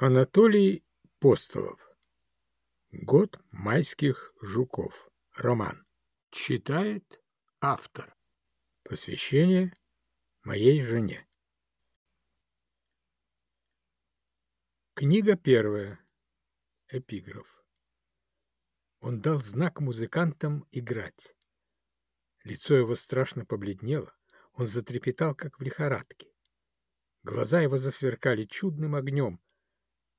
Анатолий Постолов. Год майских жуков. Роман. Читает автор. Посвящение моей жене. Книга первая. Эпиграф. Он дал знак музыкантам играть. Лицо его страшно побледнело, он затрепетал, как в лихорадке. Глаза его засверкали чудным огнем,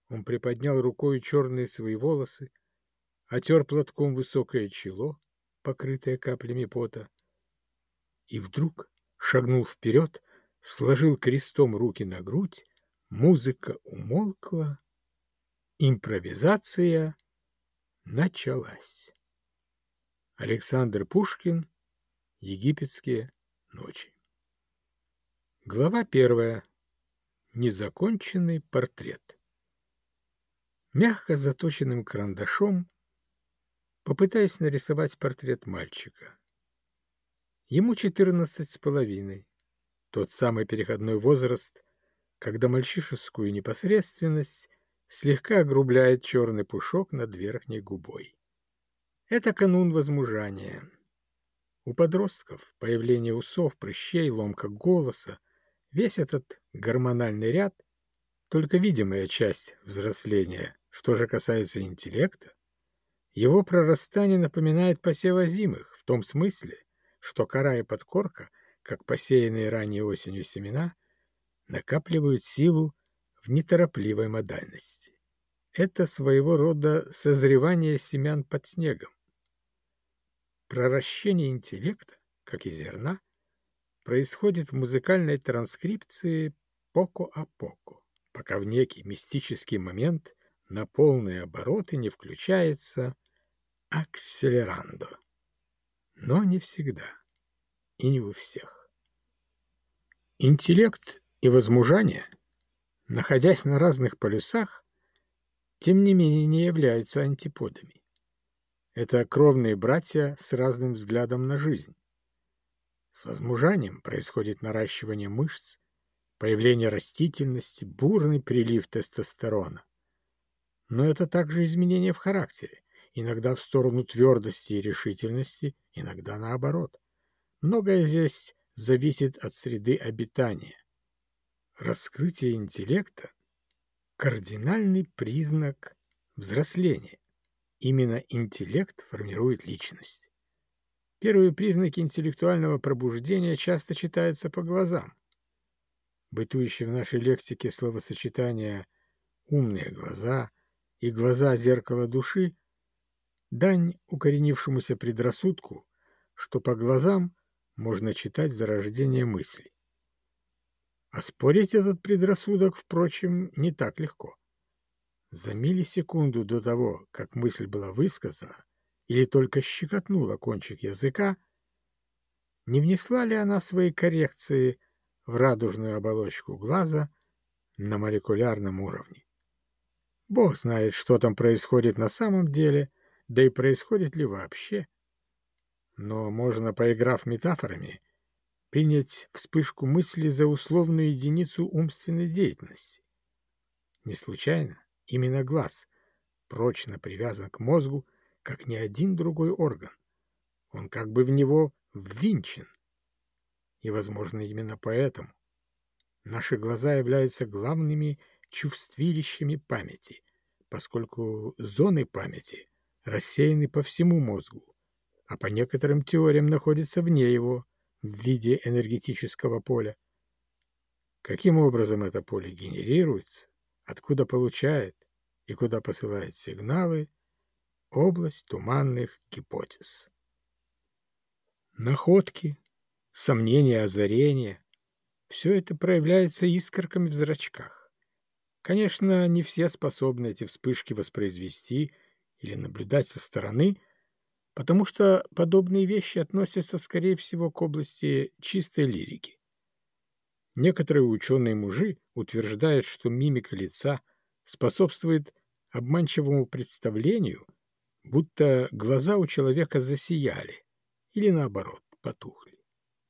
он приподнял рукой черные свои волосы, отер платком высокое чело, покрытое каплями пота, и вдруг шагнул вперед, сложил крестом руки на грудь, музыка умолкла, импровизация началась. Александр Пушкин «Египетские ночи». Глава первая. Незаконченный портрет мягко заточенным карандашом, попытаясь нарисовать портрет мальчика. Ему четырнадцать с половиной, тот самый переходной возраст, когда мальчишескую непосредственность слегка огрубляет черный пушок над верхней губой. Это канун возмужания. У подростков появление усов, прыщей, ломка голоса, весь этот гормональный ряд — только видимая часть взросления, что же касается интеллекта, его прорастание напоминает посев озимых в том смысле, что кора и подкорка, как посеянные ранней осенью семена, накапливают силу в неторопливой модальности. Это своего рода созревание семян под снегом. Проращение интеллекта, как и зерна, происходит в музыкальной транскрипции поко-а-поко, пока в некий мистический момент на полные обороты не включается акселерандо. Но не всегда и не у всех. Интеллект и возмужание, находясь на разных полюсах, тем не менее не являются антиподами. Это кровные братья с разным взглядом на жизнь. С возмужанием происходит наращивание мышц, появление растительности, бурный прилив тестостерона. Но это также изменения в характере, иногда в сторону твердости и решительности, иногда наоборот. Многое здесь зависит от среды обитания. Раскрытие интеллекта – кардинальный признак взросления. Именно интеллект формирует личность. Первые признаки интеллектуального пробуждения часто читаются по глазам. Бытующее в нашей лексике словосочетание «умные глаза», и глаза зеркала души — дань укоренившемуся предрассудку, что по глазам можно читать зарождение мысли. Оспорить этот предрассудок, впрочем, не так легко. За миллисекунду до того, как мысль была высказана, или только щекотнула кончик языка, не внесла ли она свои коррекции в радужную оболочку глаза на молекулярном уровне? Бог знает, что там происходит на самом деле, да и происходит ли вообще. Но можно, поиграв метафорами, принять вспышку мысли за условную единицу умственной деятельности. Не случайно именно глаз прочно привязан к мозгу, как ни один другой орган. Он как бы в него ввинчен. И, возможно, именно поэтому наши глаза являются главными чувствилищами памяти, поскольку зоны памяти рассеяны по всему мозгу, а по некоторым теориям находятся вне его в виде энергетического поля. Каким образом это поле генерируется, откуда получает и куда посылает сигналы — область туманных гипотез. Находки, сомнения, озарения — все это проявляется искорками в зрачках. Конечно, не все способны эти вспышки воспроизвести или наблюдать со стороны, потому что подобные вещи относятся, скорее всего, к области чистой лирики. Некоторые ученые-мужи утверждают, что мимика лица способствует обманчивому представлению, будто глаза у человека засияли или, наоборот, потухли.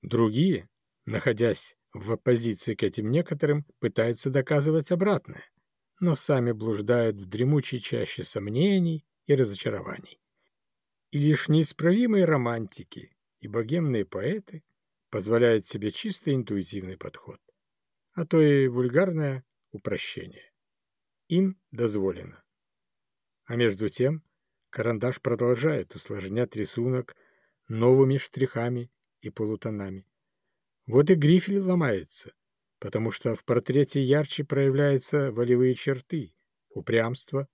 Другие, находясь в оппозиции к этим некоторым, пытается доказывать обратное. но сами блуждают в дремучей чаще сомнений и разочарований. И лишь неисправимые романтики и богемные поэты позволяют себе чисто интуитивный подход, а то и вульгарное упрощение. Им дозволено. А между тем карандаш продолжает усложнять рисунок новыми штрихами и полутонами. Вот и грифель ломается, потому что в портрете ярче проявляются волевые черты, упрямство,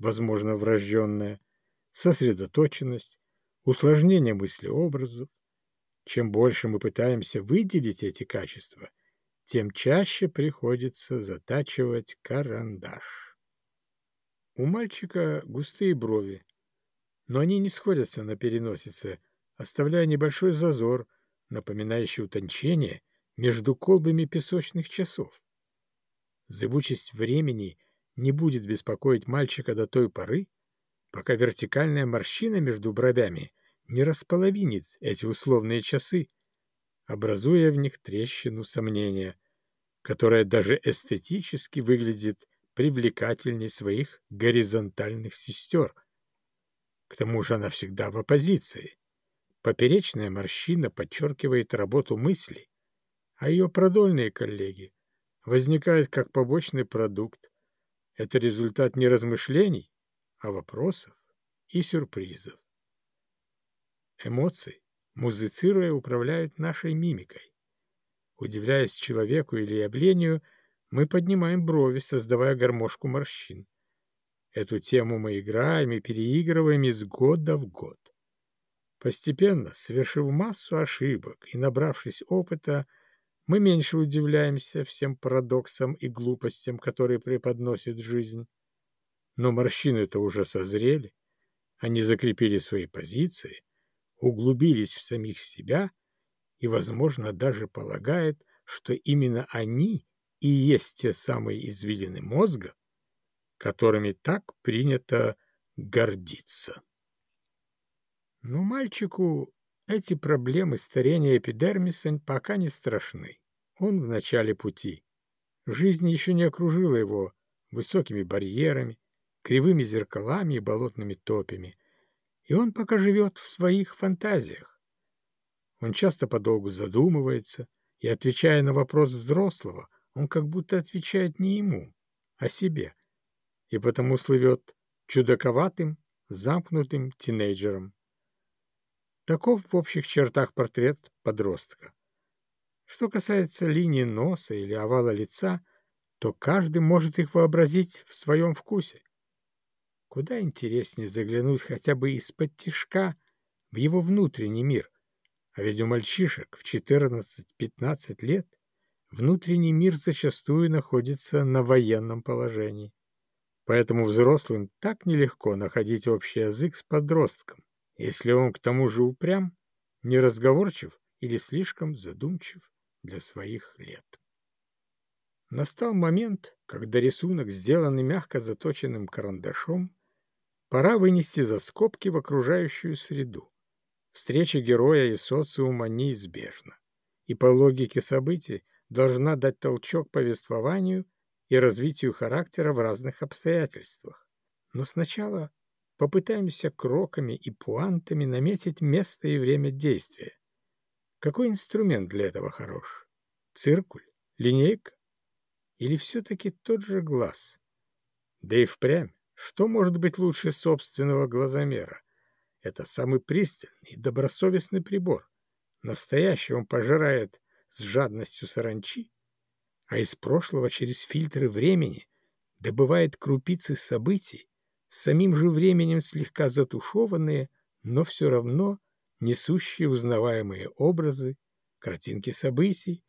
возможно, врожденное, сосредоточенность, усложнение мыслеобразов. Чем больше мы пытаемся выделить эти качества, тем чаще приходится затачивать карандаш. У мальчика густые брови, но они не сходятся на переносице, оставляя небольшой зазор, напоминающий утончение между колбами песочных часов. Зыбучесть времени не будет беспокоить мальчика до той поры, пока вертикальная морщина между бровями не располовинит эти условные часы, образуя в них трещину сомнения, которая даже эстетически выглядит привлекательней своих горизонтальных сестер. К тому же она всегда в оппозиции. Поперечная морщина подчеркивает работу мысли, а ее продольные коллеги возникают как побочный продукт. Это результат не размышлений, а вопросов и сюрпризов. Эмоции, музицируя, управляют нашей мимикой. Удивляясь человеку или явлению, мы поднимаем брови, создавая гармошку морщин. Эту тему мы играем и переигрываем из года в год. Постепенно, совершив массу ошибок и набравшись опыта, мы меньше удивляемся всем парадоксам и глупостям, которые преподносит жизнь. Но морщины-то уже созрели, они закрепили свои позиции, углубились в самих себя и, возможно, даже полагают, что именно они и есть те самые извилины мозга, которыми так принято гордиться. Но мальчику эти проблемы старения эпидермиса пока не страшны. Он в начале пути. Жизнь еще не окружила его высокими барьерами, кривыми зеркалами и болотными топями, и он пока живет в своих фантазиях. Он часто подолгу задумывается, и, отвечая на вопрос взрослого, он как будто отвечает не ему, а себе, и потому слывет чудаковатым, замкнутым тинейджером. Таков в общих чертах портрет подростка. Что касается линии носа или овала лица, то каждый может их вообразить в своем вкусе. Куда интереснее заглянуть хотя бы из-под тишка в его внутренний мир. А ведь у мальчишек в 14-15 лет внутренний мир зачастую находится на военном положении. Поэтому взрослым так нелегко находить общий язык с подростком, если он к тому же упрям, неразговорчив или слишком задумчив для своих лет. Настал момент, когда рисунок, сделанный мягко заточенным карандашом, пора вынести за скобки в окружающую среду. Встреча героя и социума неизбежна, и по логике событий должна дать толчок повествованию и развитию характера в разных обстоятельствах. Но сначала попытаемся кроками и пуантами наметить место и время действия. Какой инструмент для этого хорош? Циркуль? Линейка? Или все-таки тот же глаз? Да и впрямь, что может быть лучше собственного глазомера? Это самый пристальный и добросовестный прибор. Настоящий он пожирает с жадностью саранчи, а из прошлого через фильтры времени добывает крупицы событий, самим же временем слегка затушеванные, но все равно несущие узнаваемые образы, картинки событий,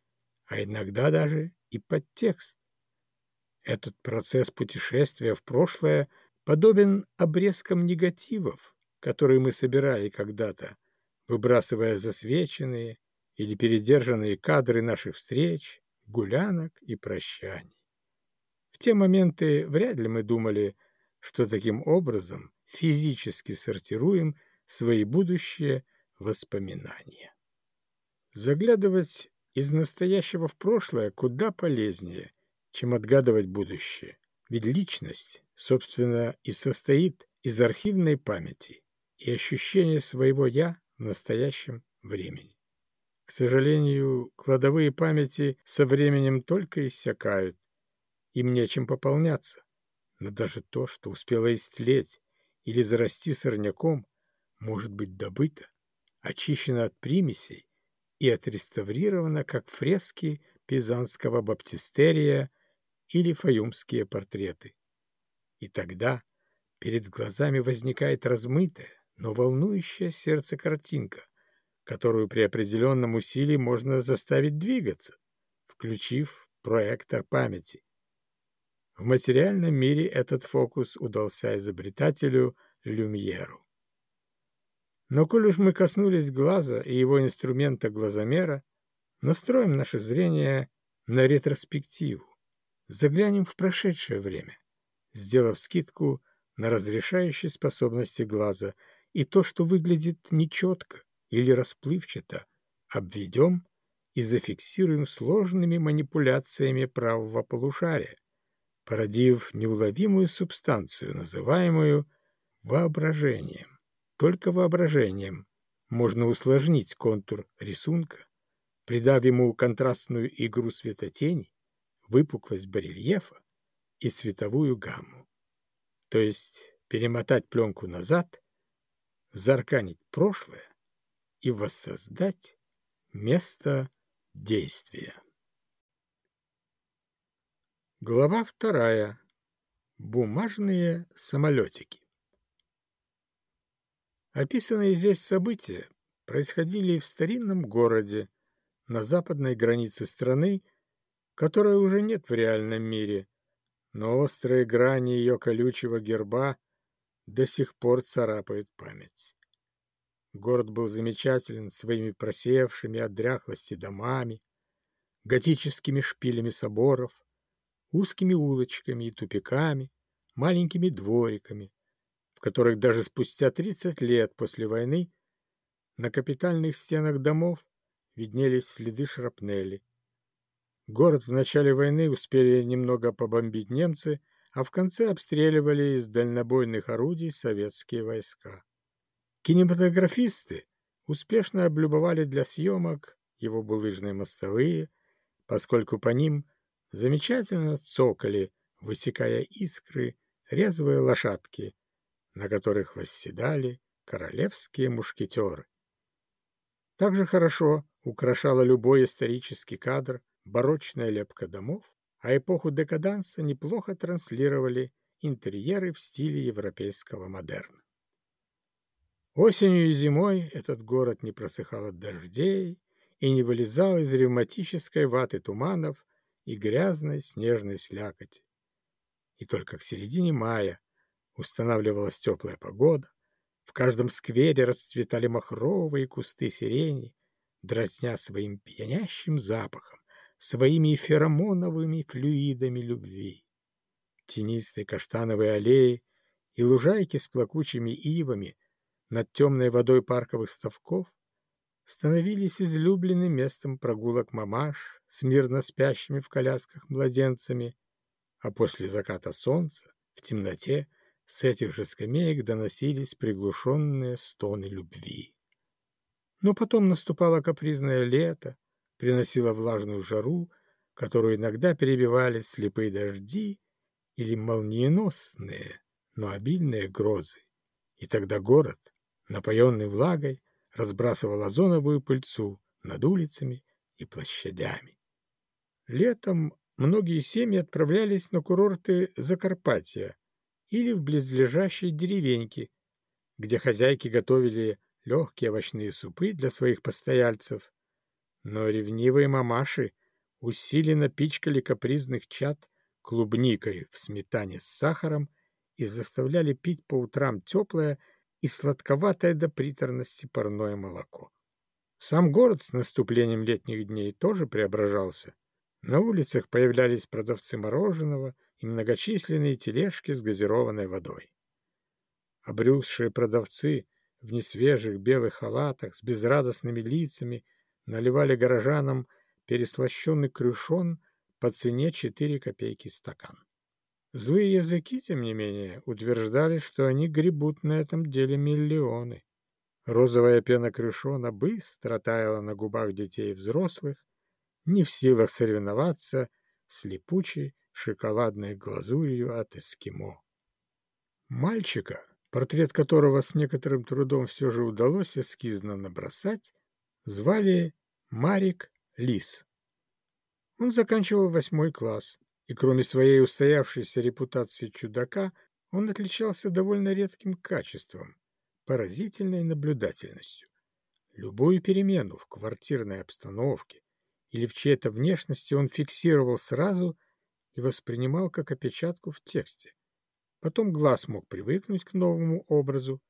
а иногда даже и подтекст. Этот процесс путешествия в прошлое подобен обрезкам негативов, которые мы собирали когда-то, выбрасывая засвеченные или передержанные кадры наших встреч, гулянок и прощаний. В те моменты вряд ли мы думали, что таким образом физически сортируем свои будущие воспоминания. Заглядывать из настоящего в прошлое куда полезнее, чем отгадывать будущее. Ведь личность, собственно, и состоит из архивной памяти и ощущения своего «я» в настоящем времени. К сожалению, кладовые памяти со временем только иссякают, им нечем пополняться, но даже то, что успело истлеть или зарасти сорняком, может быть добыто, очищено от примесей и отреставрировано как фрески пизанского баптистерия или фаюмские портреты. И тогда перед глазами возникает размытая, но волнующая сердце картинка, которую при определенном усилии можно заставить двигаться, включив проектор памяти. В материальном мире этот фокус удался изобретателю Люмьеру. Но коль уж мы коснулись глаза и его инструмента глазомера, настроим наше зрение на ретроспективу, заглянем в прошедшее время, сделав скидку на разрешающие способности глаза и то, что выглядит нечетко или расплывчато, обведем и зафиксируем сложными манипуляциями правого полушария, породив неуловимую субстанцию, называемую воображением. Только воображением можно усложнить контур рисунка, придав ему контрастную игру светотени, выпуклость барельефа и цветовую гамму. То есть перемотать пленку назад, зарканить прошлое и воссоздать место действия. Глава вторая. Бумажные самолетики. Описанные здесь события происходили в старинном городе на западной границе страны, которой уже нет в реальном мире, но острые грани ее колючего герба до сих пор царапают память. Город был замечателен своими просевшими от дряхлости домами, готическими шпилями соборов, узкими улочками и тупиками, маленькими двориками, в которых даже спустя 30 лет после войны на капитальных стенах домов виднелись следы шрапнели. Город в начале войны успели немного побомбить немцы, а в конце обстреливали из дальнобойных орудий советские войска. Кинематографисты успешно облюбовали для съемок его булыжные мостовые, поскольку по ним замечательно цокали, высекая искры, резвые лошадки, на которых восседали королевские мушкетеры. Также хорошо украшала любой исторический кадр барочная лепка домов, а эпоху декаданса неплохо транслировали интерьеры в стиле европейского модерна. Осенью и зимой этот город не просыхал от дождей и не вылезал из ревматической ваты туманов и грязной снежной слякоти. И только к середине мая устанавливалась теплая погода, в каждом сквере расцветали махровые кусты сирени, дразня своим пьянящим запахом, своими феромоновыми флюидами любви. Тенистые каштановые аллеи и лужайки с плакучими ивами над темной водой парковых ставков становились излюбленным местом прогулок мамаш с мирно спящими в колясках младенцами, а после заката солнца, в темноте, с этих же скамеек доносились приглушенные стоны любви. Но потом наступало капризное лето, приносило влажную жару, которую иногда перебивали слепые дожди или молниеносные, но обильные грозы. И тогда город, напоенный влагой, разбрасывал озоновую пыльцу над улицами и площадями. Летом многие семьи отправлялись на курорты Закарпатья или в близлежащие деревеньки, где хозяйки готовили легкие овощные супы для своих постояльцев. Но ревнивые мамаши усиленно пичкали капризных чад клубникой в сметане с сахаром и заставляли пить по утрам теплое и сладковатое до приторности парное молоко. Сам город с наступлением летних дней тоже преображался. На улицах появлялись продавцы мороженого и многочисленные тележки с газированной водой. Обрюзшие продавцы в несвежих белых халатах с безрадостными лицами наливали горожанам переслащенный крюшон по цене 4 копейки стакан. Злые языки, тем не менее, утверждали, что они гребут на этом деле миллионы. Розовая пена крышона быстро таяла на губах детей и взрослых, не в силах соревноваться с липучей шоколадной глазурью от эскимо. Мальчика, портрет которого с некоторым трудом все же удалось эскизно набросать, звали Марик Лис. Он заканчивал восьмой класс, и кроме своей устоявшейся репутации чудака, он отличался довольно редким качеством – поразительной наблюдательностью. Любую перемену в квартирной обстановке или в чьей-то внешности он фиксировал сразу и воспринимал как опечатку в тексте. Потом глаз мог привыкнуть к новому образу,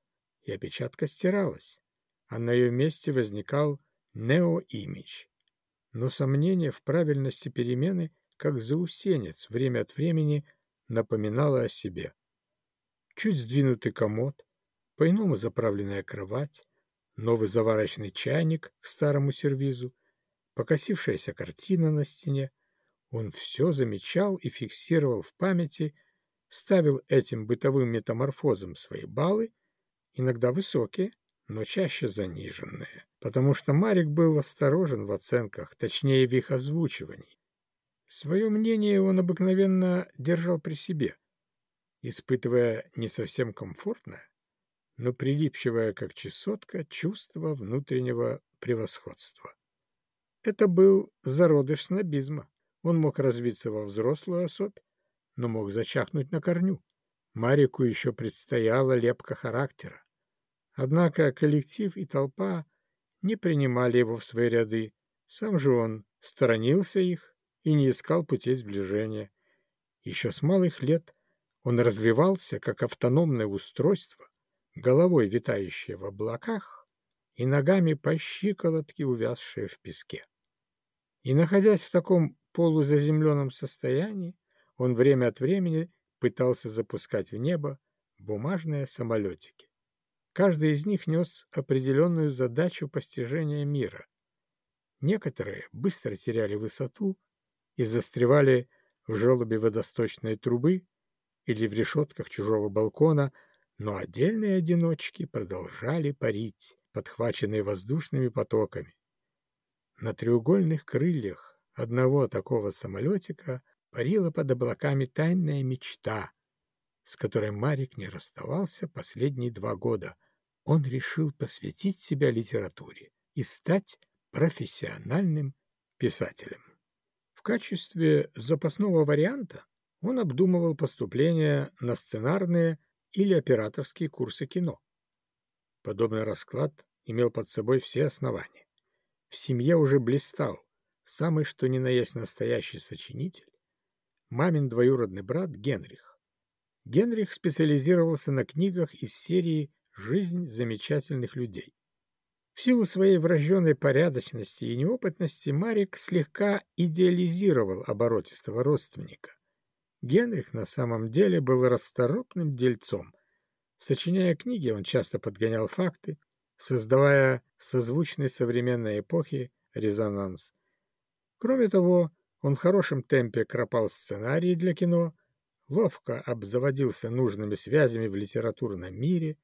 и опечатка стиралась, а на ее месте возникал неоимидж. Но сомнение в правильности перемены, как заусенец, время от времени напоминало о себе. Чуть сдвинутый комод, по-иному заправленная кровать, новый заварочный чайник к старому сервизу, покосившаяся картина на стене. Он все замечал и фиксировал в памяти, ставил этим бытовым метаморфозам свои баллы, иногда высокие, но чаще заниженные, потому что Марик был осторожен в оценках, точнее в их озвучивании. Свое мнение он обыкновенно держал при себе, испытывая не совсем комфортное, но прилипчивое, как чесотка, чувство внутреннего превосходства. Это был зародыш снобизма. Он мог развиться во взрослую особь, но мог зачахнуть на корню. Марику еще предстояла лепка характера. Однако коллектив и толпа не принимали его в свои ряды. Сам же он сторонился их и не искал путей сближения. Еще с малых лет он развивался как автономное устройство, головой витающее в облаках и ногами по щиколотке увязшее в песке. И, находясь в таком полузаземленном состоянии, он время от времени пытался запускать в небо бумажные самолетики. Каждый из них нес определенную задачу постижения мира. Некоторые быстро теряли высоту и застревали в желобе водосточной трубы или в решетках чужого балкона, но отдельные одиночки продолжали парить, подхваченные воздушными потоками. На треугольных крыльях одного такого самолетика парила под облаками тайная мечта, с которой Марик не расставался последние два года. Он решил посвятить себя литературе и стать профессиональным писателем. В качестве запасного варианта он обдумывал поступление на сценарные или операторские курсы кино. Подобный расклад имел под собой все основания. В семье уже блистал, самый что ни на есть настоящий сочинитель, мамин двоюродный брат Генрих. Генрих специализировался на книгах из серии «Жизнь замечательных людей». В силу своей врожденной порядочности и неопытности Марик слегка идеализировал оборотистого родственника. Генрих на самом деле был расторопным дельцом. Сочиняя книги, он часто подгонял факты, создавая созвучный современной эпохе резонанс. Кроме того, он в хорошем темпе кропал сценарии для кино, ловко обзаводился нужными связями в литературном мире,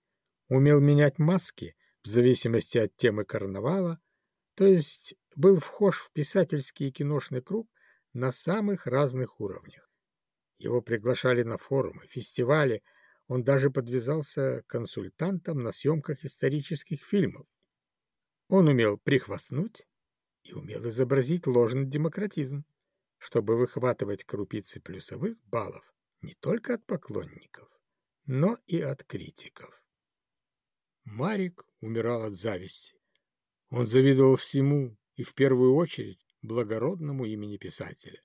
умел менять маски в зависимости от темы карнавала, то есть был вхож в писательский и киношный круг на самых разных уровнях. Его приглашали на форумы, фестивали, он даже подвязался консультантом на съемках исторических фильмов. Он умел прихвастнуть и умел изобразить ложный демократизм, чтобы выхватывать крупицы плюсовых баллов не только от поклонников, но и от критиков. Марик умирал от зависти. Он завидовал всему и в первую очередь благородному имени писателя.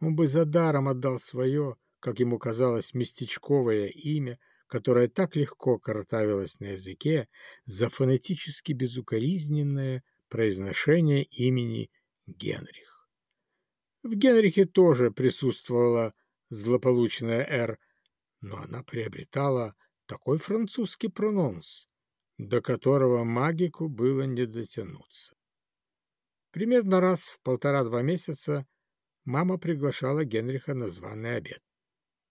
Он бы за даром отдал свое, как ему казалось, местечковое имя, которое так легко картавилось на языке, за фонетически безукоризненное произношение имени Генрих. В Генрихе тоже присутствовала злополучная «Р», но она приобретала такой французский прононс, до которого магику было не дотянуться. Примерно раз в полтора-два месяца мама приглашала Генриха на званый обед.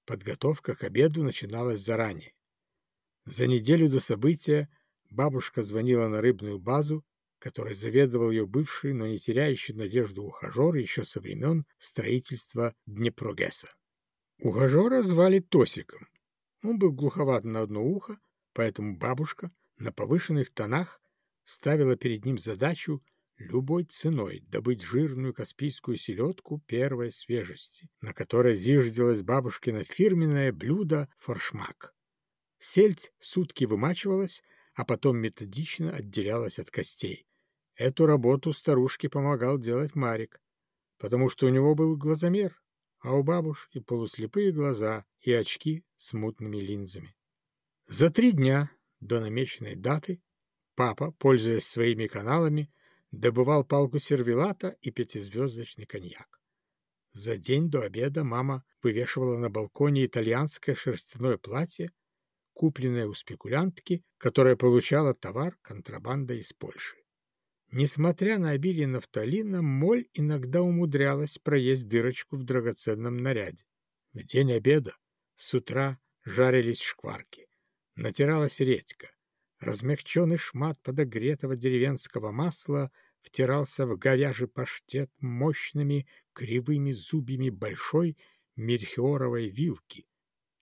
Подготовка к обеду начиналась заранее. За неделю до события бабушка звонила на рыбную базу, которой заведовал ее бывший, но не теряющий надежду ухажер еще со времен строительства Днепрогесса. Ухажера звали Тосиком. Он был глуховат на одно ухо, поэтому бабушка на повышенных тонах ставила перед ним задачу любой ценой добыть жирную каспийскую селедку первой свежести, на которой зиждилось бабушкино фирменное блюдо форшмак. Сельдь сутки вымачивалась, а потом методично отделялась от костей. Эту работу старушке помогал делать Марик, потому что у него был глазомер, а у бабушки полуслепые глаза и очки с мутными линзами. За три дня до намеченной даты папа, пользуясь своими каналами, добывал палку сервелата и пятизвездочный коньяк. За день до обеда мама вывешивала на балконе итальянское шерстяное платье, купленное у спекулянтки, которая получала товар контрабандой из Польши. Несмотря на обилие нафталина, моль иногда умудрялась проесть дырочку в драгоценном наряде. В день обеда с утра жарились шкварки, натиралась редька, Размягченный шмат подогретого деревенского масла втирался в говяжий паштет мощными кривыми зубьями большой мельхиоровой вилки,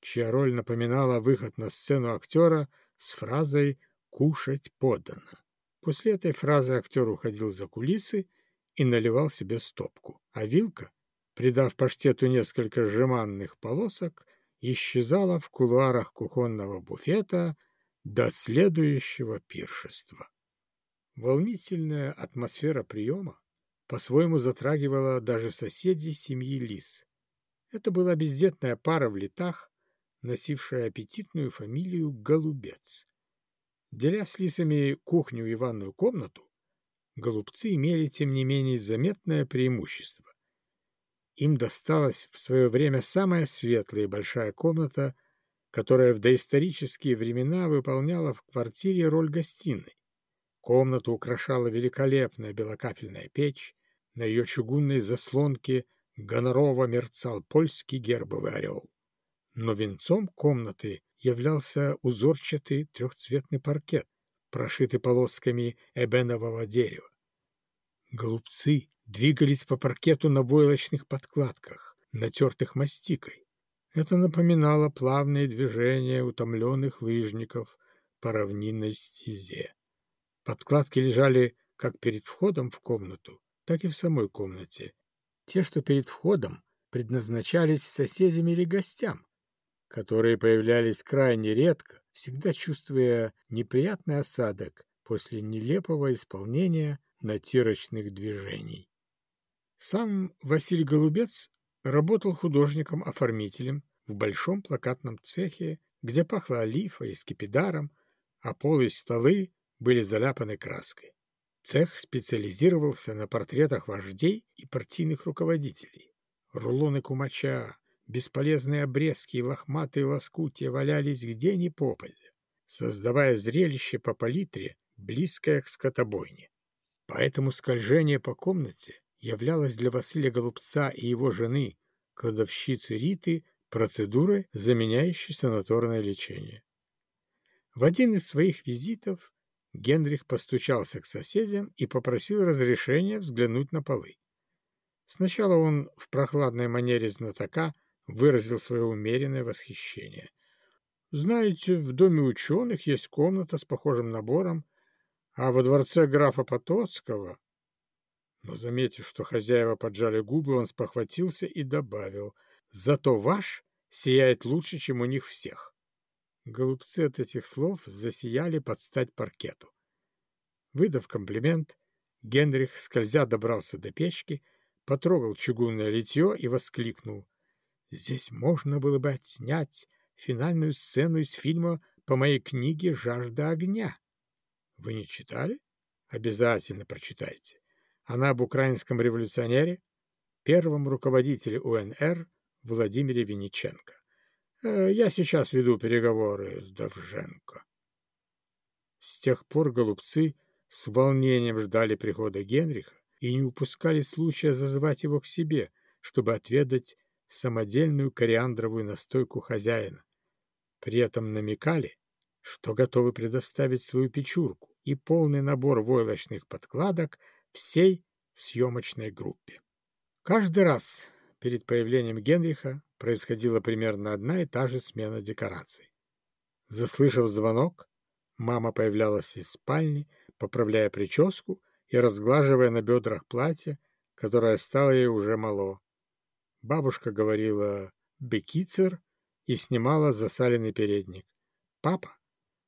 чья роль напоминала выход на сцену актера с фразой «кушать подано». После этой фразы актер уходил за кулисы и наливал себе стопку, а вилка, придав паштету несколько жеманных полосок, исчезала в кулуарах кухонного буфета, до следующего пиршества. Волнительная атмосфера приема по-своему затрагивала даже соседей семьи Лис. Это была бездетная пара в летах, носившая аппетитную фамилию Голубец. Деля с лисами кухню и ванную комнату, голубцы имели, тем не менее, заметное преимущество. Им досталась в свое время самая светлая и большая комната — которая в доисторические времена выполняла в квартире роль гостиной. Комнату украшала великолепная белокафельная печь, на ее чугунной заслонке гонорово мерцал польский гербовый орел. Но венцом комнаты являлся узорчатый трехцветный паркет, прошитый полосками эбенового дерева. Голубцы двигались по паркету на войлочных подкладках, натертых мастикой. Это напоминало плавные движения утомленных лыжников по равнинной стезе. Подкладки лежали как перед входом в комнату, так и в самой комнате. Те, что перед входом, предназначались соседям или гостям, которые появлялись крайне редко, всегда чувствуя неприятный осадок после нелепого исполнения натирочных движений. Сам Василий Голубец работал художником-оформителем в большом плакатном цехе, где пахло олифой и скипидаром, а полы и столы были заляпаны краской. Цех специализировался на портретах вождей и партийных руководителей. Рулоны кумача, бесполезные обрезки и лохматые лоскутия валялись где ни попадя, создавая зрелище по палитре, близкое к скотобойне. Поэтому скольжение по комнате являлось для Василия Голубца и его жены, кладовщицы Риты, процедурой, заменяющей санаторное лечение. В один из своих визитов Генрих постучался к соседям и попросил разрешения взглянуть на полы. Сначала он в прохладной манере знатока выразил свое умеренное восхищение. «Знаете, в доме ученых есть комната с похожим набором, а во дворце графа Потоцкого...» Но, заметив, что хозяева поджали губы, он спохватился и добавил — Зато ваш сияет лучше, чем у них всех. Голубцы от этих слов засияли под стать паркету. Выдав комплимент, Генрих, скользя, добрался до печки, потрогал чугунное литье и воскликнул. «Здесь можно было бы отснять финальную сцену из фильма по моей книге «Жажда огня». Вы не читали? Обязательно прочитайте. Она об украинском революционере, первом руководителе УНР, Владимире Винниченко. Э, я сейчас веду переговоры с Довженко. С тех пор голубцы с волнением ждали прихода Генриха и не упускали случая зазвать его к себе, чтобы отведать самодельную кориандровую настойку хозяина. При этом намекали, что готовы предоставить свою печурку и полный набор войлочных подкладок всей съемочной группе. Каждый раз перед появлением Генриха происходила примерно одна и та же смена декораций. Заслышав звонок, мама появлялась из спальни, поправляя прическу и разглаживая на бедрах платье, которое стало ей уже мало. Бабушка говорила «бекицер» и снимала засаленный передник. Папа,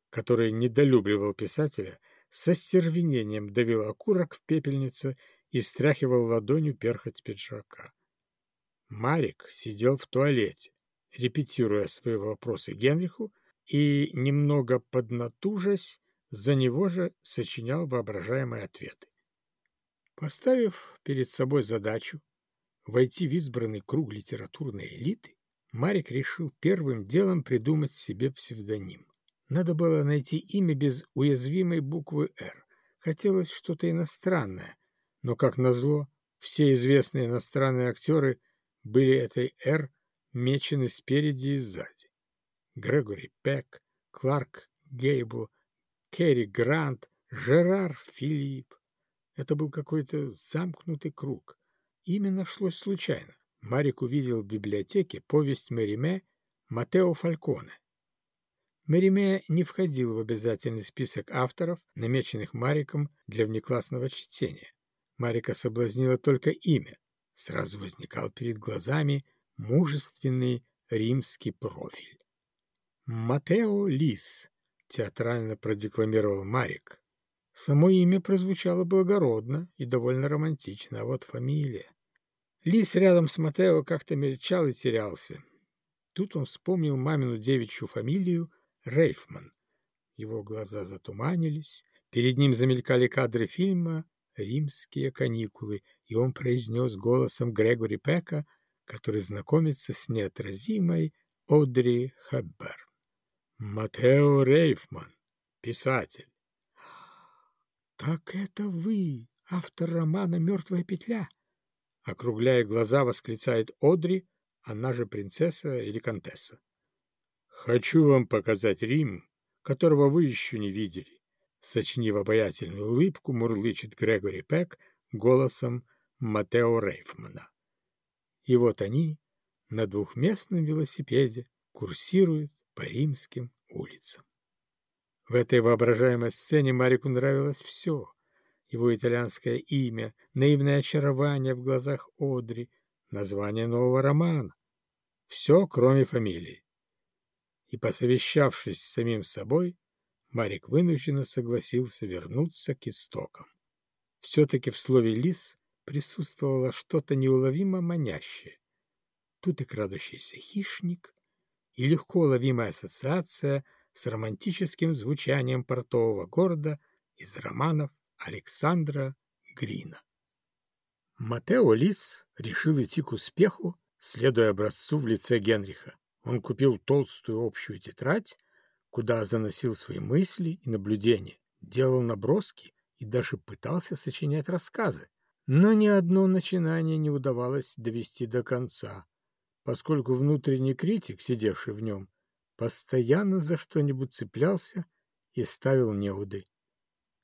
который недолюбливал писателя, со стервенением давил окурок в пепельнице и стряхивал ладонью перхоть пиджака. Марик сидел в туалете, репетируя свои вопросы Генриху, и, немного поднатужась, за него же сочинял воображаемые ответы. Поставив перед собой задачу войти в избранный круг литературной элиты, Марик решил первым делом придумать себе псевдоним. Надо было найти имя без уязвимой буквы «Р». Хотелось что-то иностранное, но, как назло, все известные иностранные актеры были этой «Р» мечены спереди и сзади. Грегори Пек, Кларк Гейбл, Керри Грант, Жерар Филипп. Это был какой-то замкнутый круг. Имя нашлось случайно. Марик увидел в библиотеке повесть Мериме Матео Фальконе. Мериме не входил в обязательный список авторов, намеченных Мариком для внеклассного чтения. Марика соблазнило только имя. Сразу возникал перед глазами мужественный римский профиль. «Матео Лис», — театрально продекламировал Марик. Само имя прозвучало благородно и довольно романтично, а вот фамилия... Лис рядом с Матео как-то мельчал и терялся. Тут он вспомнил мамину девичью фамилию Рейфман. Его глаза затуманились, перед ним замелькали кадры фильма римские каникулы, и он произнес голосом Грегори Пека, который знакомится с неотразимой Одри Хепберн. Матео Рейфман, писатель. «Так это вы, автор романа «Мертвая петля»?» Округляя глаза, восклицает Одри, она же принцесса или контесса. «Хочу вам показать Рим, которого вы еще не видели. Сочинив обаятельную улыбку, мурлычет Грегори Пек голосом Матео Рейфмана. И вот они на двухместном велосипеде курсируют по римским улицам. В этой воображаемой сцене Марику нравилось все. Его итальянское имя, наивное очарование в глазах Одри, название нового романа. Все, кроме фамилии. И, посовещавшись с самим собой, Марик вынужденно согласился вернуться к истокам. Все-таки в слове «лис» присутствовало что-то неуловимо манящее. Тут и крадущийся хищник, и легко ловимая ассоциация с романтическим звучанием портового города из романов Александра Грина. Матео Лис решил идти к успеху, следуя образцу в лице Генриха. Он купил толстую общую тетрадь, куда заносил свои мысли и наблюдения, делал наброски и даже пытался сочинять рассказы. Но ни одно начинание не удавалось довести до конца, поскольку внутренний критик, сидевший в нем, постоянно за что-нибудь цеплялся и ставил неуды.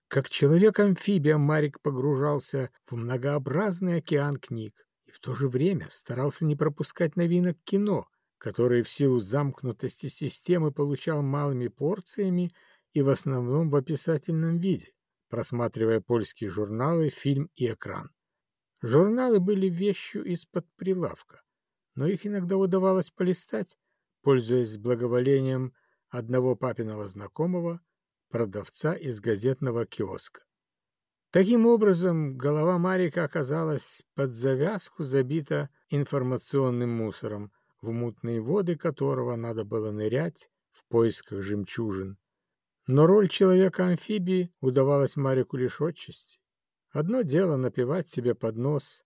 Как человек-амфибия Марик погружался в многообразный океан книг и в то же время старался не пропускать новинок кино, который в силу замкнутости системы получал малыми порциями и в основном в описательном виде, просматривая польские журналы, фильм и экран. Журналы были вещью из-под прилавка, но их иногда удавалось полистать, пользуясь благоволением одного папиного знакомого, продавца из газетного киоска. Таким образом, голова Марика оказалась под завязку забита информационным мусором, в мутные воды которого надо было нырять в поисках жемчужин. Но роль человека-амфибии удавалась Марику лишь отчасти. Одно дело напевать себе под нос,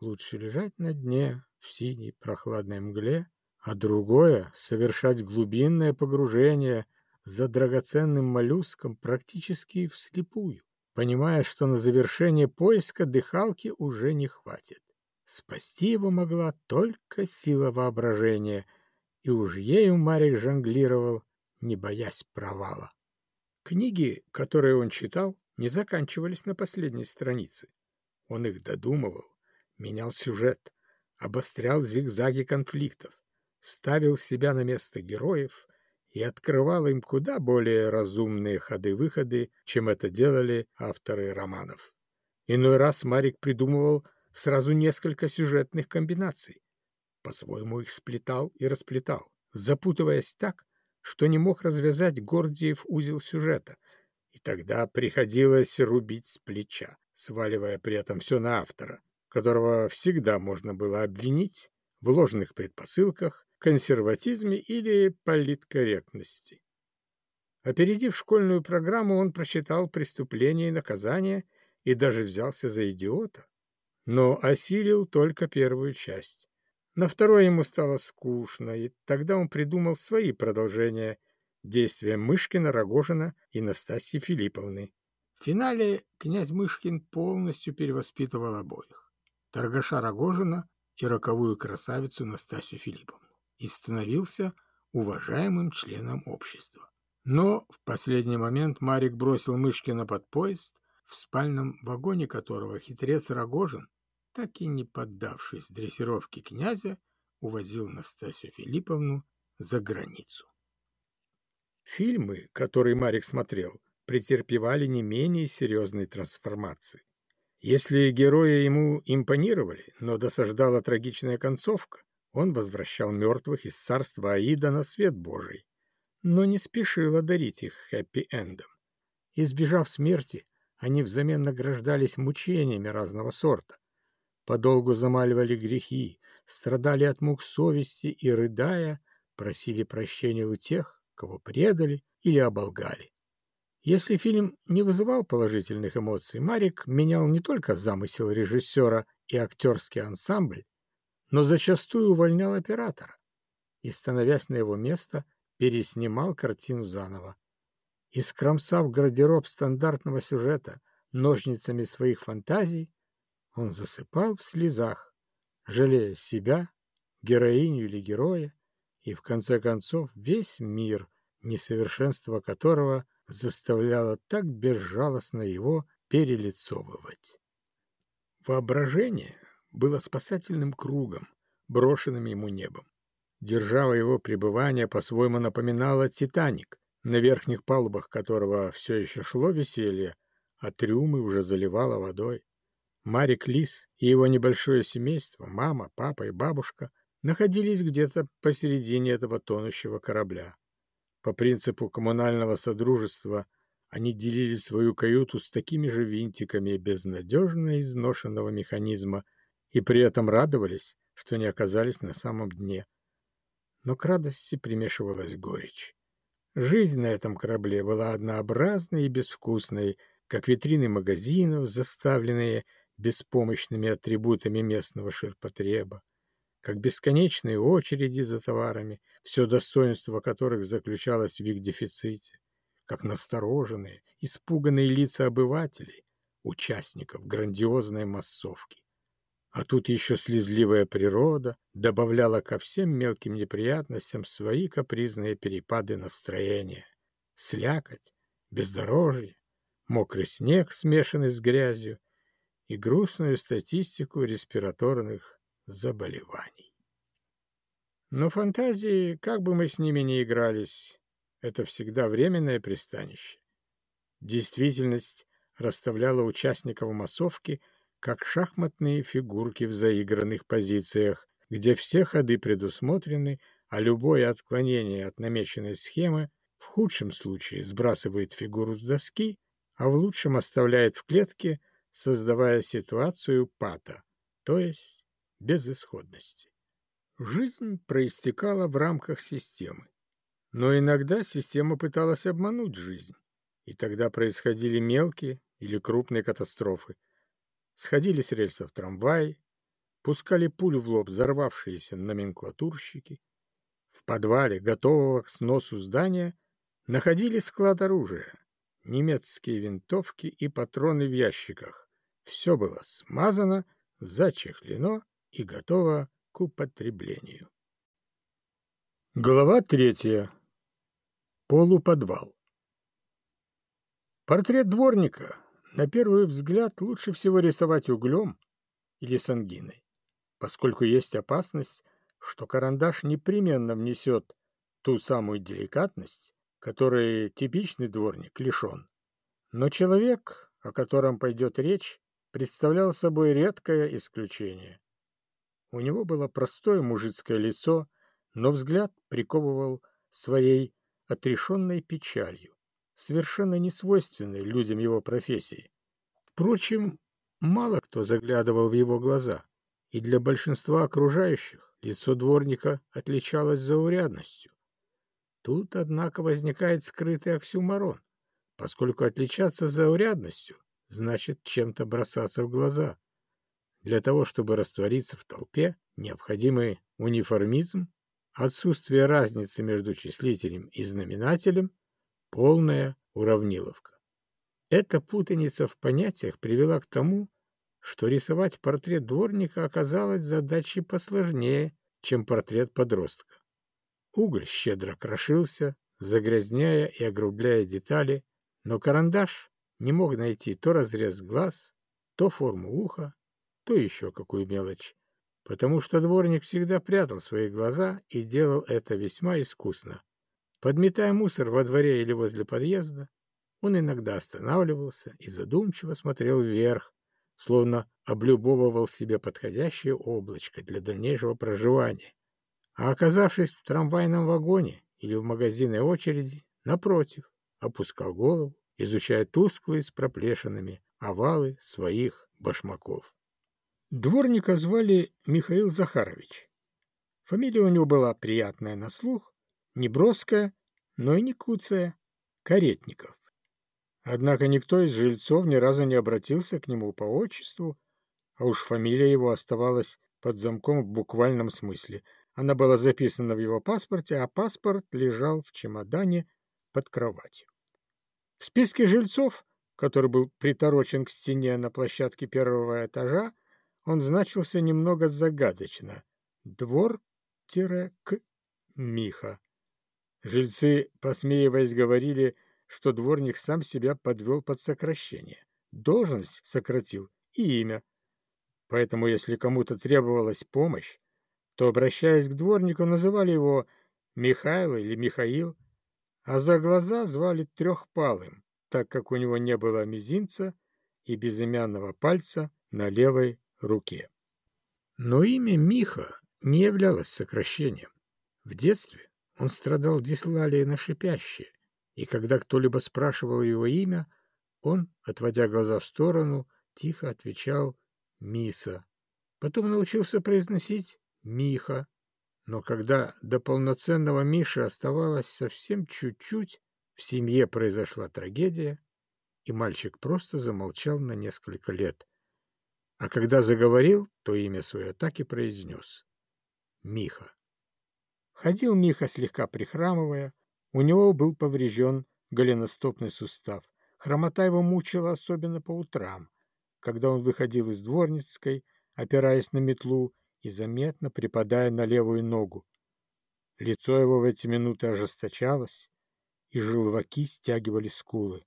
лучше лежать на дне в синей прохладной мгле, а другое — совершать глубинное погружение за драгоценным моллюском практически вслепую, понимая, что на завершение поиска дыхалки уже не хватит. Спасти его могла только сила воображения, и уж ею Марик жонглировал, не боясь провала. Книги, которые он читал, не заканчивались на последней странице. Он их додумывал, менял сюжет, обострял зигзаги конфликтов, ставил себя на место героев и открывал им куда более разумные ходы-выходы, чем это делали авторы романов. Иной раз Марик придумывал сразу несколько сюжетных комбинаций. По-своему их сплетал и расплетал, запутываясь так, что не мог развязать Гордиев узел сюжета, и тогда приходилось рубить с плеча, сваливая при этом все на автора, которого всегда можно было обвинить в ложных предпосылках, консерватизме или политкорректности. Опередив школьную программу, он прочитал «Преступление и наказание» и даже взялся за идиота, но осилил только первую часть. На второй ему стало скучно, и тогда он придумал свои продолжения действия Мышкина, Рогожина и Настасьи Филипповны. В финале князь Мышкин полностью перевоспитывал обоих – торгаша Рогожина и роковую красавицу Настасью Филипповну и становился уважаемым членом общества. Но в последний момент Марик бросил Мышкина под поезд, в спальном вагоне которого хитрец Рогожин так и не поддавшись дрессировке князя, увозил Настасью Филипповну за границу. Фильмы, которые Марик смотрел, претерпевали не менее серьезной трансформации. Если герои ему импонировали, но досаждала трагичная концовка, он возвращал мертвых из царства Аида на свет Божий, но не спешил одарить их хэппи-эндом. Избежав смерти, они взамен награждались мучениями разного сорта, подолгу замаливали грехи, страдали от мук совести и, рыдая, просили прощения у тех, кого предали или оболгали. Если фильм не вызывал положительных эмоций, Марик менял не только замысел режиссера и актерский ансамбль, но зачастую увольнял оператора и, становясь на его место, переснимал картину заново. И, скромсав гардероб стандартного сюжета ножницами своих фантазий, он засыпал в слезах, жалея себя, героиню или героя, и в конце концов весь мир, несовершенство которого заставляло так безжалостно его перелицовывать. Воображение было спасательным кругом, брошенным ему небом. Держава его пребывания по-своему напоминала «Титаник», на верхних палубах которого все еще шло веселье, а трюмы уже заливало водой. Марик Лис и его небольшое семейство, мама, папа и бабушка, находились где-то посередине этого тонущего корабля. По принципу коммунального содружества они делили свою каюту с такими же винтиками безнадежно изношенного механизма и при этом радовались, что не оказались на самом дне. Но к радости примешивалась горечь. Жизнь на этом корабле была однообразной и безвкусной, как витрины магазинов, заставленные беспомощными атрибутами местного ширпотреба, как бесконечные очереди за товарами, все достоинство которых заключалось в их дефиците, как настороженные, испуганные лица обывателей, участников грандиозной массовки. А тут еще слезливая природа добавляла ко всем мелким неприятностям свои капризные перепады настроения. Слякоть, бездорожье, мокрый снег, смешанный с грязью, и грустную статистику респираторных заболеваний. Но фантазии, как бы мы с ними ни игрались, это всегда временное пристанище. Действительность расставляла участников массовки как шахматные фигурки в заигранных позициях, где все ходы предусмотрены, а любое отклонение от намеченной схемы в худшем случае сбрасывает фигуру с доски, а в лучшем оставляет в клетке – создавая ситуацию пата, то есть безысходности. Жизнь проистекала в рамках системы. Но иногда система пыталась обмануть жизнь, и тогда происходили мелкие или крупные катастрофы. Сходили с рельсов трамваи, пускали пулю в лоб взорвавшиеся номенклатурщики. В подвале, готового к сносу здания, находили склад оружия, немецкие винтовки и патроны в ящиках, все было смазано, зачехлено и готова к употреблению. Глава третья. Полуподвал. Портрет дворника на первый взгляд лучше всего рисовать углем или сангиной, поскольку есть опасность, что карандаш непременно внесет ту самую деликатность, которой типичный дворник лишен. Но человек, о котором пойдет речь, представлял собой редкое исключение. У него было простое мужицкое лицо, но взгляд приковывал своей отрешенной печалью, совершенно несвойственной людям его профессии. Впрочем, мало кто заглядывал в его глаза, и для большинства окружающих лицо дворника отличалось заурядностью. Тут, однако, возникает скрытый оксюмарон, поскольку отличаться заурядностью значит чем-то бросаться в глаза. Для того, чтобы раствориться в толпе, необходимый униформизм, отсутствие разницы между числителем и знаменателем, полная уравниловка. Эта путаница в понятиях привела к тому, что рисовать портрет дворника оказалось задачей посложнее, чем портрет подростка. Уголь щедро крошился, загрязняя и огрубляя детали, но карандаш не мог найти то разрез глаз, то форму уха, то еще какую мелочь, потому что дворник всегда прятал свои глаза и делал это весьма искусно. Подметая мусор во дворе или возле подъезда, он иногда останавливался и задумчиво смотрел вверх, словно облюбовывал себе подходящее облачко для дальнейшего проживания. А оказавшись в трамвайном вагоне или в магазинной очереди, напротив, опускал голову, изучая тусклые с проплешинами овалы своих башмаков. Дворника звали Михаил Захарович. Фамилия у него была приятная на слух, не броская, но и не куцая — Каретников. Однако никто из жильцов ни разу не обратился к нему по отчеству, а уж фамилия его оставалась под замком в буквальном смысле. Она была записана в его паспорте, а паспорт лежал в чемодане под кроватью. В списке жильцов, который был приторочен к стене на площадке первого этажа, он значился немного загадочно. Двор-к Миха. Жильцы, посмеиваясь, говорили, что дворник сам себя подвел под сокращение. Должность сократил и имя. Поэтому, если кому-то требовалась помощь, то, обращаясь к дворнику, называли его Михаил или Михаил, а за глаза звали Трехпалым, так как у него не было мизинца и безымянного пальца на левой руке. Но имя Миха не являлось сокращением. В детстве он страдал дислалией на шипящее, и когда кто-либо спрашивал его имя, он, отводя глаза в сторону, тихо отвечал «Миса». Потом научился произносить «Миха». Но когда до полноценного Миши оставалось совсем чуть-чуть, в семье произошла трагедия, и мальчик просто замолчал на несколько лет, а когда заговорил, то имя свое так и произнес. Миха. Ходил Миха, слегка прихрамывая. У него был поврежден голеностопный сустав. Хромота его мучила особенно по утрам, когда он выходил из дворницкой, опираясь на метлу и заметно припадая на левую ногу. Лицо его в эти минуты ожесточалось, и желваки стягивали скулы.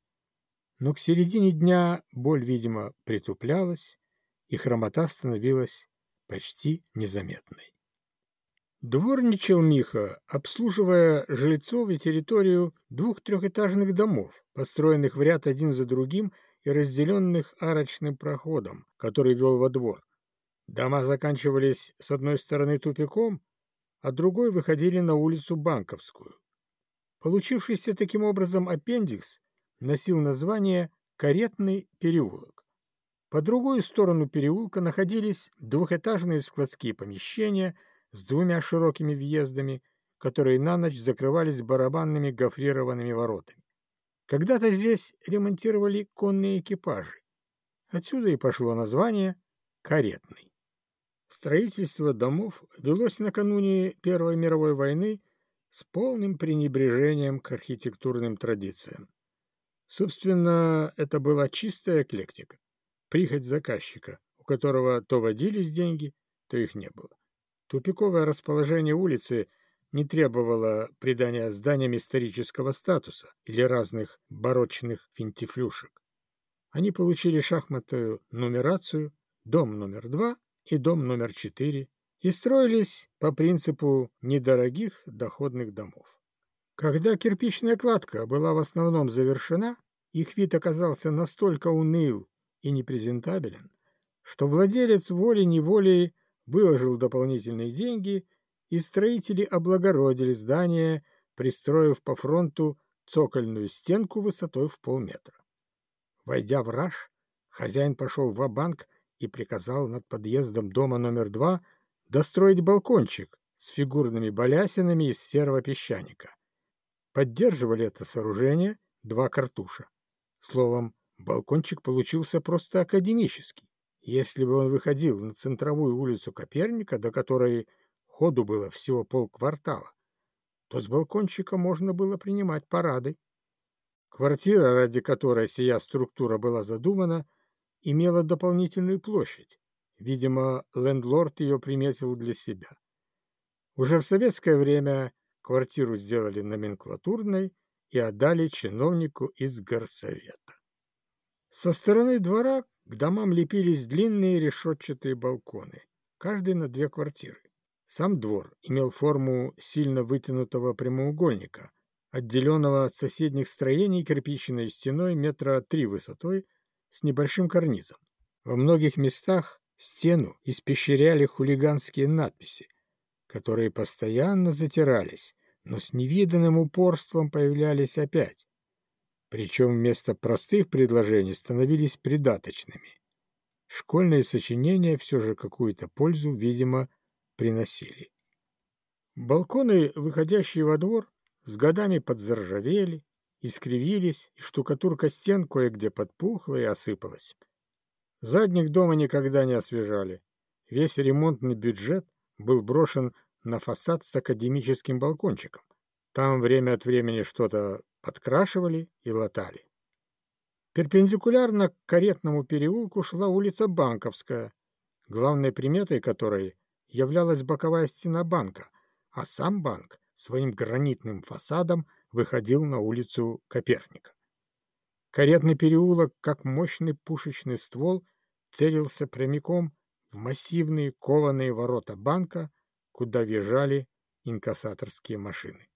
Но к середине дня боль, видимо, притуплялась, и хромота становилась почти незаметной. Дворничал Миха, обслуживая жильцов и территорию двух трехэтажных домов, построенных в ряд один за другим и разделенных арочным проходом, который вел во двор. Дома заканчивались с одной стороны тупиком, а другой выходили на улицу Банковскую. Получившийся таким образом аппендикс носил название «Каретный переулок». По другую сторону переулка находились двухэтажные складские помещения с двумя широкими въездами, которые на ночь закрывались барабанными гофрированными воротами. Когда-то здесь ремонтировали конные экипажи. Отсюда и пошло название «каретный». Строительство домов велось накануне Первой мировой войны с полным пренебрежением к архитектурным традициям. Собственно, это была чистая эклектика прихоть заказчика, у которого то водились деньги, то их не было. Тупиковое расположение улицы не требовало придания зданиям исторического статуса или разных барочных финтифлюшек. Они получили шахматную нумерацию, дом номер два и дом номер четыре, и строились по принципу недорогих доходных домов. Когда кирпичная кладка была в основном завершена, их вид оказался настолько уныл и непрезентабелен, что владелец волей-неволей выложил дополнительные деньги, и строители облагородили здание, пристроив по фронту цокольную стенку высотой в полметра. Войдя в раж, хозяин пошел в банк и приказал над подъездом дома номер два достроить балкончик с фигурными балясинами из серого песчаника. Поддерживали это сооружение два картуша. Словом, балкончик получился просто академический. Если бы он выходил на центровую улицу Коперника, до которой ходу было всего полквартала, то с балкончика можно было принимать парады. Квартира, ради которой сия структура была задумана, имела дополнительную площадь. Видимо, лендлорд ее приметил для себя. Уже в советское время квартиру сделали номенклатурной и отдали чиновнику из горсовета. Со стороны двора к домам лепились длинные решетчатые балконы, каждый на две квартиры. Сам двор имел форму сильно вытянутого прямоугольника, отделенного от соседних строений кирпичной стеной метра три высотой с небольшим карнизом. Во многих местах стену испещряли хулиганские надписи, которые постоянно затирались, но с невиданным упорством появлялись опять. Причем вместо простых предложений становились придаточными. Школьные сочинения все же какую-то пользу, видимо, приносили. Балконы, выходящие во двор, с годами подзаржавели, искривились, и штукатурка стен кое-где подпухла и осыпалась. Задних дома никогда не освежали. Весь ремонтный бюджет был брошен на фасад с академическим балкончиком. Там время от времени что-то подкрашивали и латали. Перпендикулярно к каретному переулку шла улица Банковская, главной приметой которой являлась боковая стена банка, а сам банк своим гранитным фасадом выходил на улицу Коперника. Каретный переулок, как мощный пушечный ствол, целился прямиком в массивные кованые ворота банка, куда въезжали инкассаторские машины.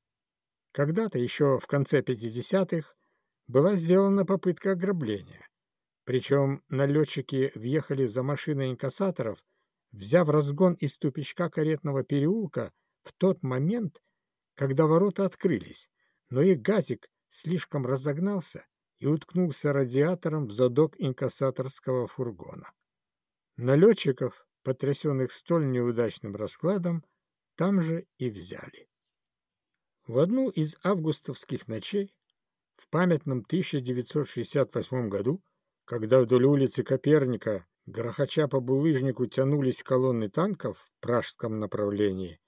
Когда-то, еще в конце 50-х, была сделана попытка ограбления. Причем налетчики въехали за машиной инкассаторов, взяв разгон из тупичка каретного переулка в тот момент, когда ворота открылись, но их газик слишком разогнался и уткнулся радиатором в задок инкассаторского фургона. Налетчиков, потрясенных столь неудачным раскладом, там же и взяли. В одну из августовских ночей, в памятном 1968 году, когда вдоль улицы Коперника, грохоча по булыжнику, тянулись колонны танков в пражском направлении,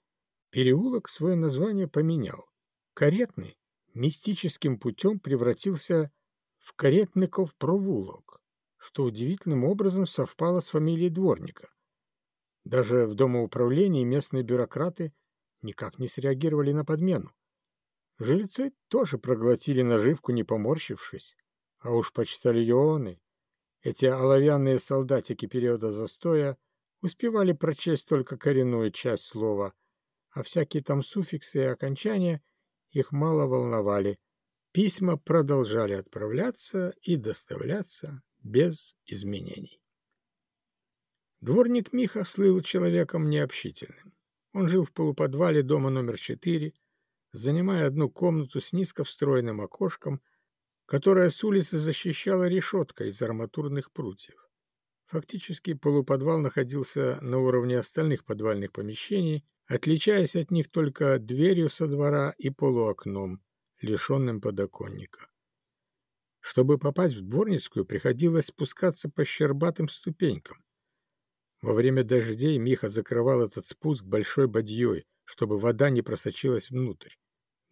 переулок свое название поменял. Каретный мистическим путем превратился в Каретников провулок, что удивительным образом совпало с фамилией дворника. Даже в домоуправлении местные бюрократы никак не среагировали на подмену. Жильцы тоже проглотили наживку, не поморщившись. А уж почтальоны, эти оловянные солдатики периода застоя, успевали прочесть только коренную часть слова, а всякие там суффиксы и окончания их мало волновали. Письма продолжали отправляться и доставляться без изменений. Дворник Миха слыл человеком необщительным. Он жил в полуподвале дома номер четыре, занимая одну комнату с низко встроенным окошком, которое с улицы защищала решетка из арматурных прутьев. Фактически полуподвал находился на уровне остальных подвальных помещений, отличаясь от них только дверью со двора и полуокном, лишенным подоконника. Чтобы попасть в дворницкую, приходилось спускаться по щербатым ступенькам. Во время дождей Миха закрывал этот спуск большой бадьей, чтобы вода не просочилась внутрь.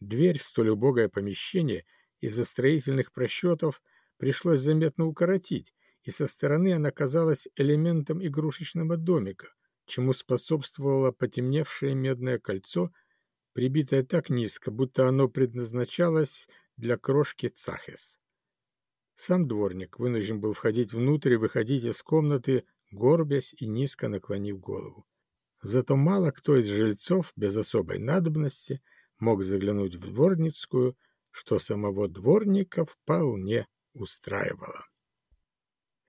Дверь в столь убогое помещение из-за строительных просчетов пришлось заметно укоротить, и со стороны она казалась элементом игрушечного домика, чему способствовало потемневшее медное кольцо, прибитое так низко, будто оно предназначалось для крошки Цахес. Сам дворник вынужден был входить внутрь и выходить из комнаты, горбясь и низко наклонив голову. Зато мало кто из жильцов без особой надобности мог заглянуть в дворницкую, что самого дворника вполне устраивало.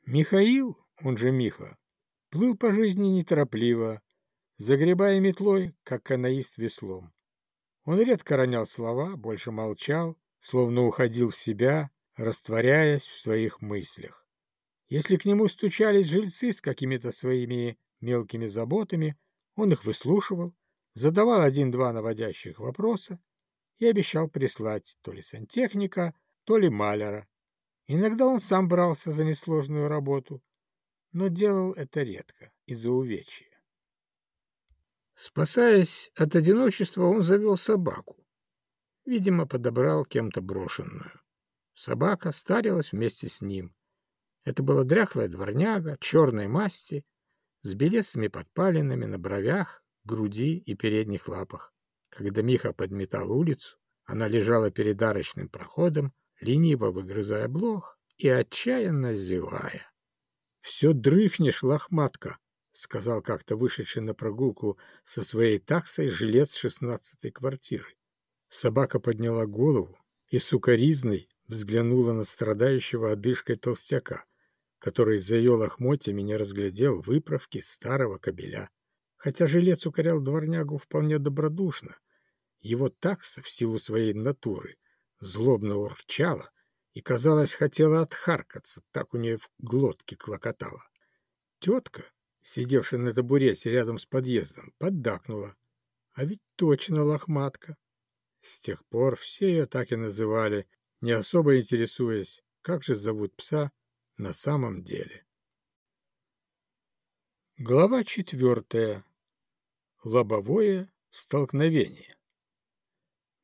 Михаил, он же Миха, плыл по жизни неторопливо, загребая метлой, как канаист веслом. Он редко ронял слова, больше молчал, словно уходил в себя, растворяясь в своих мыслях. Если к нему стучались жильцы с какими-то своими мелкими заботами, он их выслушивал, задавал один-два наводящих вопроса и обещал прислать то ли сантехника, то ли маляра. Иногда он сам брался за несложную работу, но делал это редко из-за увечья. Спасаясь от одиночества, он завел собаку. Видимо, подобрал кем-то брошенную. Собака старилась вместе с ним. Это была дряхлая дворняга, черной масти, с белесыми подпалинами на бровях, груди и передних лапах. Когда Миха подметал улицу, она лежала перед арочным проходом, лениво выгрызая блох и отчаянно зевая. — Все дрыхнешь, лохматка, — сказал как-то вышедший на прогулку со своей таксой жилец шестнадцатой квартиры. Собака подняла голову и сукоризной взглянула на страдающего одышкой толстяка, который за ее лохмотьями не разглядел выправки старого кобеля. Хотя жилец укорял дворнягу вполне добродушно, его такса в силу своей натуры злобно урчала и, казалось, хотела отхаркаться, так у нее в глотке клокотала. Тетка, сидевшая на табурете рядом с подъездом, поддакнула. А ведь точно лохматка. С тех пор все ее так и называли, не особо интересуясь, как же зовут пса на самом деле. Глава четвертая. Лобовое столкновение.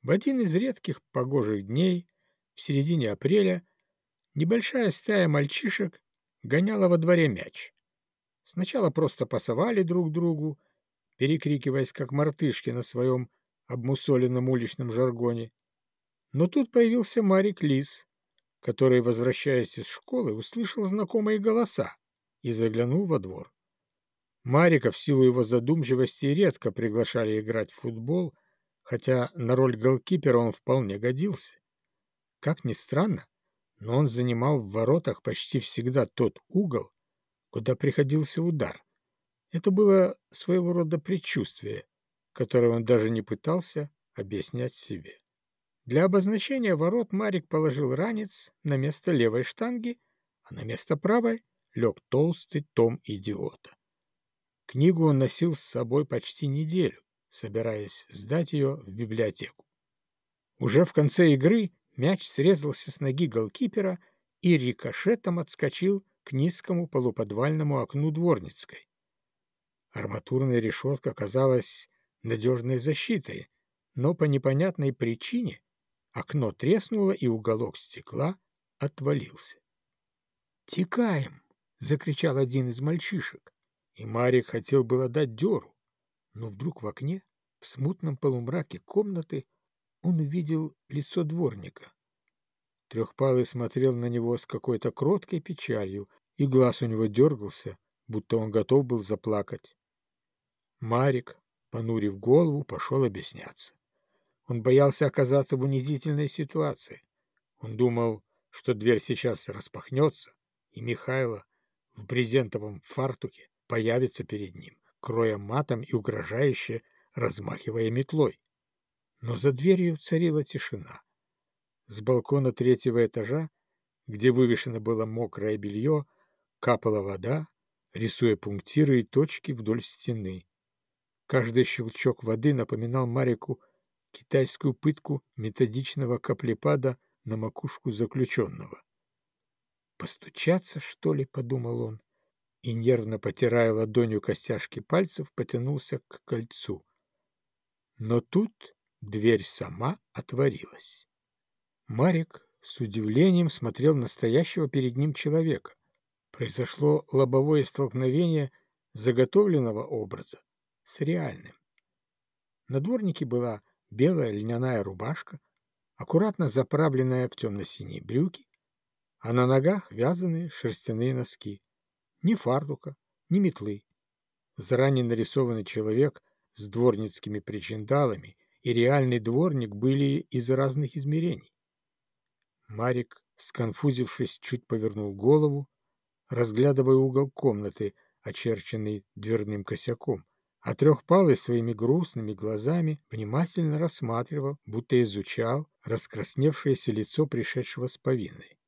В один из редких погожих дней, в середине апреля, небольшая стая мальчишек гоняла во дворе мяч. Сначала просто пасовали друг другу, перекрикиваясь, как мартышки на своем обмусоленном уличном жаргоне. Но тут появился Марик Лис, который, возвращаясь из школы, услышал знакомые голоса и заглянул во двор. Марика в силу его задумчивости редко приглашали играть в футбол, хотя на роль голкипера он вполне годился. Как ни странно, но он занимал в воротах почти всегда тот угол, куда приходился удар. Это было своего рода предчувствие, которое он даже не пытался объяснять себе. Для обозначения ворот Марик положил ранец на место левой штанги, а на место правой лег толстый том идиота. Книгу он носил с собой почти неделю, собираясь сдать ее в библиотеку. Уже в конце игры мяч срезался с ноги голкипера и рикошетом отскочил к низкому полуподвальному окну Дворницкой. Арматурная решетка оказалась надежной защитой, но по непонятной причине окно треснуло, и уголок стекла отвалился. «Текаем!» — закричал один из мальчишек. И Марик хотел было дать дёру, но вдруг в окне, в смутном полумраке комнаты, он увидел лицо дворника. Трехпалый смотрел на него с какой-то кроткой печалью, и глаз у него дергался, будто он готов был заплакать. Марик, понурив голову, пошел объясняться. Он боялся оказаться в унизительной ситуации. Он думал, что дверь сейчас распахнется, и Михайло в брезентовом фартуке появится перед ним, кроя матом и угрожающе размахивая метлой. Но за дверью царила тишина. С балкона третьего этажа, где вывешено было мокрое белье, капала вода, рисуя пунктиры и точки вдоль стены. Каждый щелчок воды напоминал Марику китайскую пытку методичного каплепада на макушку заключенного. «Постучаться, что ли?» — подумал он и, нервно потирая ладонью костяшки пальцев, потянулся к кольцу. Но тут дверь сама отворилась. Марик с удивлением смотрел на стоящего перед ним человека. Произошло лобовое столкновение заготовленного образа с реальным. На дворнике была белая льняная рубашка, аккуратно заправленная в темно-синие брюки, а на ногах вязаные шерстяные носки. Ни фартука, ни метлы. Заранее нарисованный человек с дворницкими причиндалами и реальный дворник были из разных измерений. Марик, сконфузившись, чуть повернул голову, разглядывая угол комнаты, очерченный дверным косяком, а трехпалый своими грустными глазами внимательно рассматривал, будто изучал раскрасневшееся лицо пришедшего с повинной.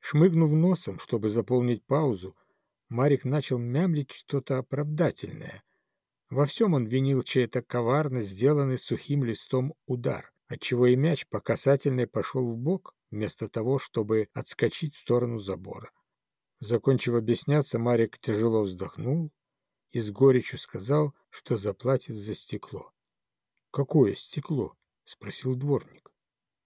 Шмыгнув носом, чтобы заполнить паузу, Марик начал мямлить что-то оправдательное. Во всем он винил чей-то коварно сделанный сухим листом удар, отчего и мяч по касательной пошел в бок, вместо того, чтобы отскочить в сторону забора. Закончив объясняться, Марик тяжело вздохнул и с горечью сказал, что заплатит за стекло. — Какое стекло? — спросил дворник.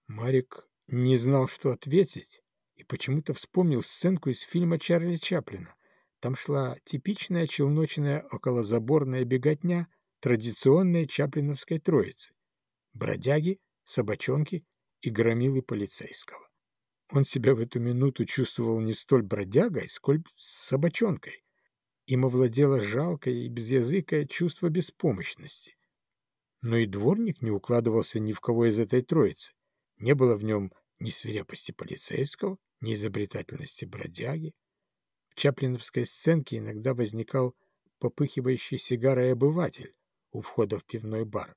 Марик не знал, что ответить, и почему-то вспомнил сценку из фильма Чарли Чаплина. Там шла типичная челночная околозаборная беготня традиционной чаплиновской троицы — бродяги, собачонки и громилы полицейского. Он себя в эту минуту чувствовал не столь бродягой, сколь собачонкой. Им овладело жалкое и безязыкое чувство беспомощности. Но и дворник не укладывался ни в кого из этой троицы. Не было в нем ни свирепости полицейского, ни изобретательности бродяги. В чаплиновской сценке иногда возникал попыхивающий сигарой обыватель у входа в пивной бар,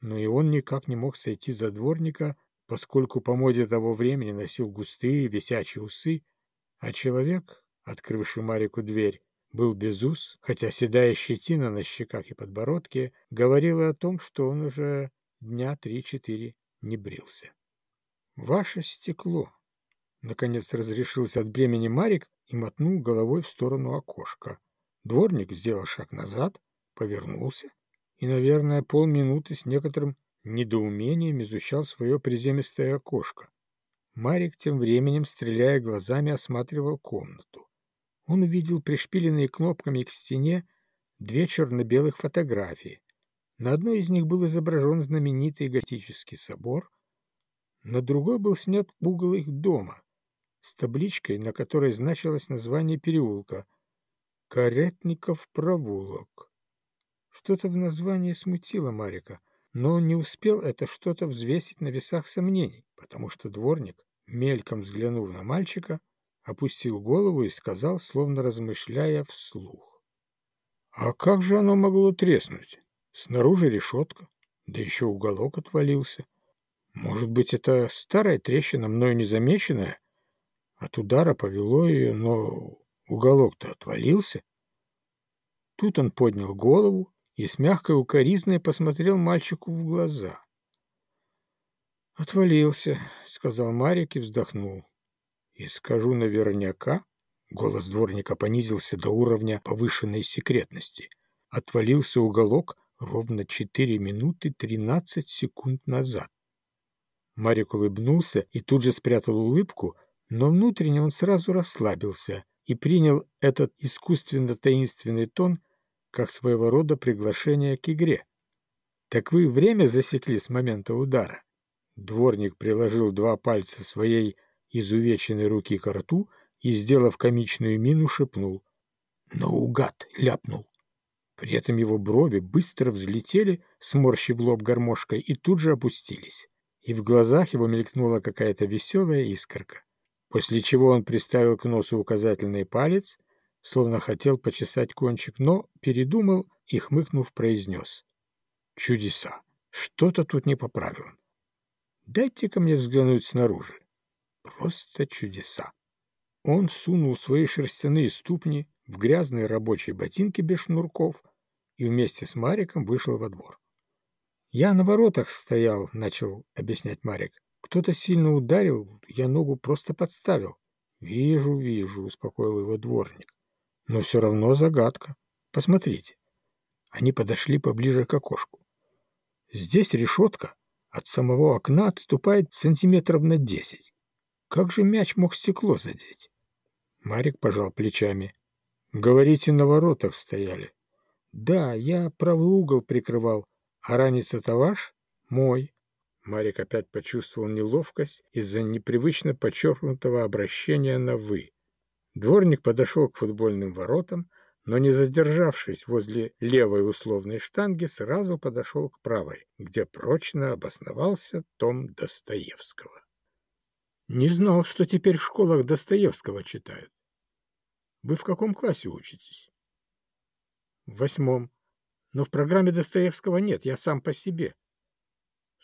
но и он никак не мог сойти за дворника, поскольку по моде того времени носил густые висячие усы, а человек, открывший Марику дверь, был без ус, хотя седая щетина на щеках и подбородке говорила о том, что он уже дня три-четыре не брился. «Ваше стекло!» Наконец разрешился от бремени Марик и мотнул головой в сторону окошка. Дворник сделал шаг назад, повернулся и, наверное, полминуты с некоторым недоумением изучал свое приземистое окошко. Марик тем временем, стреляя глазами, осматривал комнату. Он увидел пришпиленные кнопками к стене две черно-белых фотографии. На одной из них был изображен знаменитый готический собор, на другой был снят угол их дома с табличкой, на которой значилось название переулка — Каретников провулок. Что-то в названии смутило Марика, но он не успел это что-то взвесить на весах сомнений, потому что дворник, мельком взглянув на мальчика, опустил голову и сказал, словно размышляя вслух. «А как же оно могло треснуть? Снаружи решетка, да еще уголок отвалился. Может быть, это старая трещина, мною незамеченная? От удара повело ее, но уголок-то отвалился». Тут он поднял голову и с мягкой укоризной посмотрел мальчику в глаза. «Отвалился», — сказал Марик и вздохнул. «И скажу наверняка», — голос дворника понизился до уровня повышенной секретности, отвалился уголок ровно четыре минуты тринадцать секунд назад. Марик улыбнулся и тут же спрятал улыбку, но внутренне он сразу расслабился и принял этот искусственно-таинственный тон как своего рода приглашение к игре. Так вы время засекли с момента удара? Дворник приложил два пальца своей изувеченной руки к рту и, сделав комичную мину, шепнул. «Наугад!» — ляпнул. При этом его брови быстро взлетели, сморщив лоб гармошкой, и тут же опустились. И в глазах его мелькнула какая-то веселая искорка. После чего он приставил к носу указательный палец словно хотел почесать кончик, но передумал и, хмыкнув, произнес. «Чудеса! Что-то тут не по правилам. Дайте-ка мне взглянуть снаружи. Просто чудеса!» Он сунул свои шерстяные ступни в грязные рабочие ботинки без шнурков и вместе с Мариком вышел во двор. «Я на воротах стоял», — начал объяснять Марик. «Кто-то сильно ударил, я ногу просто подставил». «Вижу, вижу», — успокоил его дворник. Но все равно загадка. Посмотрите. Они подошли поближе к окошку. Здесь решетка от самого окна отступает сантиметров на десять. Как же мяч мог стекло задеть? Марик пожал плечами. Говорите, на воротах стояли. Да, я правый угол прикрывал. А ранец это ваш? Мой. Марик опять почувствовал неловкость из-за непривычно подчеркнутого обращения на «вы». Дворник подошел к футбольным воротам, но, не задержавшись возле левой условной штанги, сразу подошел к правой, где прочно обосновался том Достоевского. Не знал, что теперь в школах Достоевского читают. Вы в каком классе учитесь? В восьмом. Но в программе Достоевского нет, я сам по себе.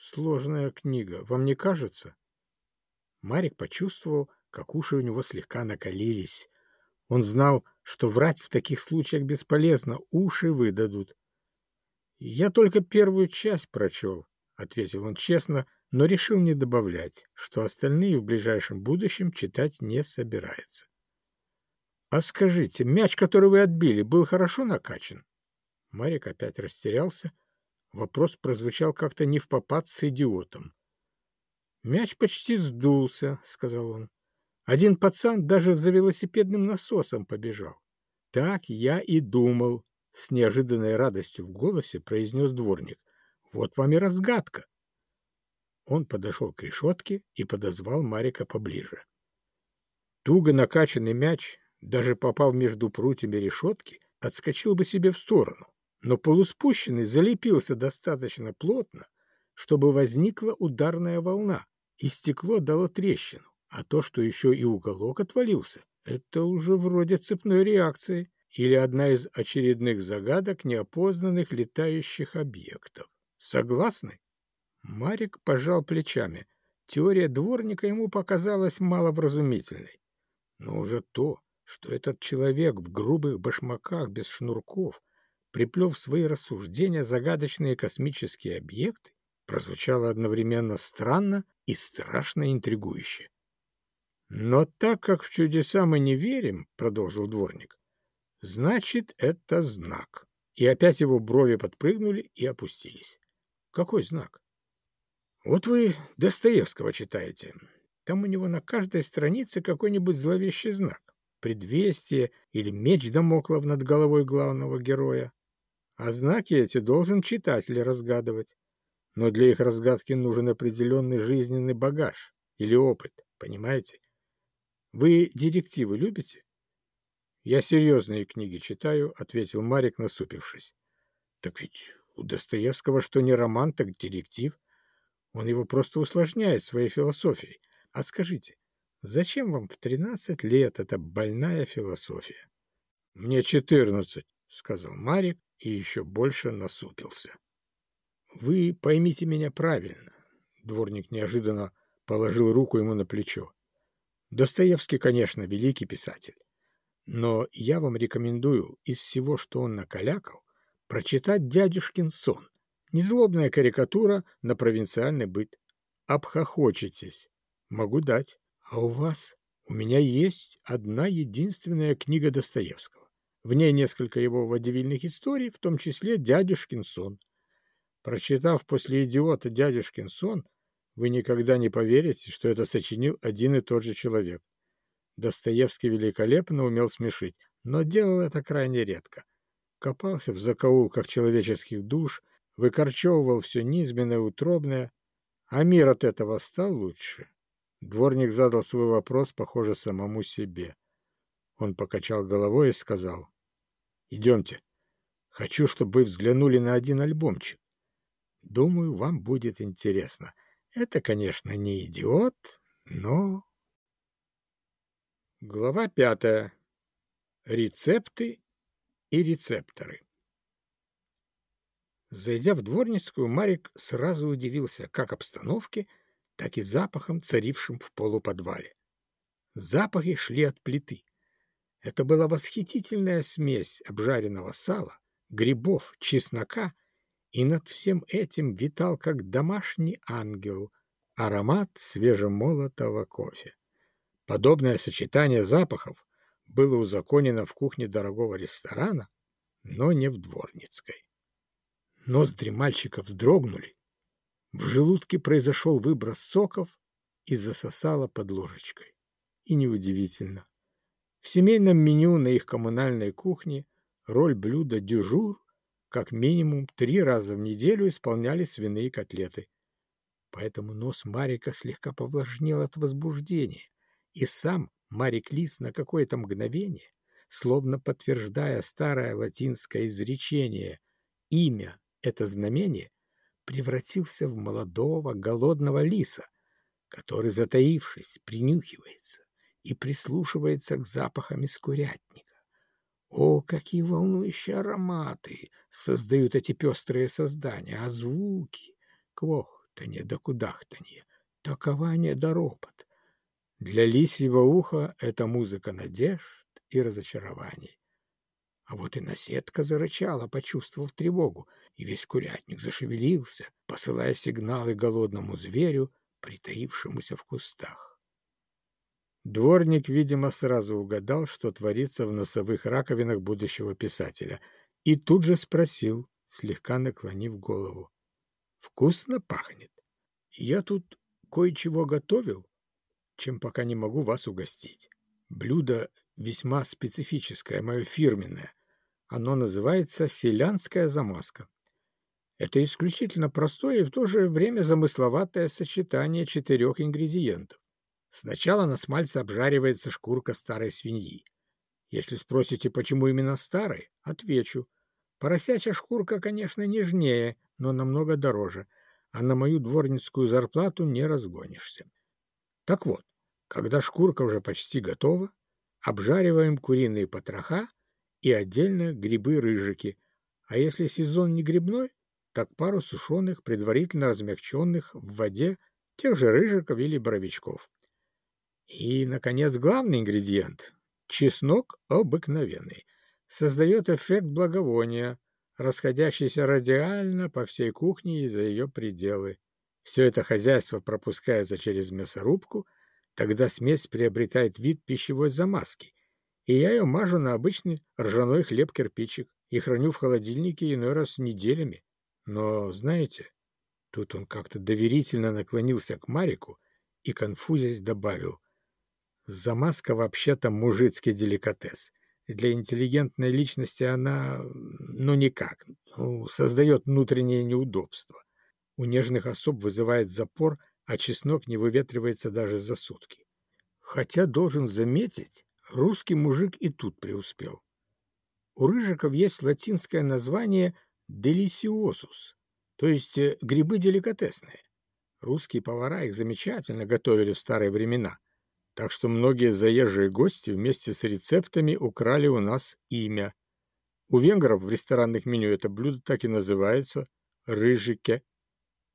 Сложная книга, вам не кажется? Марик почувствовал, как уши у него слегка накалились. Он знал, что врать в таких случаях бесполезно, уши выдадут. «Я только первую часть прочел», — ответил он честно, но решил не добавлять, что остальные в ближайшем будущем читать не собирается. «А скажите, мяч, который вы отбили, был хорошо накачан?» Марик опять растерялся. Вопрос прозвучал как-то не в попад с идиотом. «Мяч почти сдулся», — сказал он. Один пацан даже за велосипедным насосом побежал. Так я и думал, с неожиданной радостью в голосе произнес дворник. Вот вам и разгадка. Он подошел к решетке и подозвал Марика поближе. Туго накачанный мяч, даже попав между прутьями решетки, отскочил бы себе в сторону, но полуспущенный залепился достаточно плотно, чтобы возникла ударная волна, и стекло дало трещину. А то, что еще и уголок отвалился, это уже вроде цепной реакции или одна из очередных загадок неопознанных летающих объектов. Согласны? Марик пожал плечами. Теория дворника ему показалась маловразумительной. Но уже то, что этот человек в грубых башмаках без шнурков приплел свои рассуждения загадочные космические объекты, прозвучало одновременно странно и страшно интригующе. Но так как в чудеса мы не верим, — продолжил дворник, — значит, это знак. И опять его брови подпрыгнули и опустились. Какой знак? Вот вы Достоевского читаете. Там у него на каждой странице какой-нибудь зловещий знак. Предвестие или меч Дамоклов над головой главного героя. А знаки эти должен читатель разгадывать. Но для их разгадки нужен определенный жизненный багаж или опыт, понимаете? Вы детективы любите? Я серьезные книги читаю, ответил Марик, насупившись. Так ведь у Достоевского что не роман, так детектив. Он его просто усложняет своей философией. А скажите, зачем вам в тринадцать лет эта больная философия? Мне четырнадцать, сказал Марик и еще больше насупился. Вы поймите меня правильно. Дворник неожиданно положил руку ему на плечо. Достоевский, конечно, великий писатель. Но я вам рекомендую из всего, что он накалякал, прочитать «Дядюшкин сон». Незлобная карикатура на провинциальный быт. Обхохочетесь. Могу дать. А у вас? У меня есть одна единственная книга Достоевского. В ней несколько его водевильных историй, в том числе «Дядюшкин сон». Прочитав после «Идиота» «Дядюшкин сон», вы никогда не поверите, что это сочинил один и тот же человек. Достоевский великолепно умел смешить, но делал это крайне редко. Копался в закоулках человеческих душ, выкорчевывал все низменное, утробное, а мир от этого стал лучше. Дворник задал свой вопрос, похоже, самому себе. Он покачал головой и сказал, «Идемте. Хочу, чтобы вы взглянули на один альбомчик. Думаю, вам будет интересно. Это, конечно, не идиот, но... Глава пятая. Рецепты и рецепторы. Зайдя в дворницкую, Марик сразу удивился как обстановке, так и запахом, царившим в полуподвале. Запахи шли от плиты. Это была восхитительная смесь обжаренного сала, грибов, чеснока и над всем этим витал, как домашний ангел, аромат свежемолотого кофе. Подобное сочетание запахов было узаконено в кухне дорогого ресторана, но не в дворницкой. Ноздри мальчика вздрогнули, в желудке произошел выброс соков и засосало под ложечкой. И неудивительно. В семейном меню на их коммунальной кухне роль блюда дюжур как минимум три раза в неделю исполняли свиные котлеты. Поэтому нос Марика слегка повлажнел от возбуждения, и сам Марик Лис на какое-то мгновение, словно подтверждая старое латинское изречение «имя — это знамение», превратился в молодого голодного лиса, который, затаившись, принюхивается и прислушивается к запахам из курятника. О, какие волнующие ароматы создают эти пестрые создания, а звуки, квохтанье да кудахтанье, такование да ропот. Для лисьего уха это музыка надежд и разочарований. А вот и наседка зарычала, почувствовав тревогу, и весь курятник зашевелился, посылая сигналы голодному зверю, притаившемуся в кустах. Дворник, видимо, сразу угадал, что творится в носовых раковинах будущего писателя, и тут же спросил, слегка наклонив голову. «Вкусно пахнет. Я тут кое-чего готовил, чем пока не могу вас угостить. Блюдо весьма специфическое, мое фирменное. Оно называется селянская замазка. Это исключительно простое и в то же время замысловатое сочетание четырех ингредиентов. Сначала на смальце обжаривается шкурка старой свиньи. Если спросите, почему именно старой, отвечу. Поросячья шкурка, конечно, нежнее, но намного дороже, а на мою дворницкую зарплату не разгонишься. Так вот, когда шкурка уже почти готова, обжариваем куриные потроха и отдельно грибы-рыжики, а если сезон не грибной, так пару сушеных, предварительно размягченных в воде тех же рыжиков или боровичков. И, наконец, главный ингредиент – чеснок обыкновенный. Создает эффект благовония, расходящийся радиально по всей кухне и за ее пределы. Все это хозяйство пропускается через мясорубку, тогда смесь приобретает вид пищевой замазки, и я ее мажу на обычный ржаной хлеб-кирпичик и храню в холодильнике иной раз неделями. Но, знаете, тут он как-то доверительно наклонился к Марику и, конфузясь, добавил – Замазка вообще-то мужицкий деликатес. Для интеллигентной личности она, ну, никак, ну, создает внутреннее неудобство. У нежных особ вызывает запор, а чеснок не выветривается даже за сутки. Хотя, должен заметить, русский мужик и тут преуспел. У рыжиков есть латинское название «делисиосус», то есть э, грибы деликатесные. Русские повара их замечательно готовили в старые времена – так что многие заезжие гости вместе с рецептами украли у нас имя. У венгров в ресторанных меню это блюдо так и называется – рыжике.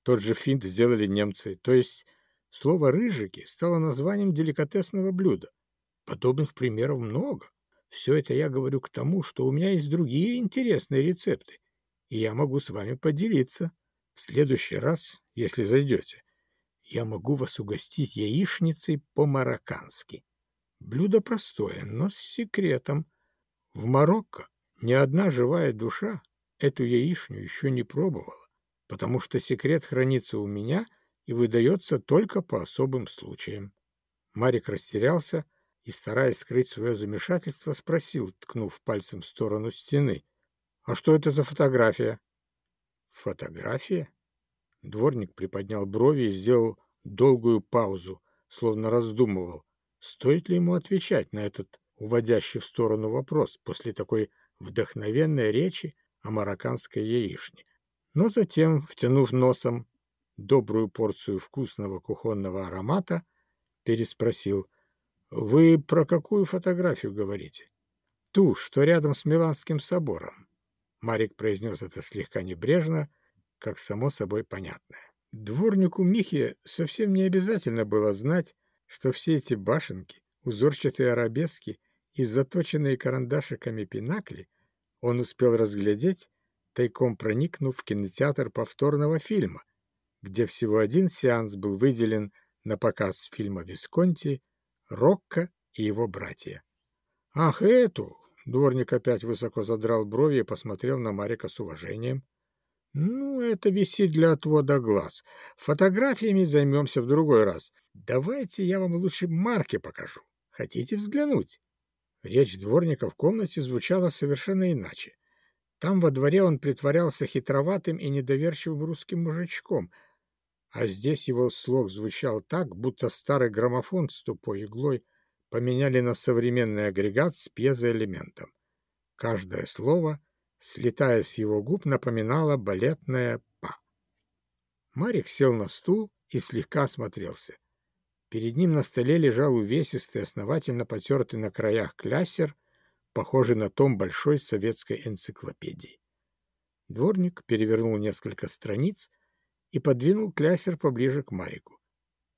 Тот же финт сделали немцы, то есть слово «рыжики» стало названием деликатесного блюда. Подобных примеров много. Все это я говорю к тому, что у меня есть другие интересные рецепты, и я могу с вами поделиться в следующий раз, если зайдете я могу вас угостить яичницей по-мароккански. Блюдо простое, но с секретом. В Марокко ни одна живая душа эту яичню еще не пробовала, потому что секрет хранится у меня и выдается только по особым случаям. Марик растерялся и, стараясь скрыть свое замешательство, спросил, ткнув пальцем в сторону стены, «А что это за фотография?» «Фотография?» Дворник приподнял брови и сделал долгую паузу, словно раздумывал, стоит ли ему отвечать на этот уводящий в сторону вопрос после такой вдохновенной речи о марокканской яичне. Но затем, втянув носом добрую порцию вкусного кухонного аромата, переспросил, «Вы про какую фотографию говорите?» «Ту, что рядом с Миланским собором». Марик произнес это слегка небрежно, как само собой понятное. Дворнику Михе совсем не обязательно было знать, что все эти башенки, узорчатые арабески и заточенные карандашиками пинакли он успел разглядеть, тайком проникнув в кинотеатр повторного фильма, где всего один сеанс был выделен на показ фильма «Висконти», «Рокко» и его братья. «Ах, эту!» — дворник опять высоко задрал брови и посмотрел на Марика с уважением — ну, это висит для отвода глаз. Фотографиями займемся в другой раз. Давайте я вам лучше марки покажу. Хотите взглянуть? Речь дворника в комнате звучала совершенно иначе. Там во дворе он притворялся хитроватым и недоверчивым русским мужичком, а здесь его слог звучал так, будто старый граммофон с тупой иглой поменяли на современный агрегат с пьезоэлементом. Каждое слово, слетая с его губ, напоминало балетное «па». Марик сел на стул и слегка осмотрелся. Перед ним на столе лежал увесистый, основательно потертый на краях кляссер, похожий на том большой советской энциклопедии. Дворник перевернул несколько страниц и подвинул кляссер поближе к Марику.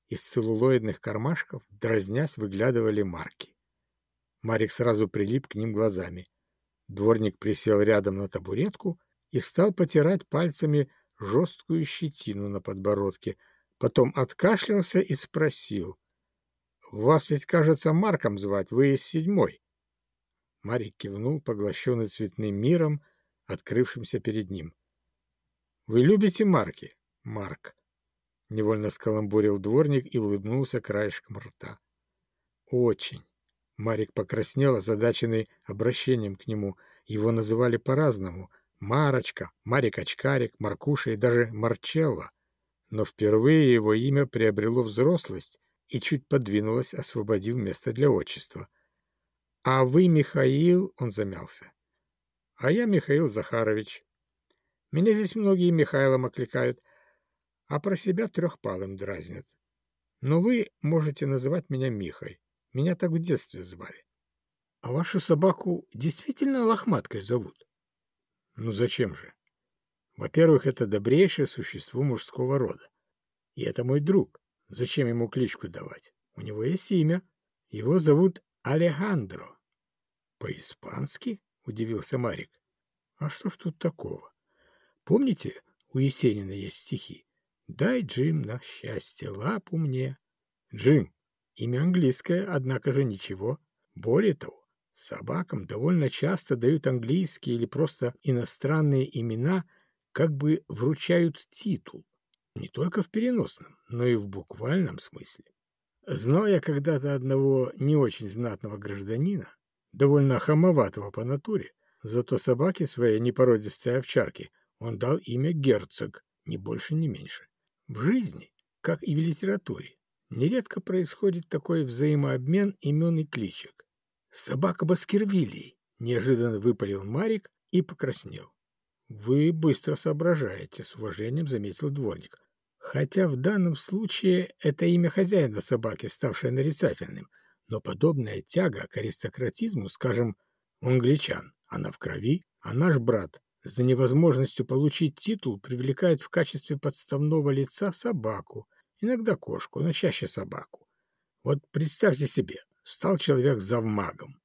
Из целлулоидных кармашков, дразнясь, выглядывали марки. Марик сразу прилип к ним глазами. Дворник присел рядом на табуретку и стал потирать пальцами жесткую щетину на подбородке — Потом откашлялся и спросил. — Вас ведь, кажется, Марком звать, вы из седьмой. Марик кивнул, поглощенный цветным миром, открывшимся перед ним. — Вы любите Марки? — Марк. Невольно скаламбурил дворник и улыбнулся краешком рта. — Очень. Марик покраснел, озадаченный обращением к нему. Его называли по-разному. Марочка, Марик-очкарик, Маркуша и даже Марчелло но впервые его имя приобрело взрослость и чуть подвинулось, освободив место для отчества. «А вы, Михаил...» — он замялся. «А я Михаил Захарович. Меня здесь многие Михайлом окликают, а про себя трехпалым дразнят. Но вы можете называть меня Михой. Меня так в детстве звали. А вашу собаку действительно лохматкой зовут? Ну зачем же? Во-первых, это добрейшее существо мужского рода. И это мой друг. Зачем ему кличку давать? У него есть имя. Его зовут Алехандро. По-испански? Удивился Марик. А что ж тут такого? Помните, у Есенина есть стихи? Дай, Джим, на счастье лапу мне. Джим. Имя английское, однако же ничего. Более того, собакам довольно часто дают английские или просто иностранные имена – как бы вручают титул, не только в переносном, но и в буквальном смысле. Знал я когда-то одного не очень знатного гражданина, довольно хамоватого по натуре, зато собаке своей непородистой овчарки он дал имя герцог, ни больше, ни меньше. В жизни, как и в литературе, нередко происходит такой взаимообмен имен и кличек. «Собака Баскервилей!» — неожиданно выпалил Марик и покраснел. «Вы быстро соображаете», — с уважением заметил дворник. «Хотя в данном случае это имя хозяина собаки, ставшее нарицательным, но подобная тяга к аристократизму, скажем, англичан, она в крови, а наш брат за невозможностью получить титул привлекает в качестве подставного лица собаку, иногда кошку, но чаще собаку. Вот представьте себе, стал человек завмагом,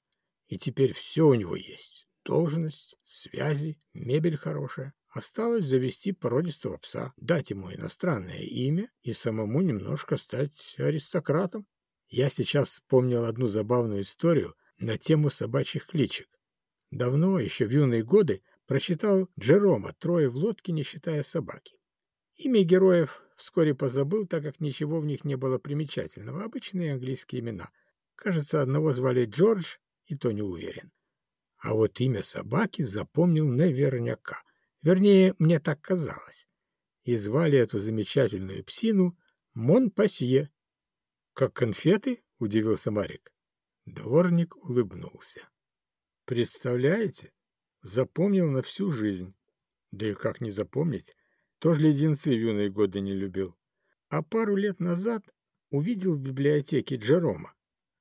и теперь все у него есть должность, связи, мебель хорошая. Осталось завести породистого пса, дать ему иностранное имя и самому немножко стать аристократом. Я сейчас вспомнил одну забавную историю на тему собачьих кличек. Давно, еще в юные годы, прочитал Джерома «Трое в лодке, не считая собаки». Имя героев вскоре позабыл, так как ничего в них не было примечательного. Обычные английские имена. Кажется, одного звали Джордж, и то не уверен. А вот имя собаки запомнил наверняка. Вернее, мне так казалось. И звали эту замечательную псину Монпасье. «Как конфеты?» — удивился Марик. Дворник улыбнулся. «Представляете? Запомнил на всю жизнь. Да и как не запомнить? Тоже леденцы в юные годы не любил. А пару лет назад увидел в библиотеке Джерома.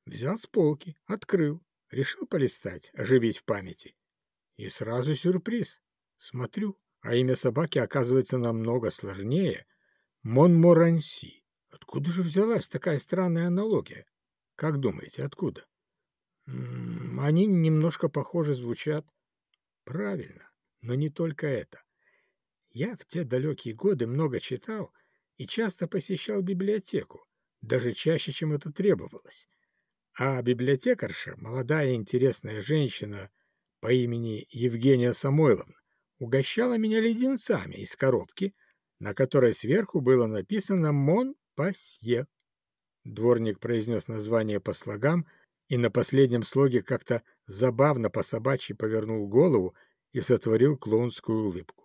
Взял с полки, открыл. Решил полистать, оживить в памяти. И сразу сюрприз. Смотрю, а имя собаки оказывается намного сложнее. Монморанси. Откуда же взялась такая странная аналогия? Как думаете, откуда? М -м, они немножко похоже звучат. Правильно, но не только это. Я в те далекие годы много читал и часто посещал библиотеку, даже чаще, чем это требовалось. А библиотекарша, молодая интересная женщина по имени Евгения Самойловна, угощала меня леденцами из коробки, на которой сверху было написано «Мон Пасье». Дворник произнес название по слогам и на последнем слоге как-то забавно по собачьи повернул голову и сотворил клоунскую улыбку.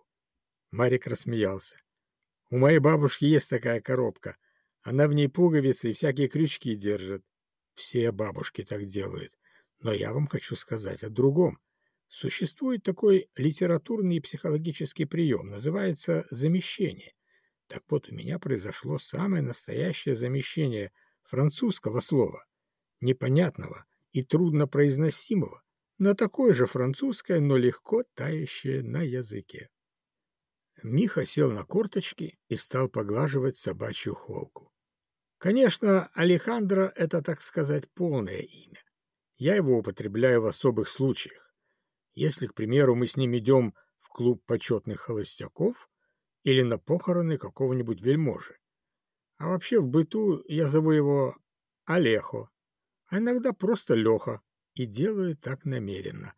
Марик рассмеялся. «У моей бабушки есть такая коробка. Она в ней пуговицы и всякие крючки держит. Все бабушки так делают. Но я вам хочу сказать о другом. Существует такой литературный и психологический прием, называется замещение. Так вот, у меня произошло самое настоящее замещение французского слова, непонятного и труднопроизносимого, на такое же французское, но легко тающее на языке. Миха сел на корточки и стал поглаживать собачью холку. Конечно, Алехандро — это, так сказать, полное имя. Я его употребляю в особых случаях. Если, к примеру, мы с ним идем в клуб почетных холостяков, или на похороны какого-нибудь вельможи. А вообще в быту я зову его Олехо, а иногда просто Леха, и делаю так намеренно.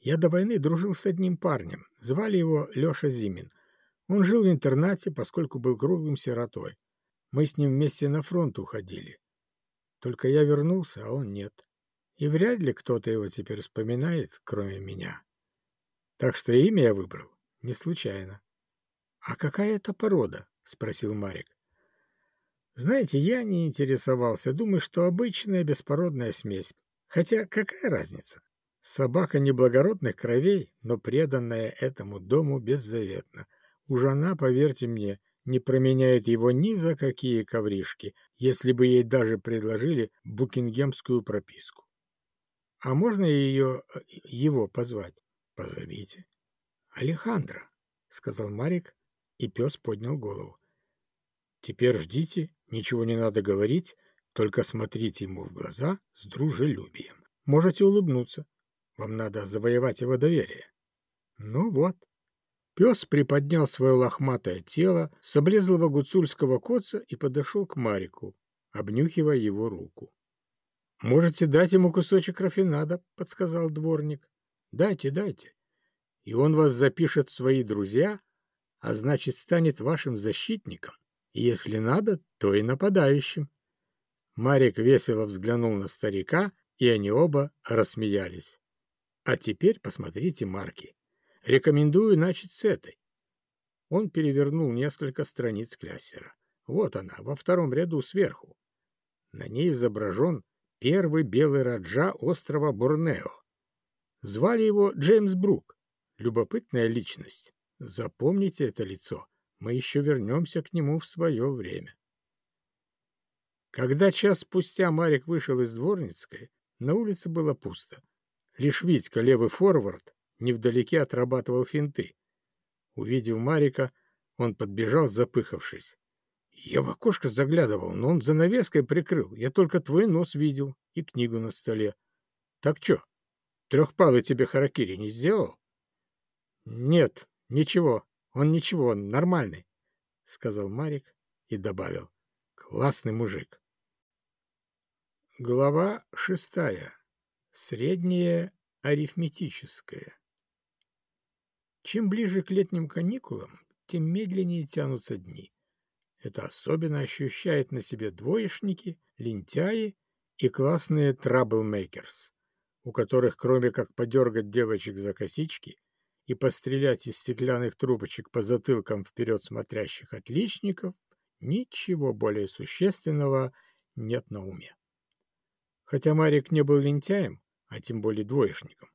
Я до войны дружил с одним парнем, звали его Леша Зимин. Он жил в интернате, поскольку был круглым сиротой. Мы с ним вместе на фронт уходили. Только я вернулся, а он нет. И вряд ли кто-то его теперь вспоминает, кроме меня. Так что имя я выбрал не случайно. «А какая это порода?» — спросил Марик. «Знаете, я не интересовался. Думаю, что обычная беспородная смесь. Хотя какая разница? Собака неблагородных кровей, но преданная этому дому беззаветно. Уж она, поверьте мне, не променяет его ни за какие ковришки, если бы ей даже предложили букингемскую прописку. А можно ее, его позвать? Позовите. Алехандро, — сказал Марик, и пес поднял голову. «Теперь ждите, ничего не надо говорить, только смотрите ему в глаза с дружелюбием. Можете улыбнуться. Вам надо завоевать его доверие». «Ну вот». Пес приподнял свое лохматое тело с облезлого гуцульского коца и подошел к Марику, обнюхивая его руку. «Можете дать ему кусочек рафинада», — подсказал дворник. «Дайте, дайте. И он вас запишет в свои друзья, а значит, станет вашим защитником, если надо, то и нападающим. Марик весело взглянул на старика, и они оба рассмеялись. А теперь посмотрите марки. Рекомендую начать с этой. Он перевернул несколько страниц кляссера. Вот она, во втором ряду сверху. На ней изображен первый белый раджа острова Борнео. Звали его Джеймс Брук. Любопытная личность. Запомните это лицо, мы еще вернемся к нему в свое время. Когда час спустя Марик вышел из Дворницкой, на улице было пусто. Лишь Витька, левый форвард, невдалеке отрабатывал финты. Увидев Марика, он подбежал, запыхавшись. Я в окошко заглядывал, но он занавеской прикрыл. Я только твой нос видел и книгу на столе. Так что, трехпалый тебе харакири не сделал? Нет, «Ничего, он ничего, он нормальный», — сказал Марик и добавил. «Классный мужик». Глава шестая. Среднее арифметическое. Чем ближе к летним каникулам, тем медленнее тянутся дни. Это особенно ощущают на себе двоечники, лентяи и классные troublemakers, у которых, кроме как подергать девочек за косички, и пострелять из стеклянных трубочек по затылкам вперед смотрящих отличников, ничего более существенного нет на уме. Хотя Марик не был лентяем, а тем более двоечником,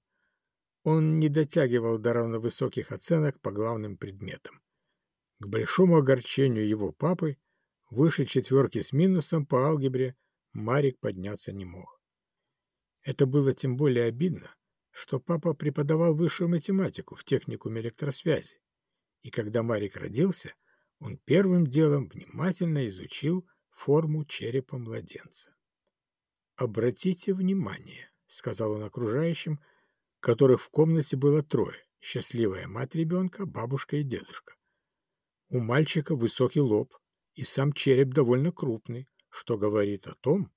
он не дотягивал до равновысоких оценок по главным предметам. К большому огорчению его папы, выше четверки с минусом по алгебре, Марик подняться не мог. Это было тем более обидно, что папа преподавал высшую математику в техникуме электросвязи, и когда Марик родился, он первым делом внимательно изучил форму черепа младенца. «Обратите внимание», — сказал он окружающим, которых в комнате было трое, счастливая мать ребенка, бабушка и дедушка. У мальчика высокий лоб, и сам череп довольно крупный, что говорит о том...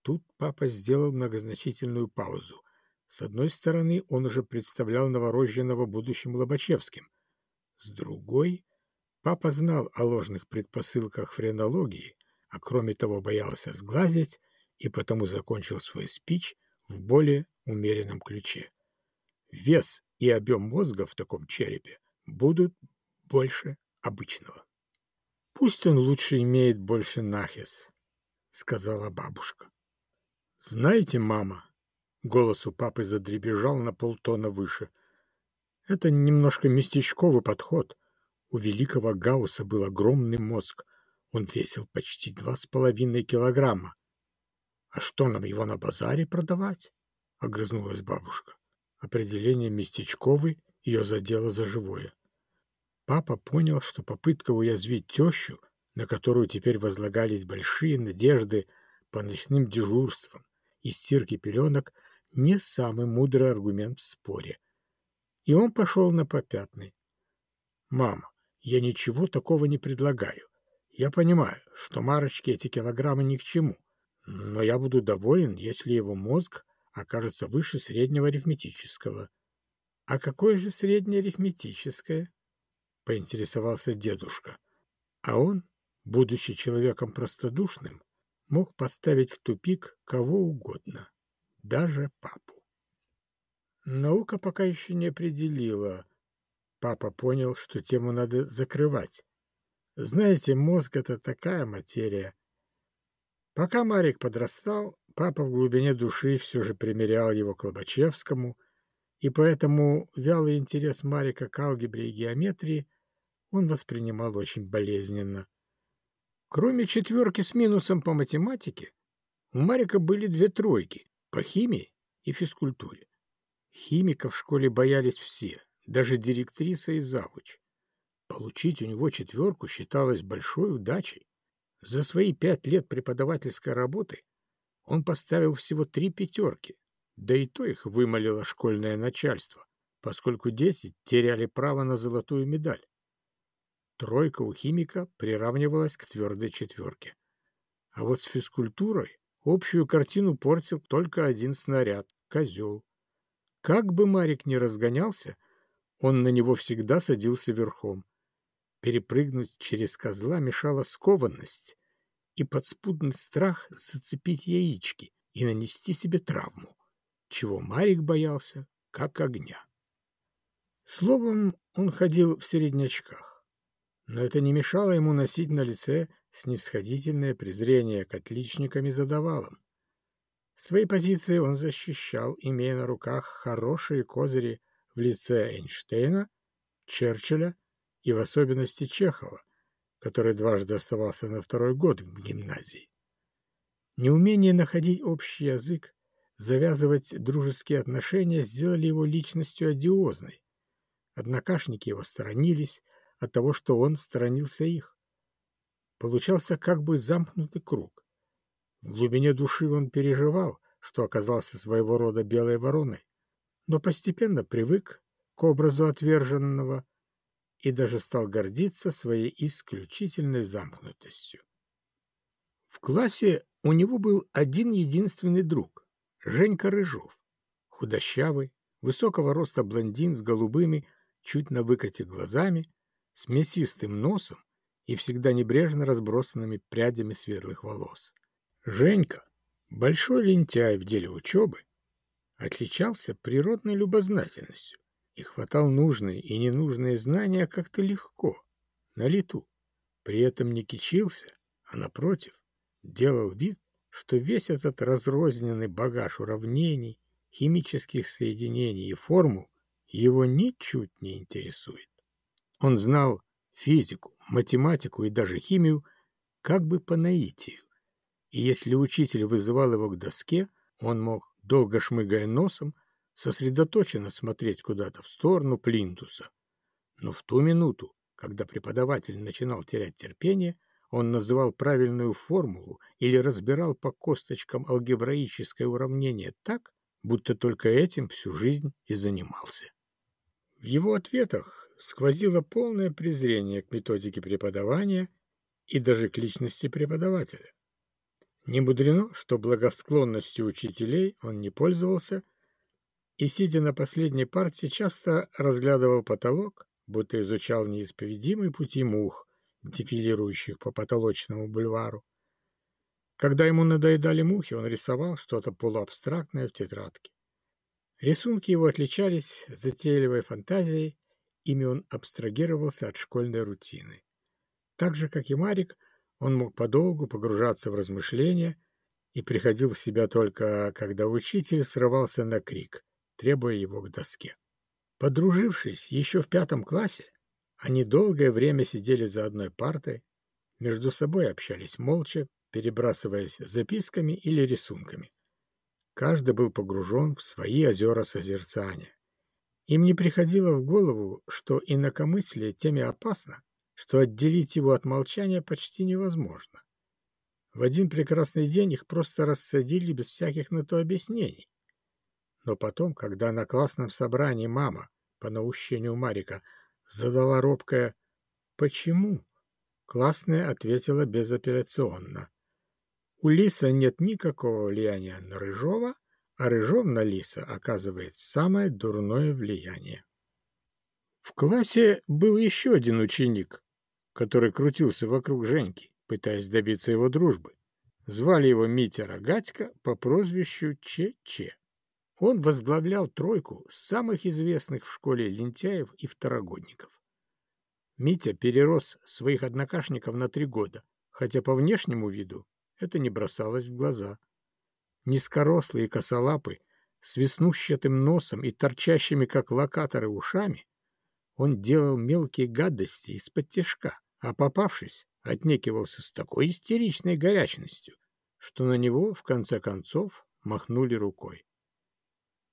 Тут папа сделал многозначительную паузу — с одной стороны, он уже представлял новорожденного будущим Лобачевским. С другой, папа знал о ложных предпосылках френологии, а кроме того боялся сглазить, и потому закончил свой спич в более умеренном ключе. Вес и объем мозга в таком черепе будут больше обычного. Пусть он лучше имеет больше нахис, сказала бабушка. Знаете, мама, голос у папы задребежал на полтона выше. Это немножко местечковый подход. У великого Гаусса был огромный мозг. Он весил почти два с половиной килограмма. А что нам его на базаре продавать? Огрызнулась бабушка. Определение местечковый ее задело за живое. Папа понял, что попытка уязвить тещу, на которую теперь возлагались большие надежды по ночным дежурствам и стирке пеленок, не самый мудрый аргумент в споре. И он пошел на попятный. «Мама, я ничего такого не предлагаю. Я понимаю, что Марочке эти килограммы ни к чему, но я буду доволен, если его мозг окажется выше среднего арифметического. А какое же среднее арифметическое? Поинтересовался дедушка. А он, будучи человеком простодушным, мог поставить в тупик кого угодно, даже папу. Наука пока еще не определила. Папа понял, что тему надо закрывать. Знаете, мозг — это такая материя. Пока Марик подрастал, Папа в глубине души все же примерял его к Лобачевскому, и поэтому вялый интерес Марика к алгебре и геометрии он воспринимал очень болезненно. Кроме четверки с минусом по математике, у Марика были две тройки по химии и физкультуре. Химиков в школе боялись все, даже директриса и завуч. Получить у него четверку считалось большой удачей. За свои пять лет преподавательской работы он поставил всего три пятерки, да и то их вымолило школьное начальство, поскольку дети теряли право на золотую медаль. Тройка у химика приравнивалась к твердой четверке. А вот с физкультурой общую картину портил только один снаряд — козел. Как бы Марик ни разгонялся, он на него всегда садился верхом. Перепрыгнуть через козла мешала скованность, и подспудный страх зацепить яички и нанести себе травму, чего Марик боялся, как огня. Словом, он ходил в середнячках, но это не мешало ему носить на лице снисходительное презрение к отличникам и задавалам. Свои позиции он защищал, имея на руках хорошие козыри в лице Эйнштейна, Черчилля и в особенности Чехова, который дважды оставался на второй год в гимназии. Неумение находить общий язык, завязывать дружеские отношения сделали его личностью одиозной. Однокашники его сторонились от того, что он сторонился их. Получался как бы замкнутый круг. В глубине души он переживал, что оказался своего рода белой вороной, но постепенно привык к образу отверженного и даже стал гордиться своей исключительной замкнутостью. В классе у него был один единственный друг — Женька Рыжов, худощавый, высокого роста блондин с голубыми, чуть на выкате глазами, с мясистым носом и всегда небрежно разбросанными прядями светлых волос. Женька, большой лентяй в деле учебы, отличался природной любознательностью и хватал нужные и ненужные знания как-то легко, на лету. При этом не кичился, а, напротив, делал вид, что весь этот разрозненный багаж уравнений, химических соединений и формул его ничуть не интересует. Он знал физику, математику и даже химию как бы по наитию. И если учитель вызывал его к доске, он мог, долго шмыгая носом, сосредоточенно смотреть куда-то в сторону плинтуса. Но в ту минуту, когда преподаватель начинал терять терпение, он называл правильную формулу или разбирал по косточкам алгебраическое уравнение так, будто только этим всю жизнь и занимался. В его ответах сквозило полное презрение к методике преподавания и даже к личности преподавателя. Не мудрено, что благосклонностью учителей он не пользовался и, сидя на последней партии, часто разглядывал потолок, будто изучал неисповедимые пути мух, дефилирующих по потолочному бульвару. Когда ему надоедали мухи, он рисовал что-то полуабстрактное в тетрадке. Рисунки его отличались затейливой фантазией, ими он абстрагировался от школьной рутины. Так же, как и Марик, он мог подолгу погружаться в размышления и приходил в себя только, когда учитель срывался на крик, требуя его к доске. Подружившись еще в пятом классе, они долгое время сидели за одной партой, между собой общались молча, перебрасываясь записками или рисунками. Каждый был погружен в свои озера созерцания. Им не приходило в голову, что инакомыслие теме опасно, что отделить его от молчания почти невозможно. В один прекрасный день их просто рассадили без всяких на то объяснений. Но потом, когда на классном собрании мама, по наущению Марика, задала робкое «Почему?», классная ответила безапелляционно. У Лиса нет никакого влияния на Рыжова, а Рыжов на Лиса оказывает самое дурное влияние. В классе был еще один ученик, который крутился вокруг Женьки, пытаясь добиться его дружбы. Звали его Митя Рогатько по прозвищу Че-Че. Он возглавлял тройку самых известных в школе лентяев и второгодников. Митя перерос своих однокашников на три года, хотя по внешнему виду это не бросалось в глаза. Низкорослый и косолапый, с веснущатым носом и торчащими, как локаторы, ушами, он делал мелкие гадости из-под тяжка, а попавшись, отнекивался с такой истеричной горячностью, что на него, в конце концов, махнули рукой.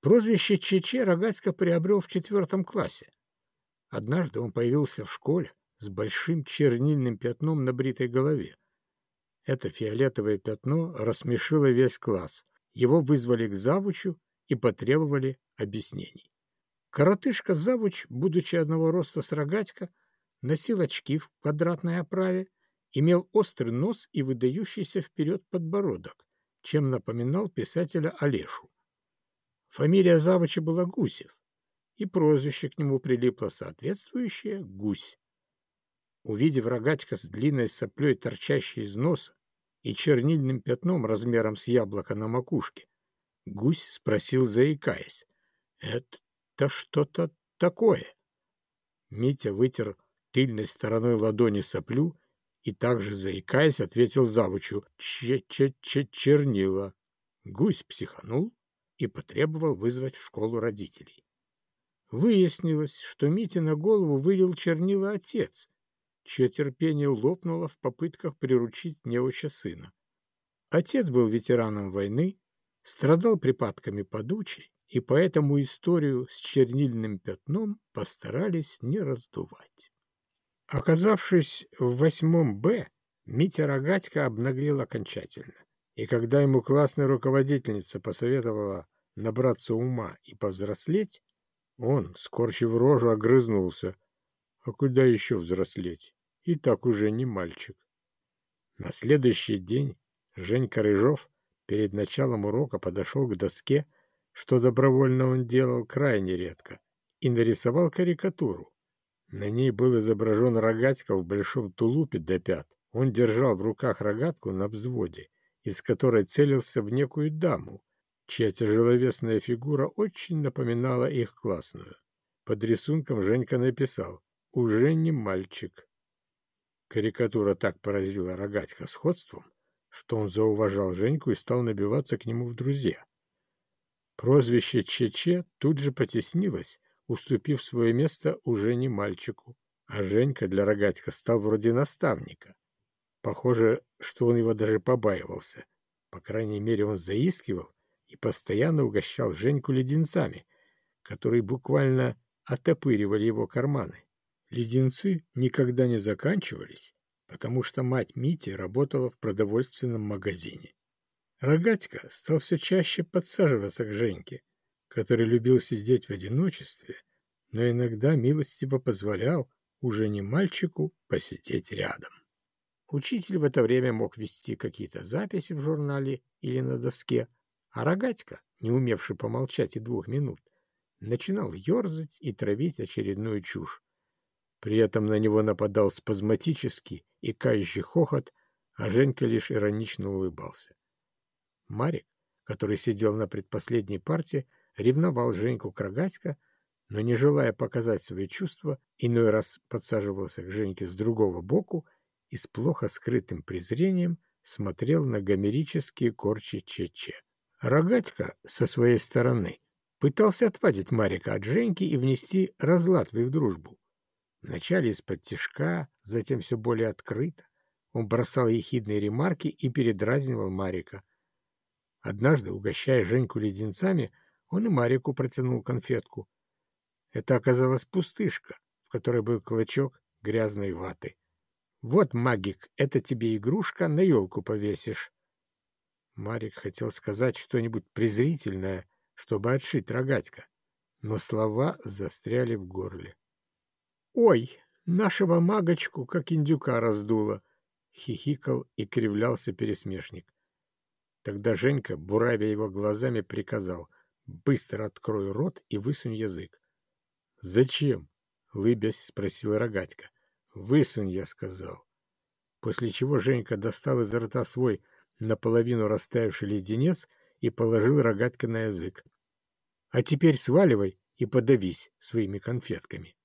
Прозвище Чече Рогатько приобрел в четвертом классе. Однажды он появился в школе с большим чернильным пятном на бритой голове. Это фиолетовое пятно рассмешило весь класс. Его вызвали к завучу и потребовали объяснений. Коротышка-завуч, будучи одного роста с рогатька, носил очки в квадратной оправе, имел острый нос и выдающийся вперед подбородок, чем напоминал писателя Олешу. Фамилия завуча была Гусев, и прозвище к нему прилипло соответствующее — Гусь. Увидев рогатька с длинной соплей, торчащей из носа, и чернильным пятном размером с яблоко на макушке. Гусь спросил, заикаясь. — Это что-то такое? Митя вытер тыльной стороной ладони соплю и также, заикаясь, ответил завучу «Че-че-че-чернила». Гусь психанул и потребовал вызвать в школу родителей. Выяснилось, что Мите на голову вылил чернила отец, чье терпение лопнуло в попытках приручить неуча сына. Отец был ветераном войны, страдал припадками подучей, и поэтому историю с чернильным пятном постарались не раздувать. Оказавшись в восьмом «Б», Митя Рогатько обнаглел окончательно. И когда ему классная руководительница посоветовала набраться ума и повзрослеть, он, скорчив рожу, огрызнулся. А куда еще взрослеть? и так уже не мальчик. На следующий день Женька Рыжов перед началом урока подошел к доске, что добровольно он делал крайне редко, и нарисовал карикатуру. На ней был изображен рогатька в большом тулупе до пят. Он держал в руках рогатку на взводе, из которой целился в некую даму, чья тяжеловесная фигура очень напоминала их классную. Под рисунком Женька написал «Уже не мальчик». Карикатура так поразила Рогатька сходством, что он зауважал Женьку и стал набиваться к нему в друзья. Прозвище Чече тут же потеснилось, уступив свое место уже не мальчику, а Женька для Рогатька стал вроде наставника. Похоже, что он его даже побаивался. По крайней мере, он заискивал и постоянно угощал Женьку леденцами, которые буквально отопыривали его карманы. Леденцы никогда не заканчивались, потому что мать Мити работала в продовольственном магазине. Рогатька стал все чаще подсаживаться к Женьке, который любил сидеть в одиночестве, но иногда милостиво позволял уже не мальчику посидеть рядом. Учитель в это время мог вести какие-то записи в журнале или на доске, а Рогатька, не умевший помолчать и двух минут, начинал ерзать и травить очередную чушь, при этом на него нападал спазматический и кающий хохот, а Женька лишь иронично улыбался. Марик, который сидел на предпоследней парте, ревновал Женьку к Рогатько, но, не желая показать свои чувства, иной раз подсаживался к Женьке с другого боку и с плохо скрытым презрением смотрел на гомерические корчи Че-Че. Рогатько со своей стороны пытался отвадить Марика от Женьки и внести разлад в их дружбу. Вначале из-под тишка, затем все более открыто. Он бросал ехидные ремарки и передразнивал Марика. Однажды, угощая Женьку леденцами, он и Марику протянул конфетку. Это оказалась пустышка, в которой был клочок грязной ваты. «Вот, магик, это тебе игрушка, на елку повесишь». Марик хотел сказать что-нибудь презрительное, чтобы отшить рогатька, но слова застряли в горле. «Ой, нашего магочку, как индюка раздуло!» — хихикал и кривлялся пересмешник. Тогда Женька, буравя его глазами, приказал «Быстро открой рот и высунь язык». «Зачем?» — лыбясь спросил Рогатька. «Высунь», — я сказал. После чего Женька достал из рта свой наполовину растаявший леденец и положил Рогатька на язык. «А теперь сваливай и подавись своими конфетками».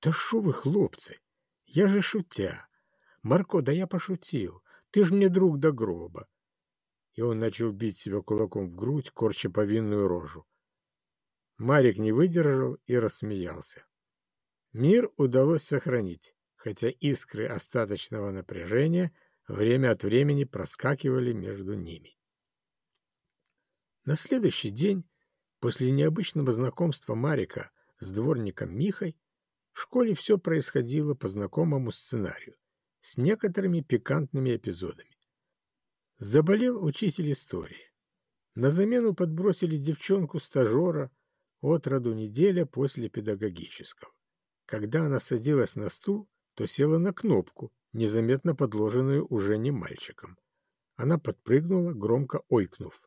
«Да шо вы, хлопцы! Я же шутя! Марко, да я пошутил! Ты ж мне друг до гроба!» и он начал бить себя кулаком в грудь, корча повинную рожу. Марик не выдержал и рассмеялся. Мир удалось сохранить, хотя искры остаточного напряжения время от времени проскакивали между ними. На следующий день, после необычного знакомства Марика с дворником Михой, в школе все происходило по знакомому сценарию, с некоторыми пикантными эпизодами. Заболел учитель истории. На замену подбросили девчонку-стажера от роду неделя после педагогического. Когда она садилась на стул, то села на кнопку, незаметно подложенную уже не мальчиком. Она подпрыгнула, громко ойкнув.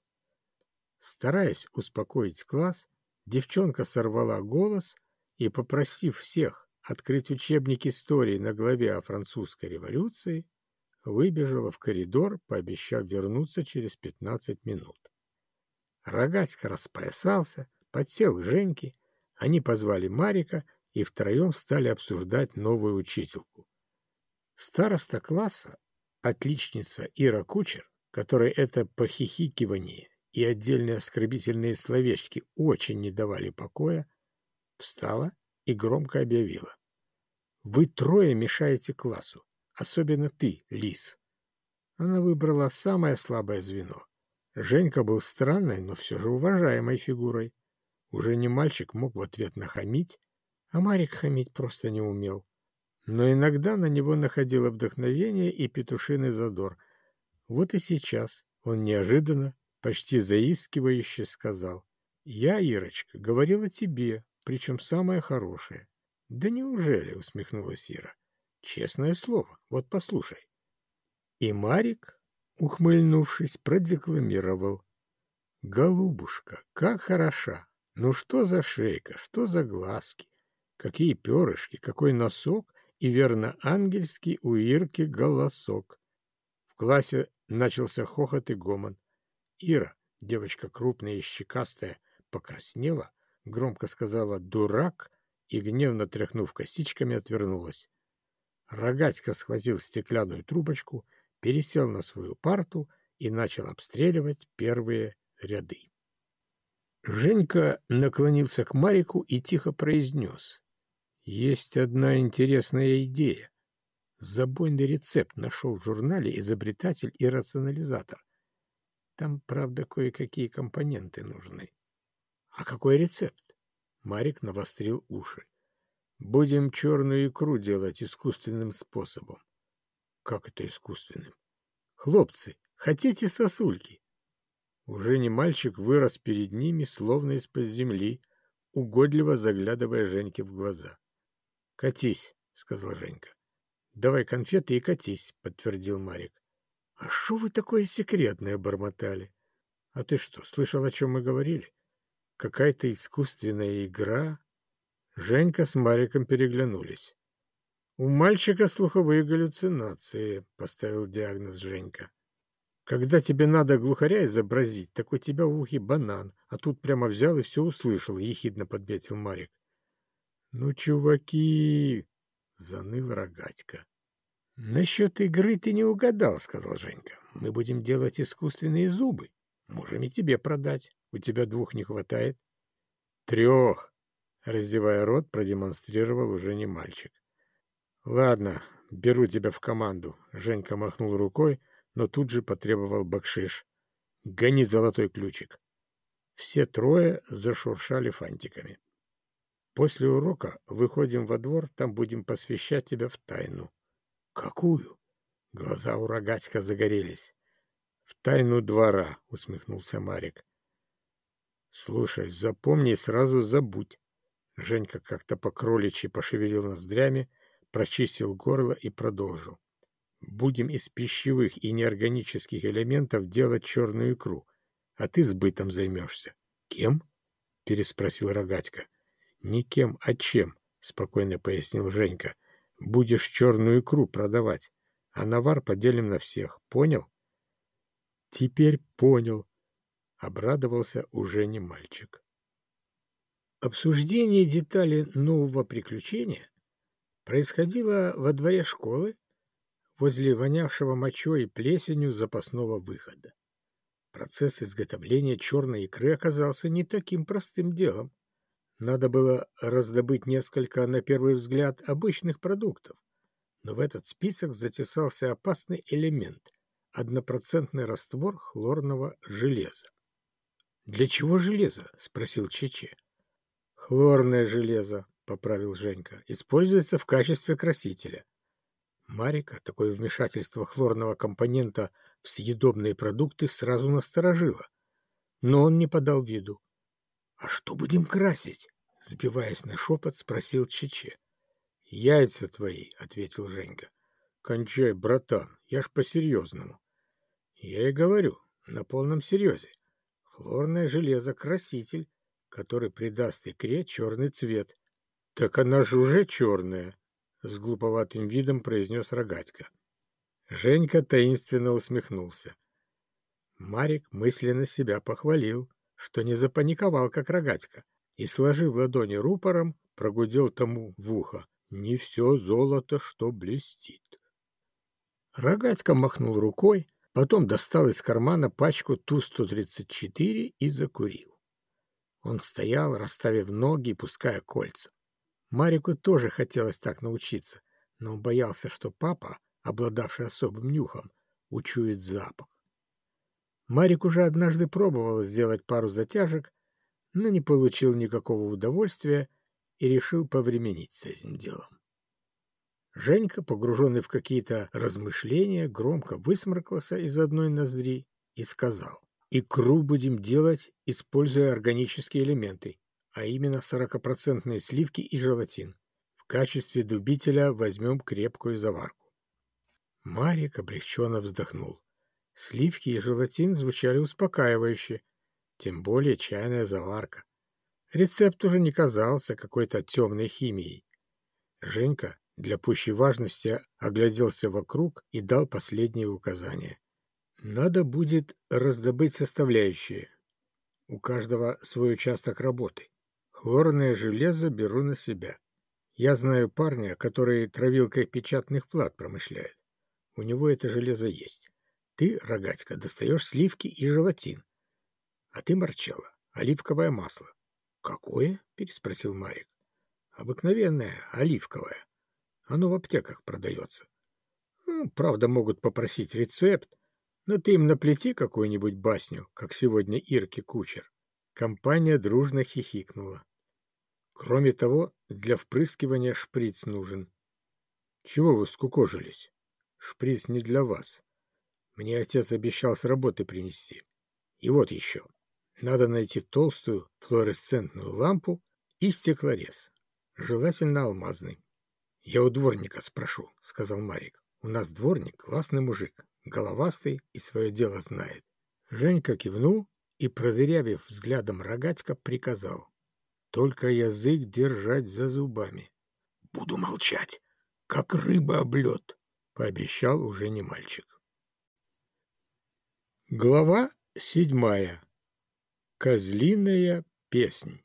Стараясь успокоить класс, девчонка сорвала голос и, попросив всех открыть учебник истории на главе о французской революции, выбежала в коридор, пообещав вернуться через пятнадцать минут. Рогатько распоясался, подсел к Женьке, они позвали Марика и втроем стали обсуждать новую учительку. Староста класса, отличница Ира Кучер, которой это похихикивание и отдельные оскорбительные словечки очень не давали покоя, встала и громко объявила. «Вы трое мешаете классу. Особенно ты, лис. Она выбрала самое слабое звено. Женька был странной, но все же уважаемой фигурой. Уже не мальчик мог в ответ нахамить, а Марик хамить просто не умел. Но иногда на него находило вдохновение и петушиный задор. Вот и сейчас он неожиданно, почти заискивающе сказал. «Я, Ирочка, говорила тебе, причем самое хорошее». «Да неужели?» — усмехнулась Ира. Честное слово, вот послушай. И Марик, ухмыльнувшись, продекламировал. Голубушка, как хороша! Ну что за шейка, что за глазки, какие перышки, какой носок и, верно, ангельский у Ирки голосок. В классе начался хохот и гомон. Ира, девочка крупная и щекастая, покраснела, громко сказала «дурак» и, гневно тряхнув косичками, отвернулась. Рогатько схватил стеклянную трубочку, пересел на свою парту и начал обстреливать первые ряды. Женька наклонился к Марику и тихо произнес. «Есть одна интересная идея. Забойный рецепт нашел в журнале изобретатель и рационализатор. Там, правда, кое-какие компоненты нужны». «А какой рецепт?» Марик навострил уши. Будем черную икру делать искусственным способом. Как это искусственным? Хлопцы, хотите сосульки? Уже не мальчик вырос перед ними, словно из-под земли, угодливо заглядывая Женьке в глаза. — Катись, — сказал Женька. — Давай конфеты и катись, — подтвердил Марик. — А что вы такое секретное бормотали? — А ты что, слышал, о чем мы говорили? Какая-то искусственная игра, Женька с Мариком переглянулись. «У мальчика слуховые галлюцинации», — поставил диагноз Женька. Когда тебе надо глухаря изобразить, так у тебя в ухе банан, а тут прямо взял и все услышал, — ехидно подметил Марик. — Ну, чуваки! — заныл рогатька. — Насчет игры ты не угадал, — сказал Женька. — Мы будем делать искусственные зубы. Можем и тебе продать. У тебя двух не хватает. — Трех! — раздевая рот, продемонстрировал уже не мальчик. — Ладно, беру тебя в команду. Женька махнул рукой, но тут же потребовал бакшиш. «Гони золотой ключик!» Все трое зашуршали фантиками. «После урока выходим во двор, там будем посвящать тебя в тайну». «Какую?» Глаза у рогатька загорелись. «В тайну двора», — усмехнулся Марик. «Слушай, запомни и сразу забудь». Женька как-то по кроличьи пошевелил ноздрями, прочистил горло и продолжил. Будем из пищевых и неорганических элементов делать черную икру, а ты сбытом займешься. — Кем? — переспросил Рогатько. — Не кем, а чем, — спокойно пояснил Женька. — Будешь черную икру продавать, а навар поделим на всех. Понял? — Теперь понял, — обрадовался уже не мальчик. Обсуждение деталей нового приключения происходило во дворе школы возле вонявшего мочой и плесенью запасного выхода. Процесс изготовления черной икры оказался не таким простым делом. Надо было раздобыть несколько, на первый взгляд, обычных продуктов. Но в этот список затесался опасный элемент – однопроцентный раствор хлорного железа. «Для чего железо?» – спросил Чече. «Хлорное железо», – поправил Женька, – «используется в качестве красителя». Марика такое вмешательство хлорного компонента в съедобные продукты сразу насторожило. Но он не подал виду. — А что будем красить? — сбиваясь на шепот, спросил Чече. — Яйца твои, — ответил Женька. — Кончай, братан, я ж по-серьезному. — Я и говорю, на полном серьезе. Хлорное железо — краситель, который придаст икре черный цвет. — Так она же уже черная, с глуповатым видом произнес Рогатько. Женька таинственно усмехнулся. Марик мысленно себя похвалил, что не запаниковал, как Рогатько, и, сложив ладони рупором, прогудел тому в ухо. «Не все золото, что блестит». Рогатько махнул рукой, потом достал из кармана пачку Ту-134 и закурил. Он стоял, расставив ноги и пуская кольца. Марику тоже хотелось так научиться, но он боялся, что папа, обладавший особым нюхом, учует запах. Марик уже однажды пробовал сделать пару затяжек, но не получил никакого удовольствия и решил повременить с этим делом. Женька, погруженный в какие-то размышления, громко высморкался из одной ноздри и сказал, «Икру будем делать, используя органические элементы а именно 40% сливки и желатин. В качестве дубителя возьмем крепкую заварку. Марик облегченно вздохнул. Сливки и желатин звучали успокаивающе, тем более чайная заварка. Рецепт уже не казался какой-то темной химией. Женька для пущей важности огляделся вокруг и дал последние указания. Надо будет раздобыть составляющие. У каждого свой участок работы. Хлорное железо беру на себя. Я знаю парня, который травилкой печатных плат промышляет. У него это железо есть. Ты, рогатька, достаешь сливки и желатин. А ты, Марчелло, оливковое масло. Какое? переспросил Марик. Обыкновенное, оливковое. Оно в аптеках продается. Ну, правда, могут попросить рецепт, но ты им наплети какую-нибудь басню, как сегодня Ирке Кучер. Компания дружно хихикнула. Кроме того, для впрыскивания шприц нужен. Чего вы скукожились? Шприц не для вас. Мне отец обещал с работы принести. И вот еще. Надо найти толстую флуоресцентную лампу и стеклорез. Желательно алмазный. Я у дворника спрошу, сказал Марик. У нас дворник классный мужик, головастый и свое дело знает. Женька кивнул и, продырявив взглядом рогатька, приказал. Только язык держать за зубами. — Буду молчать, как рыба об лед, — пообещал уже не мальчик. Глава седьмая. Козлиная песнь.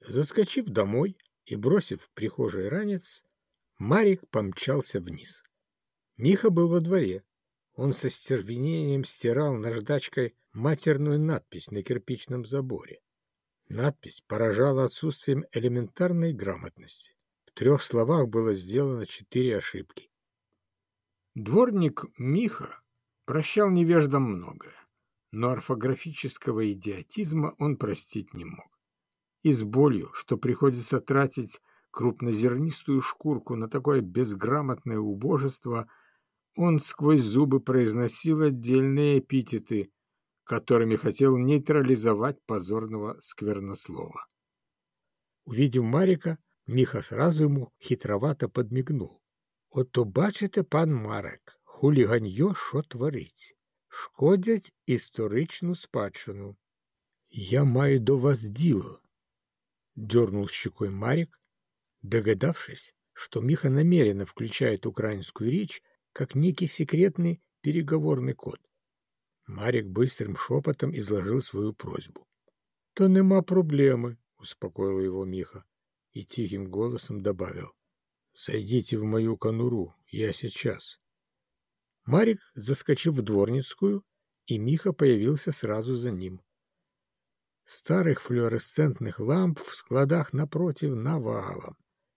Заскочив домой и бросив в прихожей ранец, Марик помчался вниз. Миха был во дворе. Он со стервенением стирал наждачкой матерную надпись на кирпичном заборе. Надпись поражала отсутствием элементарной грамотности. В трех словах было сделано четыре ошибки. Дворник Миха Прощал невеждам многое, но орфографического идиотизма он простить не мог. И с болью, что приходится тратить крупнозернистую шкурку на такое безграмотное убожество, он сквозь зубы произносил отдельные эпитеты, которыми хотел нейтрализовать позорного сквернослова. Увидев Марика, Миха сразу ему хитровато подмигнул. «Ото бачите, пан Марек, хуліганьо що творить, шкодять історичну спадщину. Я маю до вас діло, дернул щекой Марик, догадавшись, что Миха намеренно включает украинскую речь как некий секретный переговорный код. Марик быстрым шепотом изложил свою просьбу. — То нема проблемы, — успокоил его Миха и тихим голосом добавил. — Зайдите в мою конуру, я сейчас. Марик заскочил в дворницкую, и Миха появился сразу за ним. Старых флуоресцентных ламп в складах напротив навалом.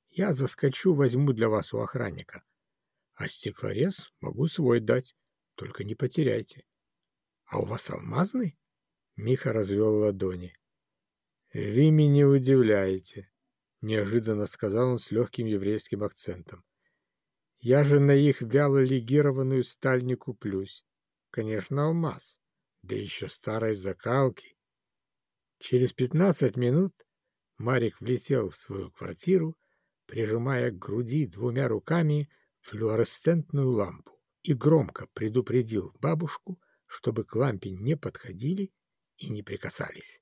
Я заскочу, возьму для вас у охранника. А стеклорез могу свой дать, только не потеряйте. А у вас алмазный? Миха развел ладони. Вы меня удивляете, неожиданно сказал он с легким еврейским акцентом. Я же на их вяло легированную сталь не куплюсь. Конечно, алмаз, да еще старой закалки. Через пятнадцать минут Марик влетел в свою квартиру, прижимая к груди двумя руками флуоресцентную лампу и громко предупредил бабушку, чтобы к лампе не подходили и не прикасались,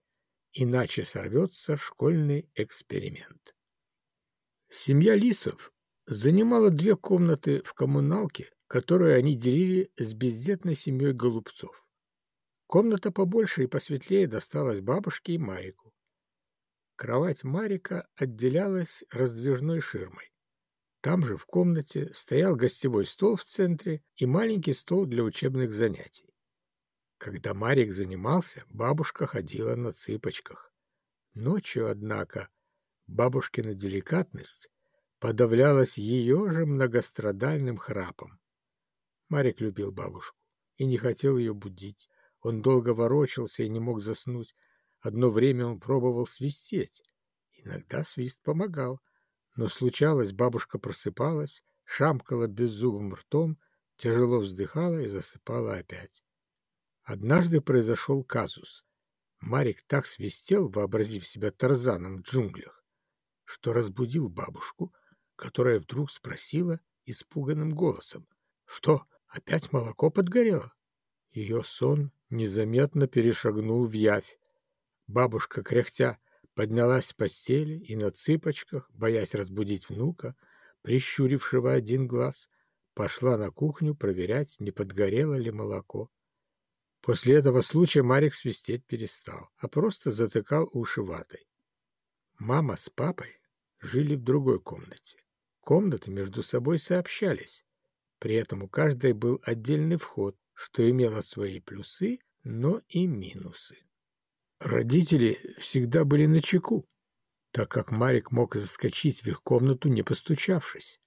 иначе сорвется школьный эксперимент. Семья Лисов занимала две комнаты в коммуналке, которые они делили с бездетной семьей Голубцов. Комната побольше и посветлее досталась бабушке и Марику. Кровать Марика отделялась раздвижной ширмой. Там же в комнате стоял гостевой стол в центре и маленький стол для учебных занятий. Когда Марик занимался, бабушка ходила на цыпочках. Ночью, однако, бабушкина деликатность подавлялась ее же многострадальным храпом. Марик любил бабушку и не хотел ее будить. Он долго ворочался и не мог заснуть. Одно время он пробовал свистеть. Иногда свист помогал, но случалось, бабушка просыпалась, шамкала беззубым ртом, тяжело вздыхала и засыпала опять. Однажды произошел казус. Марик так свистел, вообразив себя Тарзаном в джунглях, что разбудил бабушку — которая вдруг спросила испуганным голосом. «Что, опять молоко подгорело?» Ее сон незаметно перешагнул в явь. Бабушка, кряхтя, поднялась с постели и на цыпочках, боясь разбудить внука, прищурившего один глаз, пошла на кухню проверять, не подгорело ли молоко. После этого случая Марик свистеть перестал, а просто затыкал уши ватой. Мама с папой жили в другой комнате. Комнаты между собой сообщались. При этом у каждой был отдельный вход, что имело свои плюсы, но и минусы. Родители всегда были на чеку, так как Марик мог заскочить в их комнату, не постучавшись.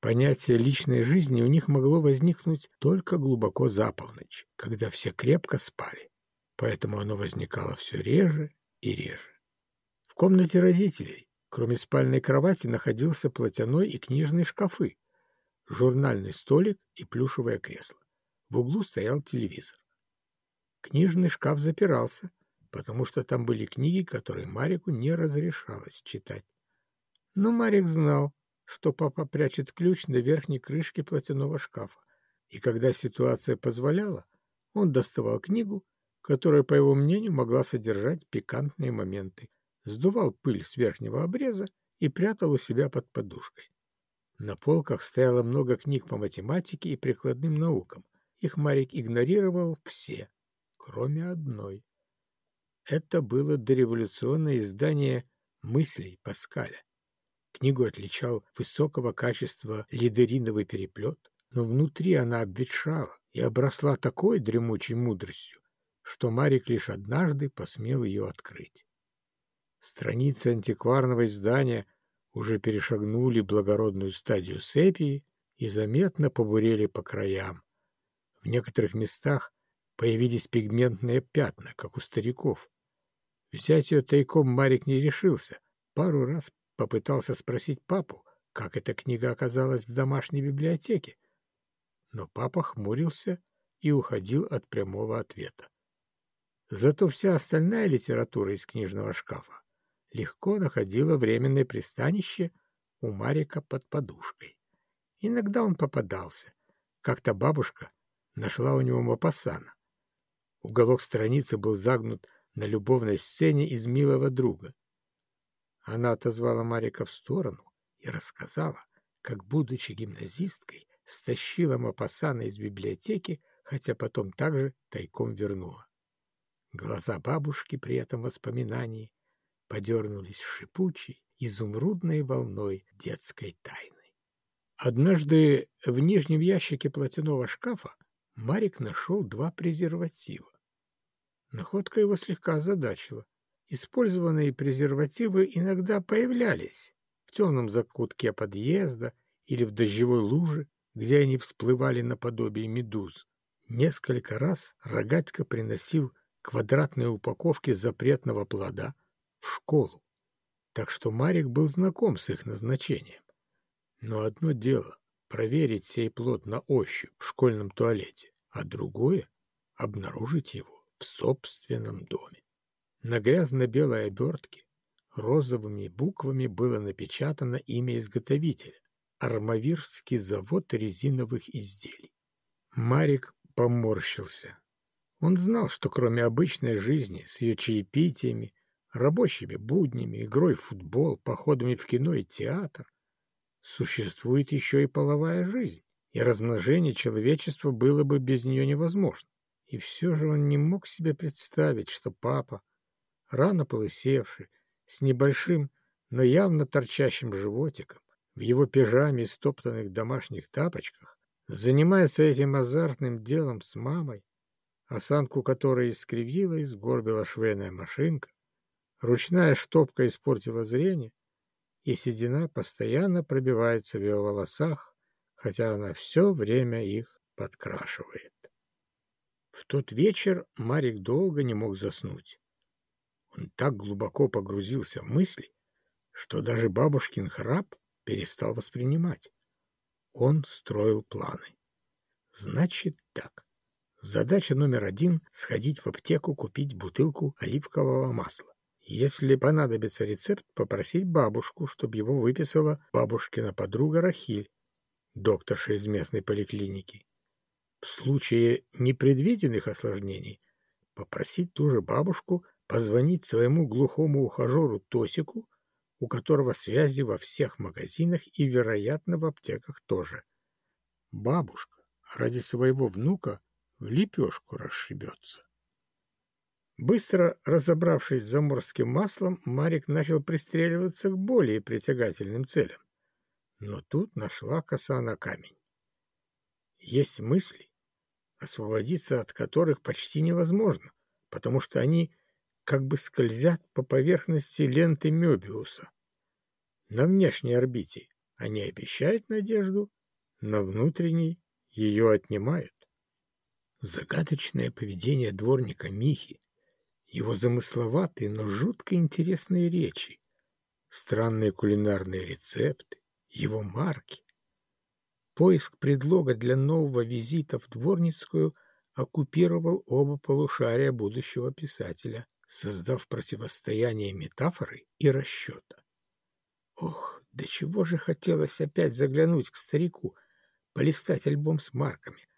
Понятие личной жизни у них могло возникнуть только глубоко за полночь, когда все крепко спали, поэтому оно возникало все реже и реже. В комнате родителей Кроме спальной кровати находился платяной и книжные шкафы, журнальный столик и плюшевое кресло. В углу стоял телевизор. Книжный шкаф запирался, потому что там были книги, которые Марику не разрешалось читать. Но Марик знал, что папа прячет ключ на верхней крышке платяного шкафа, и когда ситуация позволяла, он доставал книгу, которая, по его мнению, могла содержать пикантные моменты, сдувал пыль с верхнего обреза и прятал у себя под подушкой. На полках стояло много книг по математике и прикладным наукам, Их Марик игнорировал все, кроме одной. Это было дореволюционное издание «Мыслей» Паскаля. Книгу отличал высокого качества лидериновый переплет, но внутри она обветшала и обросла такой дремучей мудростью, что Марик лишь однажды посмел ее открыть. Страницы антикварного издания уже перешагнули благородную стадию сепии и заметно побурели по краям. В некоторых местах появились пигментные пятна, как у стариков. Взять ее тайком Марик не решился. Пару раз попытался спросить папу, как эта книга оказалась в домашней библиотеке. Но папа хмурился и уходил от прямого ответа. Зато вся остальная литература из книжного шкафа легко находила временное пристанище у Марика под подушкой. Иногда он попадался. Как-то бабушка нашла у него Мапасана. Уголок страницы был загнут на любовной сцене из «Милого друга». Она отозвала Марика в сторону и рассказала, как, будучи гимназисткой, стащила Мапасана из библиотеки, хотя потом также тайком вернула. Глаза бабушки при этом воспоминании подернулись шипучей, изумрудной волной детской тайны. Однажды в нижнем ящике платяного шкафа Марик нашел два презерватива. Находка его слегка озадачила. Использованные презервативы иногда появлялись в темном закутке подъезда или в дождевой луже, где они всплывали наподобие медуз. Несколько раз Рогатько приносил квадратные упаковки запретного плода в школу, так что Марик был знаком с их назначением. Но одно дело — проверить сей плод на ощупь в школьном туалете, а другое — обнаружить его в собственном доме. На грязно-белой обертке розовыми буквами было напечатано имя изготовителя — Армавирский завод резиновых изделий. Марик поморщился. Он знал, что кроме обычной жизни с ее чаепитиями, рабочими буднями, игрой в футбол, походами в кино и театр, существует еще и половая жизнь, и размножение человечества было бы без нее невозможно. И все же он не мог себе представить, что папа — рано полысевший, с небольшим, но явно торчащим животиком, в его пижаме и стоптанных домашних тапочках, занимается этим азартным делом с мамой, осанку которой искривила и сгорбила швейная машинка, ручная штопка испортила зрение, и седина постоянно пробивается в его волосах, хотя она все время их подкрашивает. В тот вечер Марик долго не мог заснуть. Он так глубоко погрузился в мысли, что даже бабушкин храп перестал воспринимать. Он строил планы. Значит так. Задача номер один — сходить в аптеку, купить бутылку оливкового масла. Если понадобится рецепт, попросить бабушку, чтобы его выписала бабушкина подруга Рахиль, докторша из местной поликлиники. В случае непредвиденных осложнений попросить ту же бабушку позвонить своему глухому ухажеру Тосику, у которого связи во всех магазинах и, вероятно, в аптеках тоже. Бабушка ради своего внука в лепешку расшибется. Быстро разобравшись с заморским маслом, Марик начал пристреливаться к более притягательным целям. Но тут нашла коса на камень. Есть мысли, освободиться от которых почти невозможно, потому что они как бы скользят по поверхности ленты Мёбиуса. На внешней орбите они обещают надежду, на внутренней ее отнимают. Загадочное поведение дворника Михи, его замысловатые, но жутко интересные речи, странные кулинарные рецепты, его марки. Поиск предлога для нового визита в Дворницкую оккупировал оба полушария будущего писателя создав противостояние метафоры и расчета. Ох, до чего же хотелось опять заглянуть к старику, полистать альбом с марками,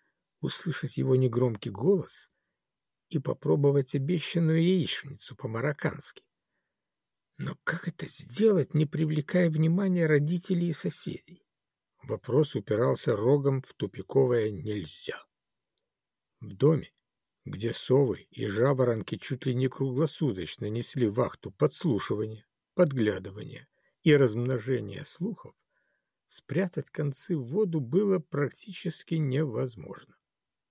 услышать его негромкий голос и попробовать обещанную яичницу по-мароккански. Но как это сделать, не привлекая внимания родителей и соседей? Вопрос упирался рогом в тупиковое «нельзя». В доме, где совы и жаворонки чуть ли не круглосуточно несли вахту подслушивания, подглядывания и размножения слухов, спрятать концы в воду было практически невозможно.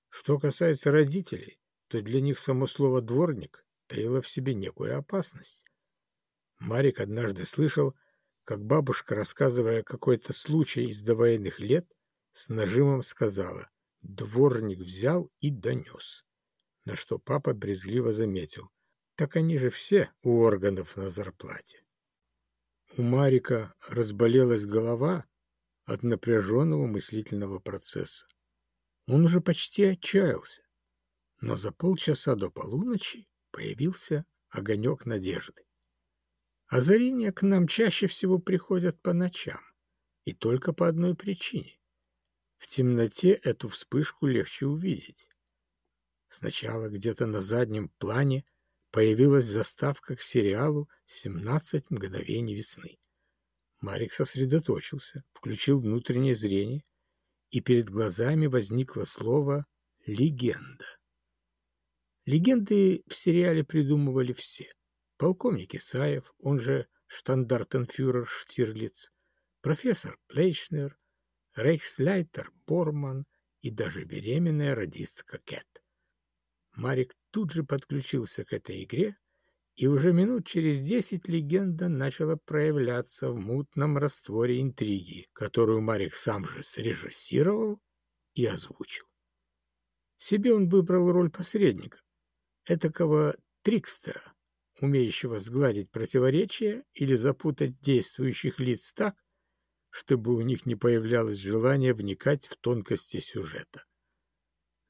Что касается родителей, то для них само слово «дворник» таило в себе некую опасность. Марик однажды слышал, как бабушка, рассказывая какой-то случай из довоенных лет, с нажимом сказала «дворник взял и донес», на что папа брезгливо заметил «так они же все у органов на зарплате». У Марика разболелась голова от напряженного мыслительного процесса. Он уже почти отчаялся, но за полчаса до полуночи появился огонек надежды. Озарения к нам чаще всего приходят по ночам, и только по одной причине. В темноте эту вспышку легче увидеть. Сначала где-то на заднем плане появилась заставка к сериалу «17 мгновений весны». Марик сосредоточился, включил внутреннее зрение, и перед глазами возникло слово «легенда». Легенды в сериале придумывали все. Полковник Исаев, он же штандартенфюрер Штирлиц, профессор Плейшнер, рейхслейтер Борман и даже беременная радистка Кэт. Марик тут же подключился к этой игре, и уже минут через десять легенда начала проявляться в мутном растворе интриги, которую Марик сам же срежиссировал и озвучил. Себе он выбрал роль посредника, этакого трикстера, умеющего сгладить противоречия или запутать действующих лиц так, чтобы у них не появлялось желания вникать в тонкости сюжета.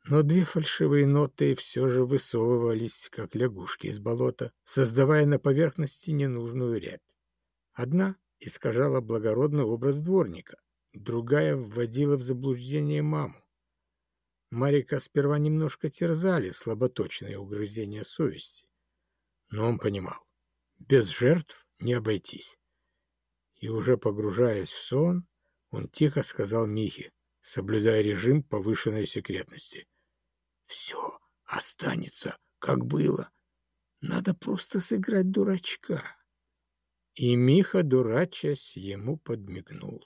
Но две фальшивые ноты все же высовывались, как лягушки из болота, создавая на поверхности ненужную рябь. Одна искажала благородный образ дворника, другая вводила в заблуждение маму. Марика сперва немножко терзали слаботочные угрызения совести. Но он понимал, без жертв не обойтись. И уже погружаясь в сон, он тихо сказал Михе, соблюдая режим повышенной секретности. «Все останется, как было. Надо просто сыграть дурачка». И Миха, дурачась, ему подмигнул.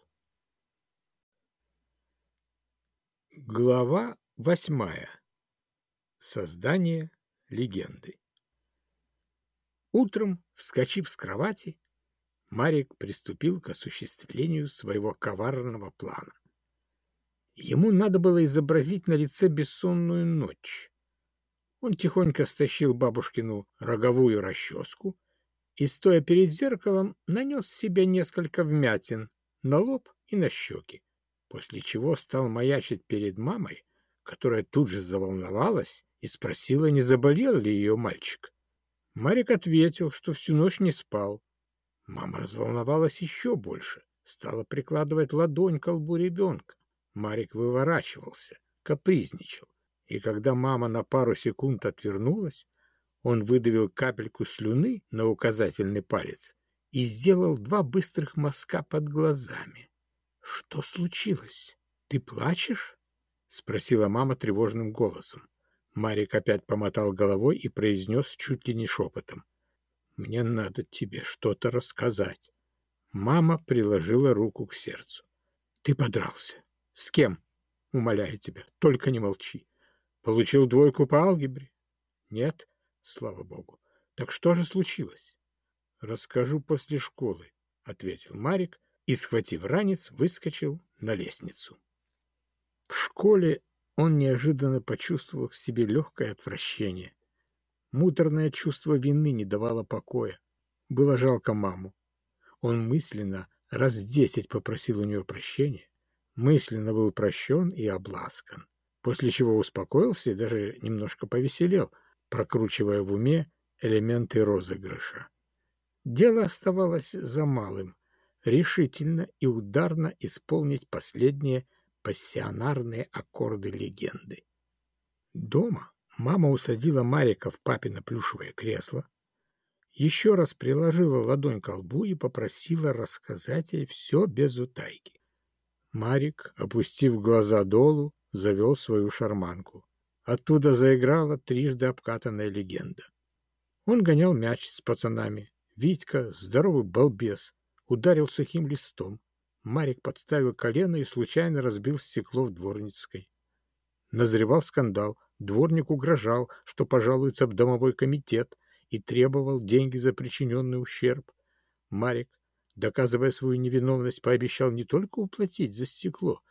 Глава Восьмая. Создание легенды. Утром, вскочив с кровати, Марик приступил к осуществлению своего коварного плана. Ему надо было изобразить на лице бессонную ночь. Он тихонько стащил бабушкину роговую расческу и, стоя перед зеркалом, нанес себе несколько вмятин на лоб и на щеки, после чего стал маячить перед мамой, которая тут же заволновалась и спросила, не заболел ли ее мальчик. Марик ответил, что всю ночь не спал. Мама разволновалась еще больше, стала прикладывать ладонь к колбу ребенка. Марик выворачивался, капризничал, и когда мама на пару секунд отвернулась, он выдавил капельку слюны на указательный палец и сделал два быстрых мазка под глазами. — Что случилось? Ты плачешь? — спросила мама тревожным голосом. Марик опять помотал головой и произнес чуть ли не шепотом. «Мне надо тебе что-то рассказать». Мама приложила руку к сердцу. «Ты подрался. С кем?» «Умоляю тебя, только не молчи. Получил двойку по алгебре?» «Нет, слава богу. Так что же случилось?» «Расскажу после школы», — ответил Марик и, схватив ранец, выскочил на лестницу. В школе он неожиданно почувствовал к себе легкое отвращение. Муторное чувство вины не давало покоя. Было жалко маму. Он мысленно раз десять попросил у нее прощения, мысленно был прощен и обласкан, после чего успокоился и даже немножко повеселел, прокручивая в уме элементы розыгрыша. Дело оставалось за малым — решительно и ударно исполнить последнее — пассионарные аккорды легенды. Дома мама усадила Марика в папино плюшевое кресло, еще раз приложила ладонь к лбу и попросила рассказать ей все без утайки. Марик, опустив глаза долу, завел свою шарманку. Оттуда заиграла трижды обкатанная легенда. Он гонял мяч с пацанами. Витька, здоровый балбес, ударил сухим листом. Марик подставил колено и случайно разбил стекло в дворницкой. Назревал скандал. Дворник угрожал, что пожалуется в домовой комитет и требовал деньги за причиненный ущерб. Марик, доказывая свою невиновность, пообещал не только уплатить за стекло,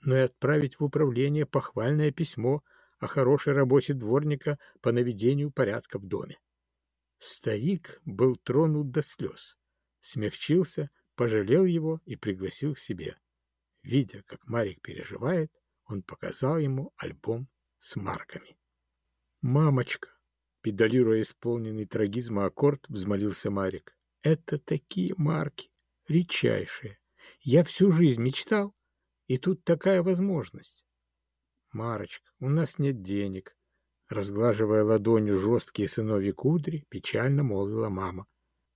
но и отправить в управление похвальное письмо о хорошей работе дворника по наведению порядка в доме. Старик был тронут до слез, смягчился, пожалел его и пригласил к себе. Видя, как Марик переживает, он показал ему альбом с марками. «Мамочка!» — педалируя исполненный трагизма аккорд, взмолился Марик. «Это такие марки, редчайшие. Я всю жизнь мечтал, и тут такая возможность». «Марочка, у нас нет денег», — разглаживая ладонью жесткие сыновьи кудри, печально молвила мама.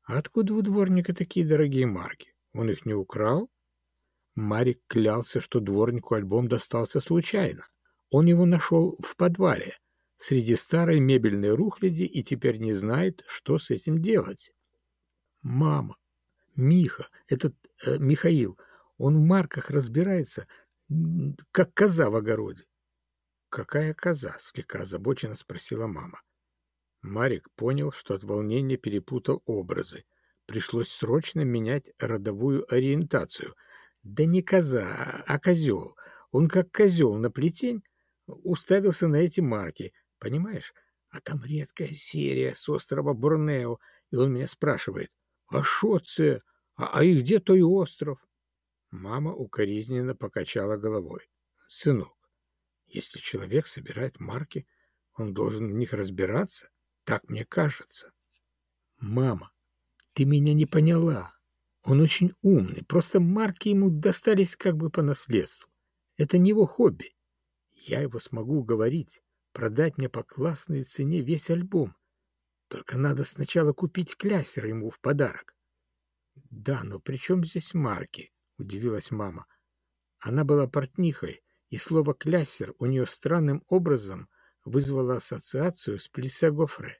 «А откуда у дворника такие дорогие марки? Он их не украл?» Марик клялся, что дворнику альбом достался случайно. Он его нашел в подвале, среди старой мебельной рухляди, и теперь не знает, что с этим делать. Мама, Миха, этот э, Михаил, он в марках разбирается, как коза в огороде. «Какая коза?» — слегка озабоченно спросила мама. Марик понял, что от волнения перепутал образы. Пришлось срочно менять родовую ориентацию — да не коза, а козел. Он как козел на плетень уставился на эти марки, понимаешь? А там редкая серия с острова Борнео, и он меня спрашивает, а шо це? А, а и где той остров? Мама укоризненно покачала головой. Сынок, если человек собирает марки, он должен в них разбираться, так мне кажется. Мама, ты меня не поняла. Он очень умный, просто марки ему достались как бы по наследству. Это не его хобби. Я его смогу уговорить, продать мне по классной цене весь альбом. Только надо сначала купить клясер ему в подарок. — Да, но при чем здесь марки? — удивилась мама. Она была портнихой, и слово «клясер» у нее странным образом вызвало ассоциацию с Плисе Гофре.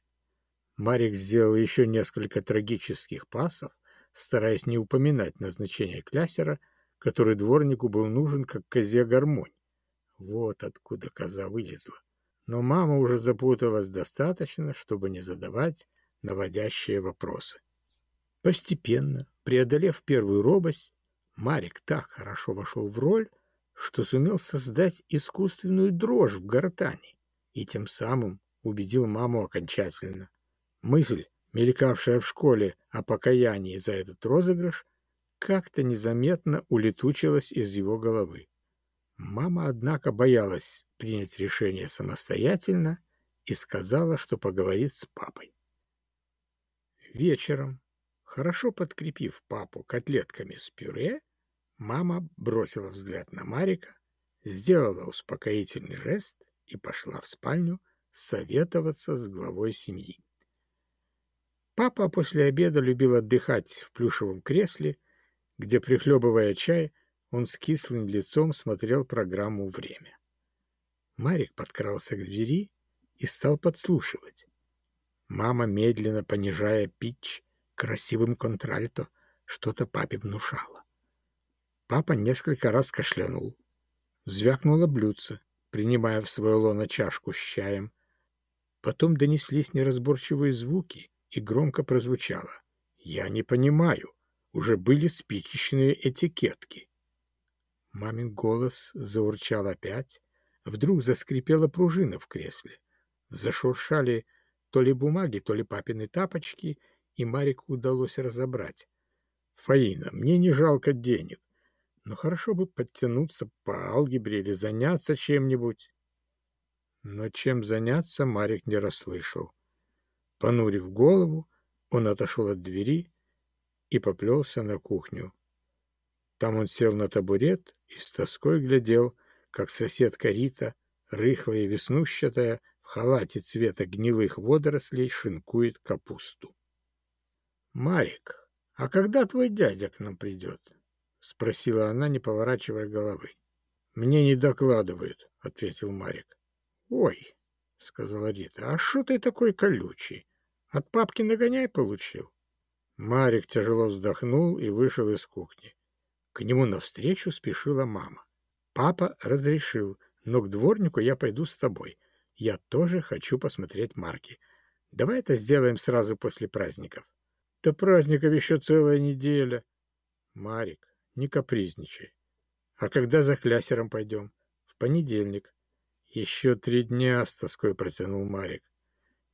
Марик сделал еще несколько трагических пасов, стараясь не упоминать назначение клясера, который дворнику был нужен как козе гармонь. Вот откуда коза вылезла. Но мама уже запуталась достаточно, чтобы не задавать наводящие вопросы. Постепенно, преодолев первую робость, Марик так хорошо вошел в роль, что сумел создать искусственную дрожь в гортани и тем самым убедил маму окончательно. Мысль, мелькавшая в школе о покаянии за этот розыгрыш, как-то незаметно улетучилась из его головы. Мама, однако, боялась принять решение самостоятельно и сказала, что поговорит с папой. Вечером, хорошо подкрепив папу котлетками с пюре, мама бросила взгляд на Марика, сделала успокоительный жест и пошла в спальню советоваться с главой семьи. Папа после обеда любил отдыхать в плюшевом кресле, где, прихлебывая чай, он с кислым лицом смотрел программу «Время». Марик подкрался к двери и стал подслушивать. Мама, медленно понижая питч красивым контральто, что-то папе внушала. Папа несколько раз кашлянул. Звякнуло блюдце, принимая в свое лоно чашку с чаем. Потом донеслись неразборчивые звуки — и громко прозвучало. «Я не понимаю. Уже были спичечные этикетки». Мамин голос заурчал опять. Вдруг заскрипела пружина в кресле. Зашуршали то ли бумаги, то ли папины тапочки, и Марику удалось разобрать. «Фаина, мне не жалко денег, но хорошо бы подтянуться по алгебре или заняться чем-нибудь». Но чем заняться Марик не расслышал. Понурив голову, он отошел от двери и поплелся на кухню. Там он сел на табурет и с тоской глядел, как соседка Рита, рыхлая и веснущатая, в халате цвета гнилых водорослей шинкует капусту. — Марик, а когда твой дядя к нам придет? — спросила она, не поворачивая головы. — Мне не докладывают, — ответил Марик. — Ой, — сказала Рита. — А что ты такой колючий? От папки нагоняй получил? Марик тяжело вздохнул и вышел из кухни. К нему навстречу спешила мама. Папа разрешил, но к дворнику я пойду с тобой. Я тоже хочу посмотреть марки. Давай это сделаем сразу после праздников. До праздников еще целая неделя. Марик, не капризничай. А когда за клясером пойдем? В понедельник. Еще три дня с тоской протянул Марик.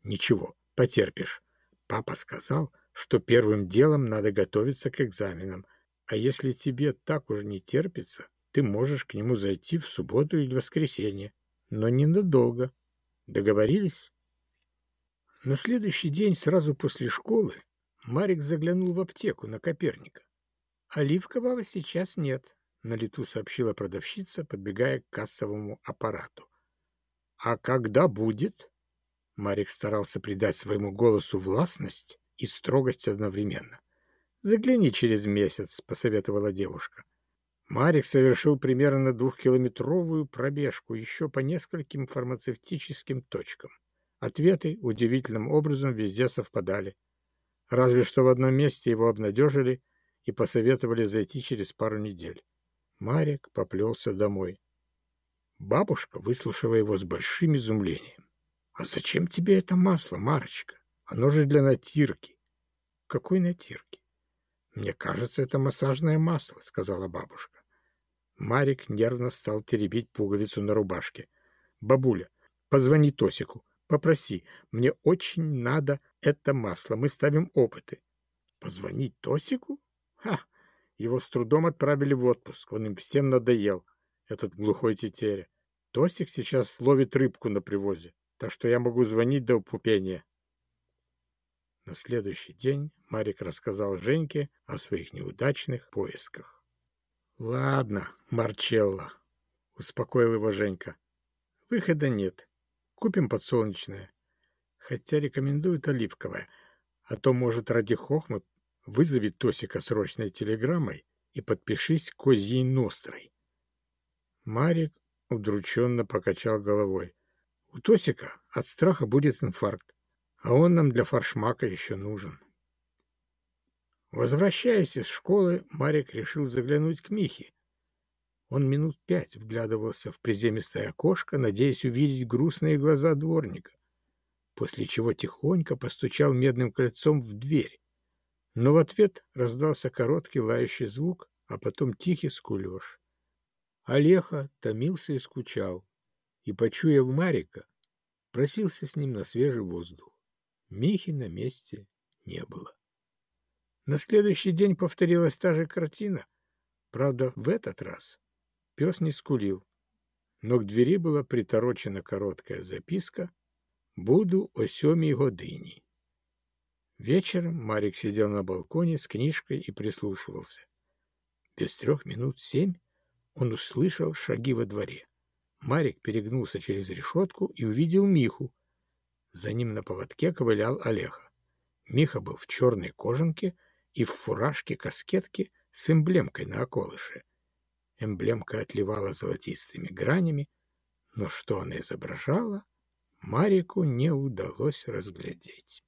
Ничего, потерпишь. Папа сказал, что первым делом надо готовиться к экзаменам, а если тебе так уж не терпится, ты можешь к нему зайти в субботу или воскресенье, но ненадолго. Договорились? На следующий день, сразу после школы, Марик заглянул в аптеку на Коперника. «Оливкового сейчас нет», — на лету сообщила продавщица, подбегая к кассовому аппарату. «А когда будет?» Марик старался придать своему голосу властность и строгость одновременно. «Загляни через месяц», — посоветовала девушка. Марик совершил примерно двухкилометровую пробежку еще по нескольким фармацевтическим точкам. Ответы удивительным образом везде совпадали. Разве что в одном месте его обнадежили и посоветовали зайти через пару недель. Марик поплелся домой. Бабушка выслушала его с большим изумлением. «А зачем тебе это масло, Марочка? Оно же для натирки». «Какой натирки?» «Мне кажется, это массажное масло», — сказала бабушка. Марик нервно стал теребить пуговицу на рубашке. «Бабуля, позвони Тосику. Попроси, мне очень надо это масло, мы ставим опыты. Позвонить Тосику? Ха! Его с трудом отправили в отпуск, он им всем надоел, этот глухой тетеря. Тосик сейчас ловит рыбку на привозе, так что я могу звонить до упупения. На следующий день Марик рассказал Женьке о своих неудачных поисках. — Ладно, Марчелло, — успокоил его Женька. — Выхода нет. Купим подсолнечное. Хотя рекомендуют оливковое. А то, может, ради хохмы вызови Тосика срочной телеграммой и подпишись козьей нострой. Марик удрученно покачал головой. У Тосика от страха будет инфаркт, а он нам для фаршмака еще нужен. Возвращаясь из школы, Марик решил заглянуть к Михе, он минут пять вглядывался в приземистое окошко, надеясь увидеть грустные глаза дворника, после чего тихонько постучал медным кольцом в дверь Но в ответ раздался короткий лающий звук, а потом тихий скулеж. Олеха томился и скучал, и, почуяв Марика, просился с ним на свежий воздух. Михи на месте не было. На следующий день повторилась та же картина, правда, в этот раз Пес не скулил, но к двері была приторочена короткая записка «Буду о сьомій годині». Вечером Марик сидел на балконе с книжкой и прислушивался. Без трех минут семь он услышал шаги во дворе. Марик перегнулся через решетку и увидел Миху. За ним на поводке ковылял Олега. Миха был в черной кожанке и в фуражке-каскетке с эмблемкой на околыше — Эмблемка отливала золотистыми гранями, но что она изображала, Марику не удалось разглядеть.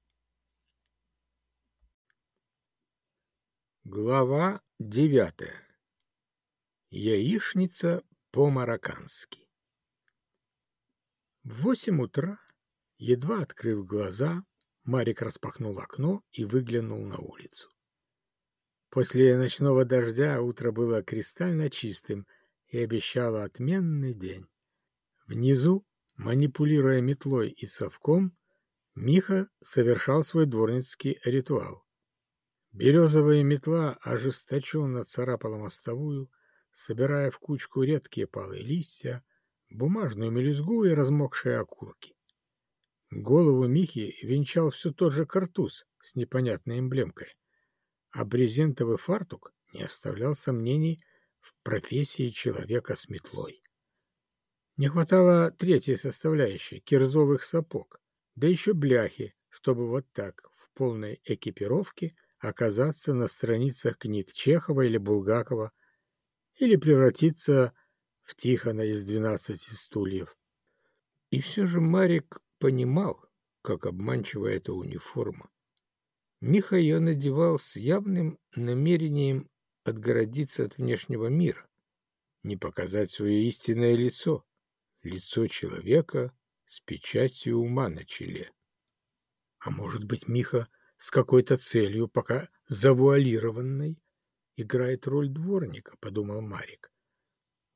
Глава девятая. Яичница по-мароккански. В восемь утра, едва открыв глаза, Марик распахнул окно и выглянул на улицу. После ночного дождя утро было кристально чистым и обещало отменный день. Внизу, манипулируя метлой и совком, Миха совершал свой дворницкий ритуал. Березовая метла ожесточенно царапала мостовую, собирая в кучку редкие палые листья, бумажную мелюзгу и размокшие окурки. Голову Михи венчал все тот же картуз с непонятной эмблемкой а брезентовый фартук не оставлял сомнений в профессии человека с метлой. Не хватало третьей составляющей — кирзовых сапог, да еще бляхи, чтобы вот так, в полной экипировке, оказаться на страницах книг Чехова или Булгакова или превратиться в Тихона из «Двенадцати стульев». И все же Марик понимал, как обманчива эта униформа. Миха ее надевал с явным намерением отгородиться от внешнего мира, не показать свое истинное лицо, лицо человека с печатью ума на челе. А может быть, Миха с какой-то целью, пока завуалированной, играет роль дворника, подумал Марик.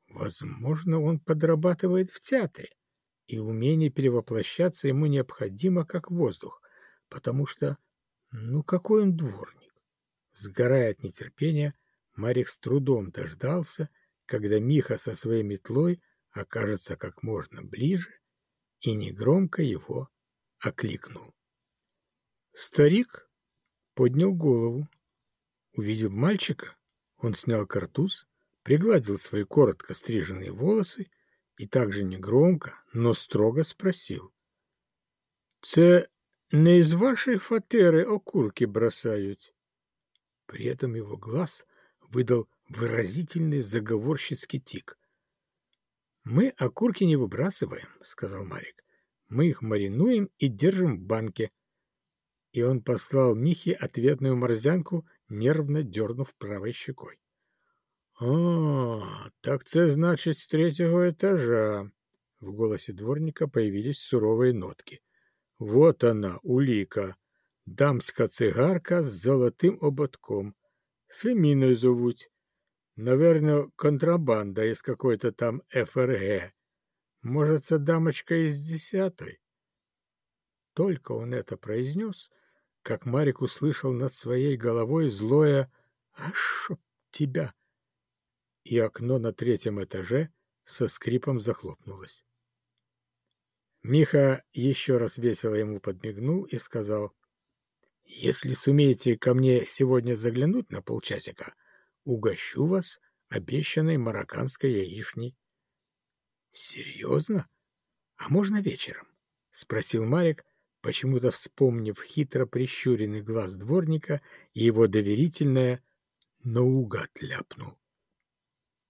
Возможно, он подрабатывает в театре, и умение перевоплощаться ему необходимо как воздух, потому что, ну какой он дворник? Сгорая от нетерпения, Марик с трудом дождался, когда Миха со своей метлой окажется как можно ближе и негромко его окликнул. Старик поднял голову, увидел мальчика, он снял картуз, пригладил свои коротко стриженные волосы и также негромко, но строго спросил. «Це не из вашей фатеры окурки бросают?» При этом его глаз выдал выразительный заговорщицкий тик. «Мы окурки не выбрасываем», — сказал Марик. «Мы их маринуем и держим в банке». И он послал Михе ответную морзянку, нервно дернув правой щекой. «А, так це значить з третьего этажа». В голосе дворника появились суровые нотки. «Вот она, улика, дамська цигарка з золотим ободком. Феміною зовуть. Наверно, контрабанда из какой-то там ФРГ. Может, это дамочка из десятой?» Только он это произнес, как Марик услышал над своей головой злое «А тебя!» и окно на третьем этаже со скрипом захлопнулось. Миха еще раз весело ему подмигнул и сказал, «Если сумеете ко мне сегодня заглянуть на полчасика, угощу вас обещанной марокканской яичней». «Серьезно? А можно вечером?» — спросил Марик, почему-то вспомнив хитро прищуренный глаз дворника и его доверительное «наугад ляпнул».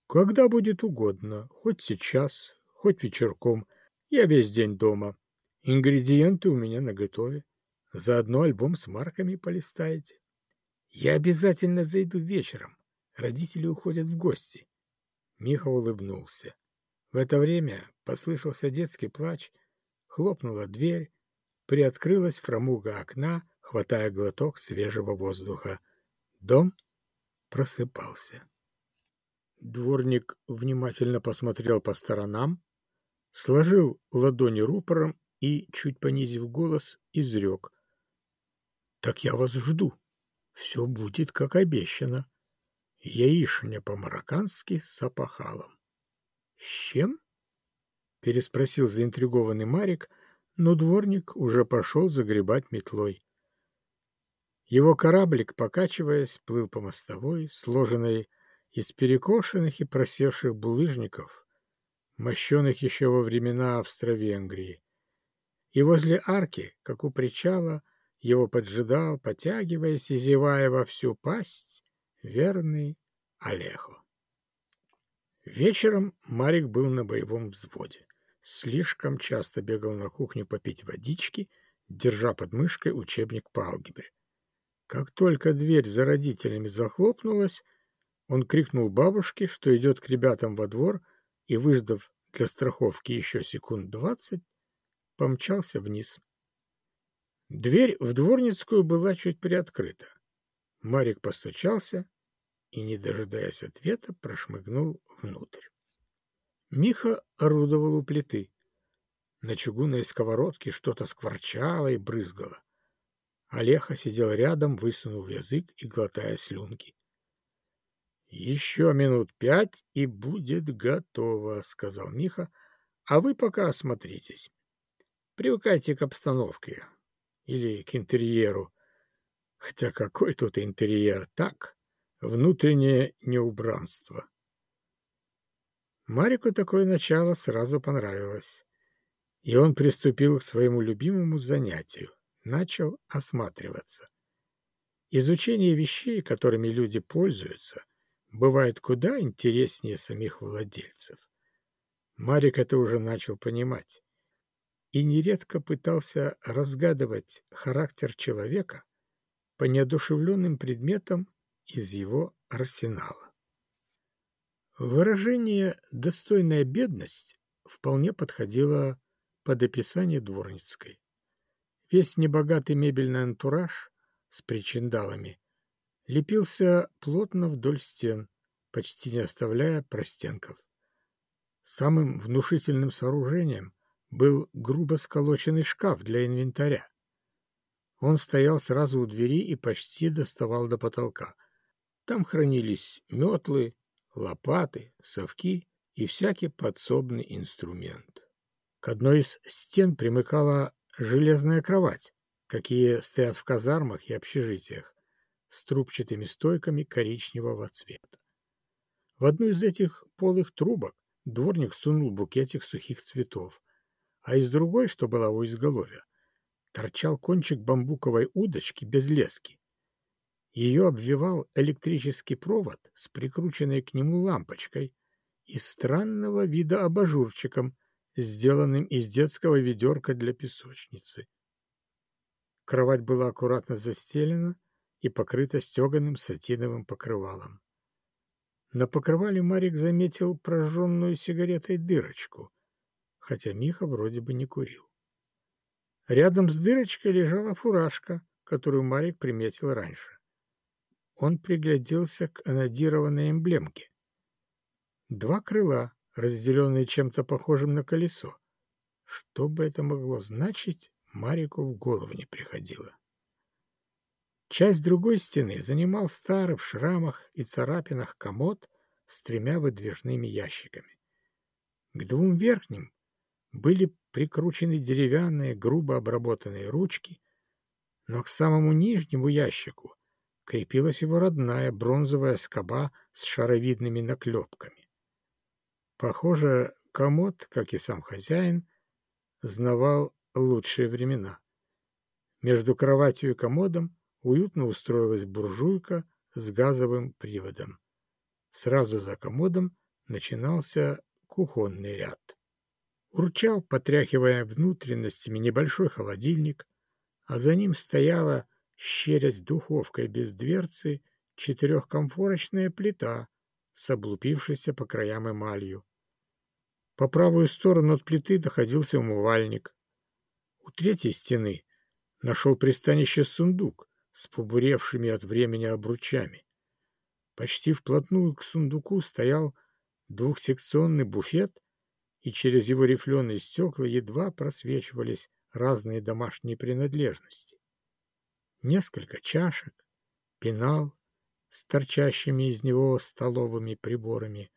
Когда будет угодно, хоть сейчас, хоть вечерком. Я весь день дома. Ингредиенты у меня наготове. Заодно альбом с марками полистаете. Я обязательно зайду вечером. Родители уходят в гости. Миха улыбнулся. В это время послышался детский плач, хлопнула дверь, приоткрылась фрамуга окна, хватая глоток свежего воздуха. Дом просыпался. Дворник внимательно посмотрел по сторонам, сложил ладони рупором и, чуть понизив голос, изрек. — Так я вас жду. Все будет, как обещано. Яишня по-мароккански с опахалом. — С чем? — переспросил заинтригованный Марик, но дворник уже пошел загребать метлой. Его кораблик, покачиваясь, плыл по мостовой, сложенной из перекошенных и просевших булыжников, мощенных еще во времена Австро-Венгрии. И возле арки, как у причала, его поджидал, потягиваясь и зевая во всю пасть, верный Олехо. Вечером Марик был на боевом взводе. Слишком часто бегал на кухню попить водички, держа под мышкой учебник по алгебре. Как только дверь за родителями захлопнулась, он крикнул бабушке, что идет к ребятам во двор, и, выждав для страховки еще секунд двадцать, помчался вниз. Дверь в дворницкую была чуть приоткрыта. Марик постучался и, не дожидаясь ответа, прошмыгнул внутрь. Миха орудовал у плиты. На чугунной сковородке что-то скворчало и брызгало. Олеха сидел рядом, высунув язык и глотая слюнки. «Еще минут пять, и будет готово», — сказал Миха. «А вы пока осмотритесь. Привыкайте к обстановке или к интерьеру. Хотя какой тут интерьер? Так, внутреннее неубранство». Марику такое начало сразу понравилось, и он приступил к своему любимому занятию, начал осматриваться. Изучение вещей, которыми люди пользуются, бывает куда интереснее самих владельцев. Марик это уже начал понимать. и нередко пытался разгадывать характер человека по неодушевленным предметам из его арсенала. Выражение «достойная бедность» вполне подходило под описание Дворницкой. Весь небогатый мебельный антураж с причиндалами лепился плотно вдоль стен, почти не оставляя простенков. Самым внушительным сооружением был грубо сколоченный шкаф для инвентаря. Он стоял сразу у двери и почти доставал до потолка. Там хранились метлы, лопаты, совки и всякий подсобный инструмент. К одной из стен примыкала железная кровать, какие стоят в казармах и общежитиях, с трубчатыми стойками коричневого цвета. В одну из этих полых трубок дворник сунул букетик сухих цветов, а из другой, что была у изголовья, торчал кончик бамбуковой удочки без лески. Ее обвивал электрический провод с прикрученной к нему лампочкой и странного вида абажурчиком, сделанным из детского ведерка для песочницы. Кровать была аккуратно застелена и покрыта стеганым сатиновым покрывалом. На покрывале Марик заметил прожженную сигаретой дырочку, хотя Миха вроде бы не курил. Рядом с дырочкой лежала фуражка, которую Марик приметил раньше. Он пригляделся к анодированной эмблемке. Два крыла, разделенные чем-то похожим на колесо. Что бы это могло значить, Марику в голову не приходило. Часть другой стены занимал старый в шрамах и царапинах комод с тремя выдвижными ящиками. К двум верхним были прикручены деревянные, грубо обработанные ручки, но к самому нижнему ящику крепилась его родная бронзовая скоба с шаровидными наклепками. Похоже, комод, как и сам хозяин, знавал лучшие времена. Между кроватью и комодом уютно устроилась буржуйка с газовым приводом. Сразу за комодом начинался кухонный ряд. Урчал, потряхивая внутренностями, небольшой холодильник, а за ним стояла, щерясь духовкой без дверцы, четырехкомфорочная плита с облупившейся по краям эмалью. По правую сторону от плиты доходился умывальник. У третьей стены нашел пристанище сундук с побуревшими от времени обручами. Почти вплотную к сундуку стоял двухсекционный буфет и через его рифленые стекла едва просвечивались разные домашние принадлежности. Несколько чашек, пенал с торчащими из него столовыми приборами,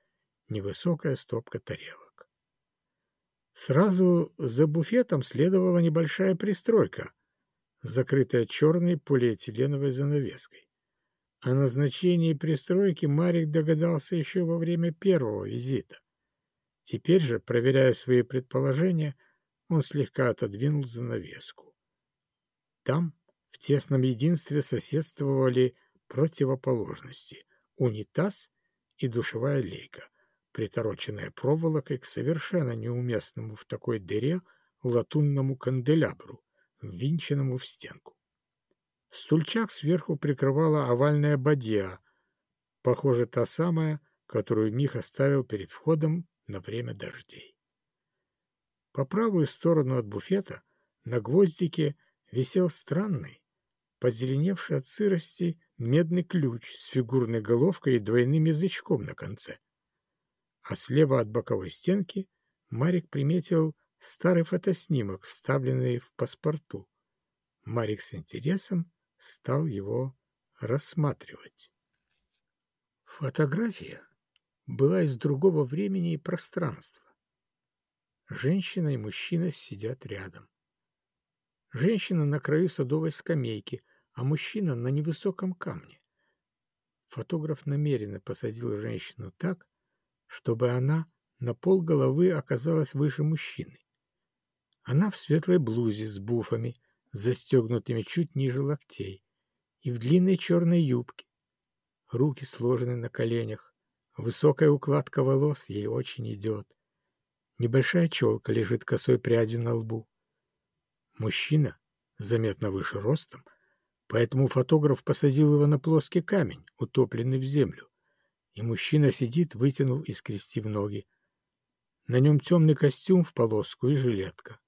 невысокая стопка тарелок. Сразу за буфетом следовала небольшая пристройка, закрытая черной полиэтиленовой занавеской. О назначении пристройки Марик догадался еще во время первого визита. Теперь же, проверяя свои предположения, он слегка отодвинул занавеску. Там, в тесном единстве, соседствовали противоположности — унитаз и душевая лейка, притороченная проволокой к совершенно неуместному в такой дыре латунному канделябру, ввинченному в стенку. Стульчак сверху прикрывала овальная бадья, похоже, та самая, которую Мих оставил перед входом на время дождей. По правую сторону от буфета на гвоздике висел странный, позеленевший от сырости медный ключ с фигурной головкой и двойным язычком на конце. А слева от боковой стенки Марик приметил старый фотоснимок, вставленный в паспорту. Марик с интересом стал его рассматривать. Фотография была из другого времени и пространства. Женщина и мужчина сидят рядом. Женщина на краю садовой скамейки, а мужчина на невысоком камне. Фотограф намеренно посадил женщину так, чтобы она на пол головы оказалась выше мужчины. Она в светлой блузе с буфами, застегнутыми чуть ниже локтей, и в длинной черной юбке. Руки сложены на коленях, Высокая укладка волос ей очень идет. Небольшая челка лежит косой прядью на лбу. Мужчина заметно выше ростом, поэтому фотограф посадил его на плоский камень, утопленный в землю. И мужчина сидит, вытянув и скрестив ноги. На нем темный костюм в полоску и жилетка.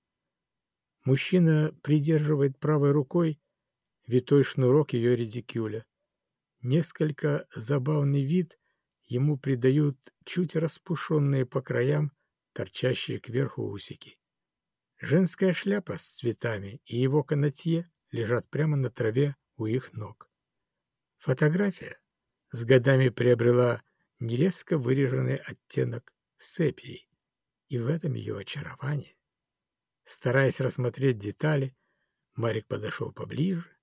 Мужчина придерживает правой рукой витой шнурок ее редикюля. Несколько забавный вид ему придают чуть распушенные по краям, торчащие кверху усики. Женская шляпа с цветами и его канатье лежат прямо на траве у их ног. Фотография с годами приобрела нерезко выреженный оттенок сепии, и в этом ее очарование. Стараясь рассмотреть детали, Марик подошел поближе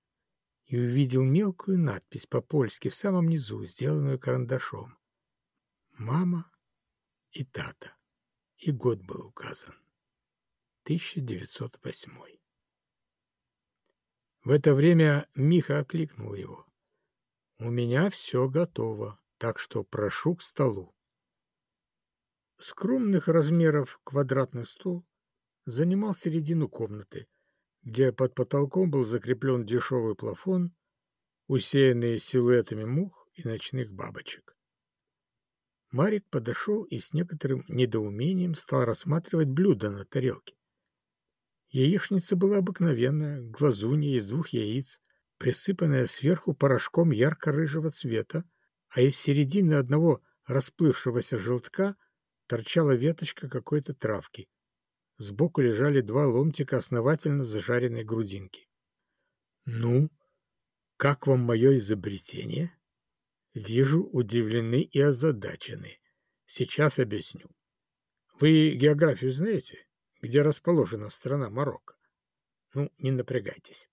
и увидел мелкую надпись по-польски в самом низу, сделанную карандашом. «Мама и тата». И год был указан. 1908. В это время Миха окликнул его. «У меня все готово, так что прошу к столу». Скромных размеров квадратный стол занимал середину комнаты, где под потолком был закреплен дешевый плафон, усеянный силуэтами мух и ночных бабочек. Марик подошел и с некоторым недоумением стал рассматривать блюдо на тарелке. Яичница была обыкновенная, глазунья из двух яиц, присыпанная сверху порошком ярко-рыжего цвета, а из середины одного расплывшегося желтка торчала веточка какой-то травки. Сбоку лежали два ломтика основательно зажаренной грудинки. — Ну, как вам мое изобретение? — Вижу, удивлены и озадачены. Сейчас объясню. Вы географию знаете? Где расположена страна Марокко? Ну, не напрягайтесь.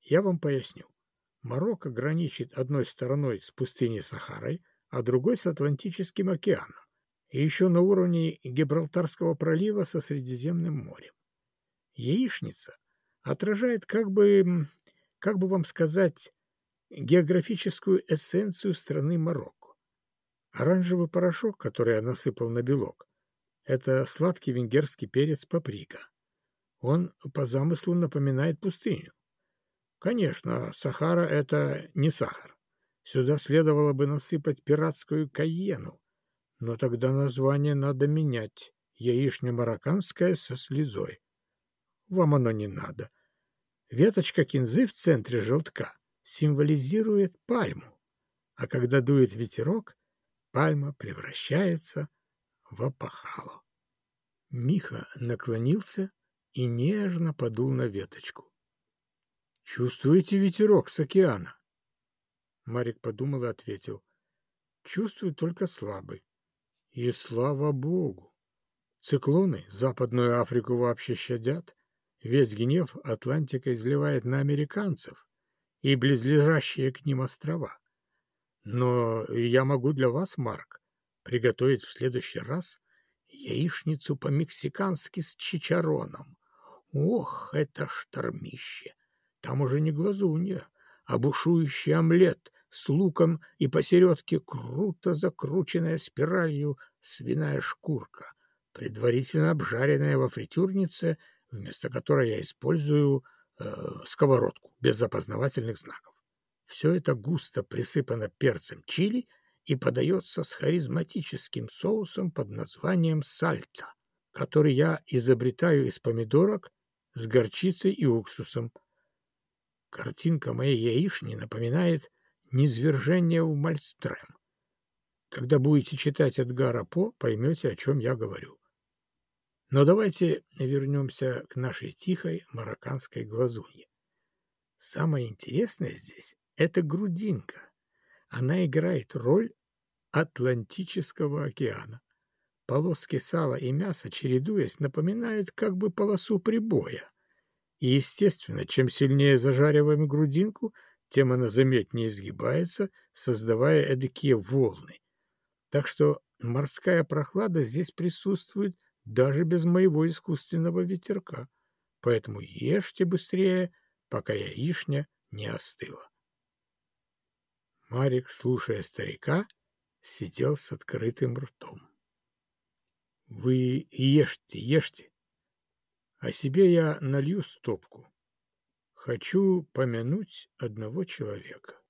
Я вам поясню. Марокко граничит одной стороной с пустыней Сахарой, а другой с Атлантическим океаном и еще на уровне Гибралтарского пролива со Средиземным морем. Яичница отражает, как бы, как бы вам сказать, географическую эссенцию страны Марокко. Оранжевый порошок, который я насыпал на белок, это сладкий венгерский перец паприка. Он по замыслу напоминает пустыню. Конечно, Сахара — это не сахар. Сюда следовало бы насыпать пиратскую кайену, но тогда название надо менять. Яичня марокканская со слезой. Вам оно не надо. Веточка кинзы в центре желтка символизирует пальму, а когда дует ветерок, пальма превращается в опахало. Миха наклонился и нежно подул на веточку. «Чувствуете ветерок с океана?» Марик подумал и ответил. «Чувствую только слабый. И слава богу! Циклоны Западную Африку вообще щадят. Весь гнев Атлантика изливает на американцев и близлежащие к ним острова. Но я могу для вас, Марк, приготовить в следующий раз яичницу по-мексикански с чичароном. Ох, это штормище! Там уже не глазунья, а бушующий омлет с луком и посередке круто закрученная спиралью свиная шкурка, предварительно обжаренная во фритюрнице, вместо которой я использую э, сковородку без опознавательных знаков. Все это густо присыпано перцем чили и подается с харизматическим соусом под названием сальца, который я изобретаю из помидорок с горчицей и уксусом. Картинка моей яични напоминает низвержение в Мальстрем. Когда будете читать Эдгара По, поймете, о чем я говорю. Но давайте вернемся к нашей тихой марокканской глазунье. Самое интересное здесь — это грудинка. Она играет роль Атлантического океана. Полоски сала и мяса, чередуясь, напоминают как бы полосу прибоя. И, естественно, чем сильнее зажариваем грудинку — тем она заметнее изгибается, создавая эдакие волны. Так что морская прохлада здесь присутствует даже без моего искусственного ветерка. Поэтому ешьте быстрее, пока яичня не остыла. Марик, слушая старика, сидел с открытым ртом. — Вы ешьте, ешьте. А себе я налью стопку. Хочу помянуть одного человека.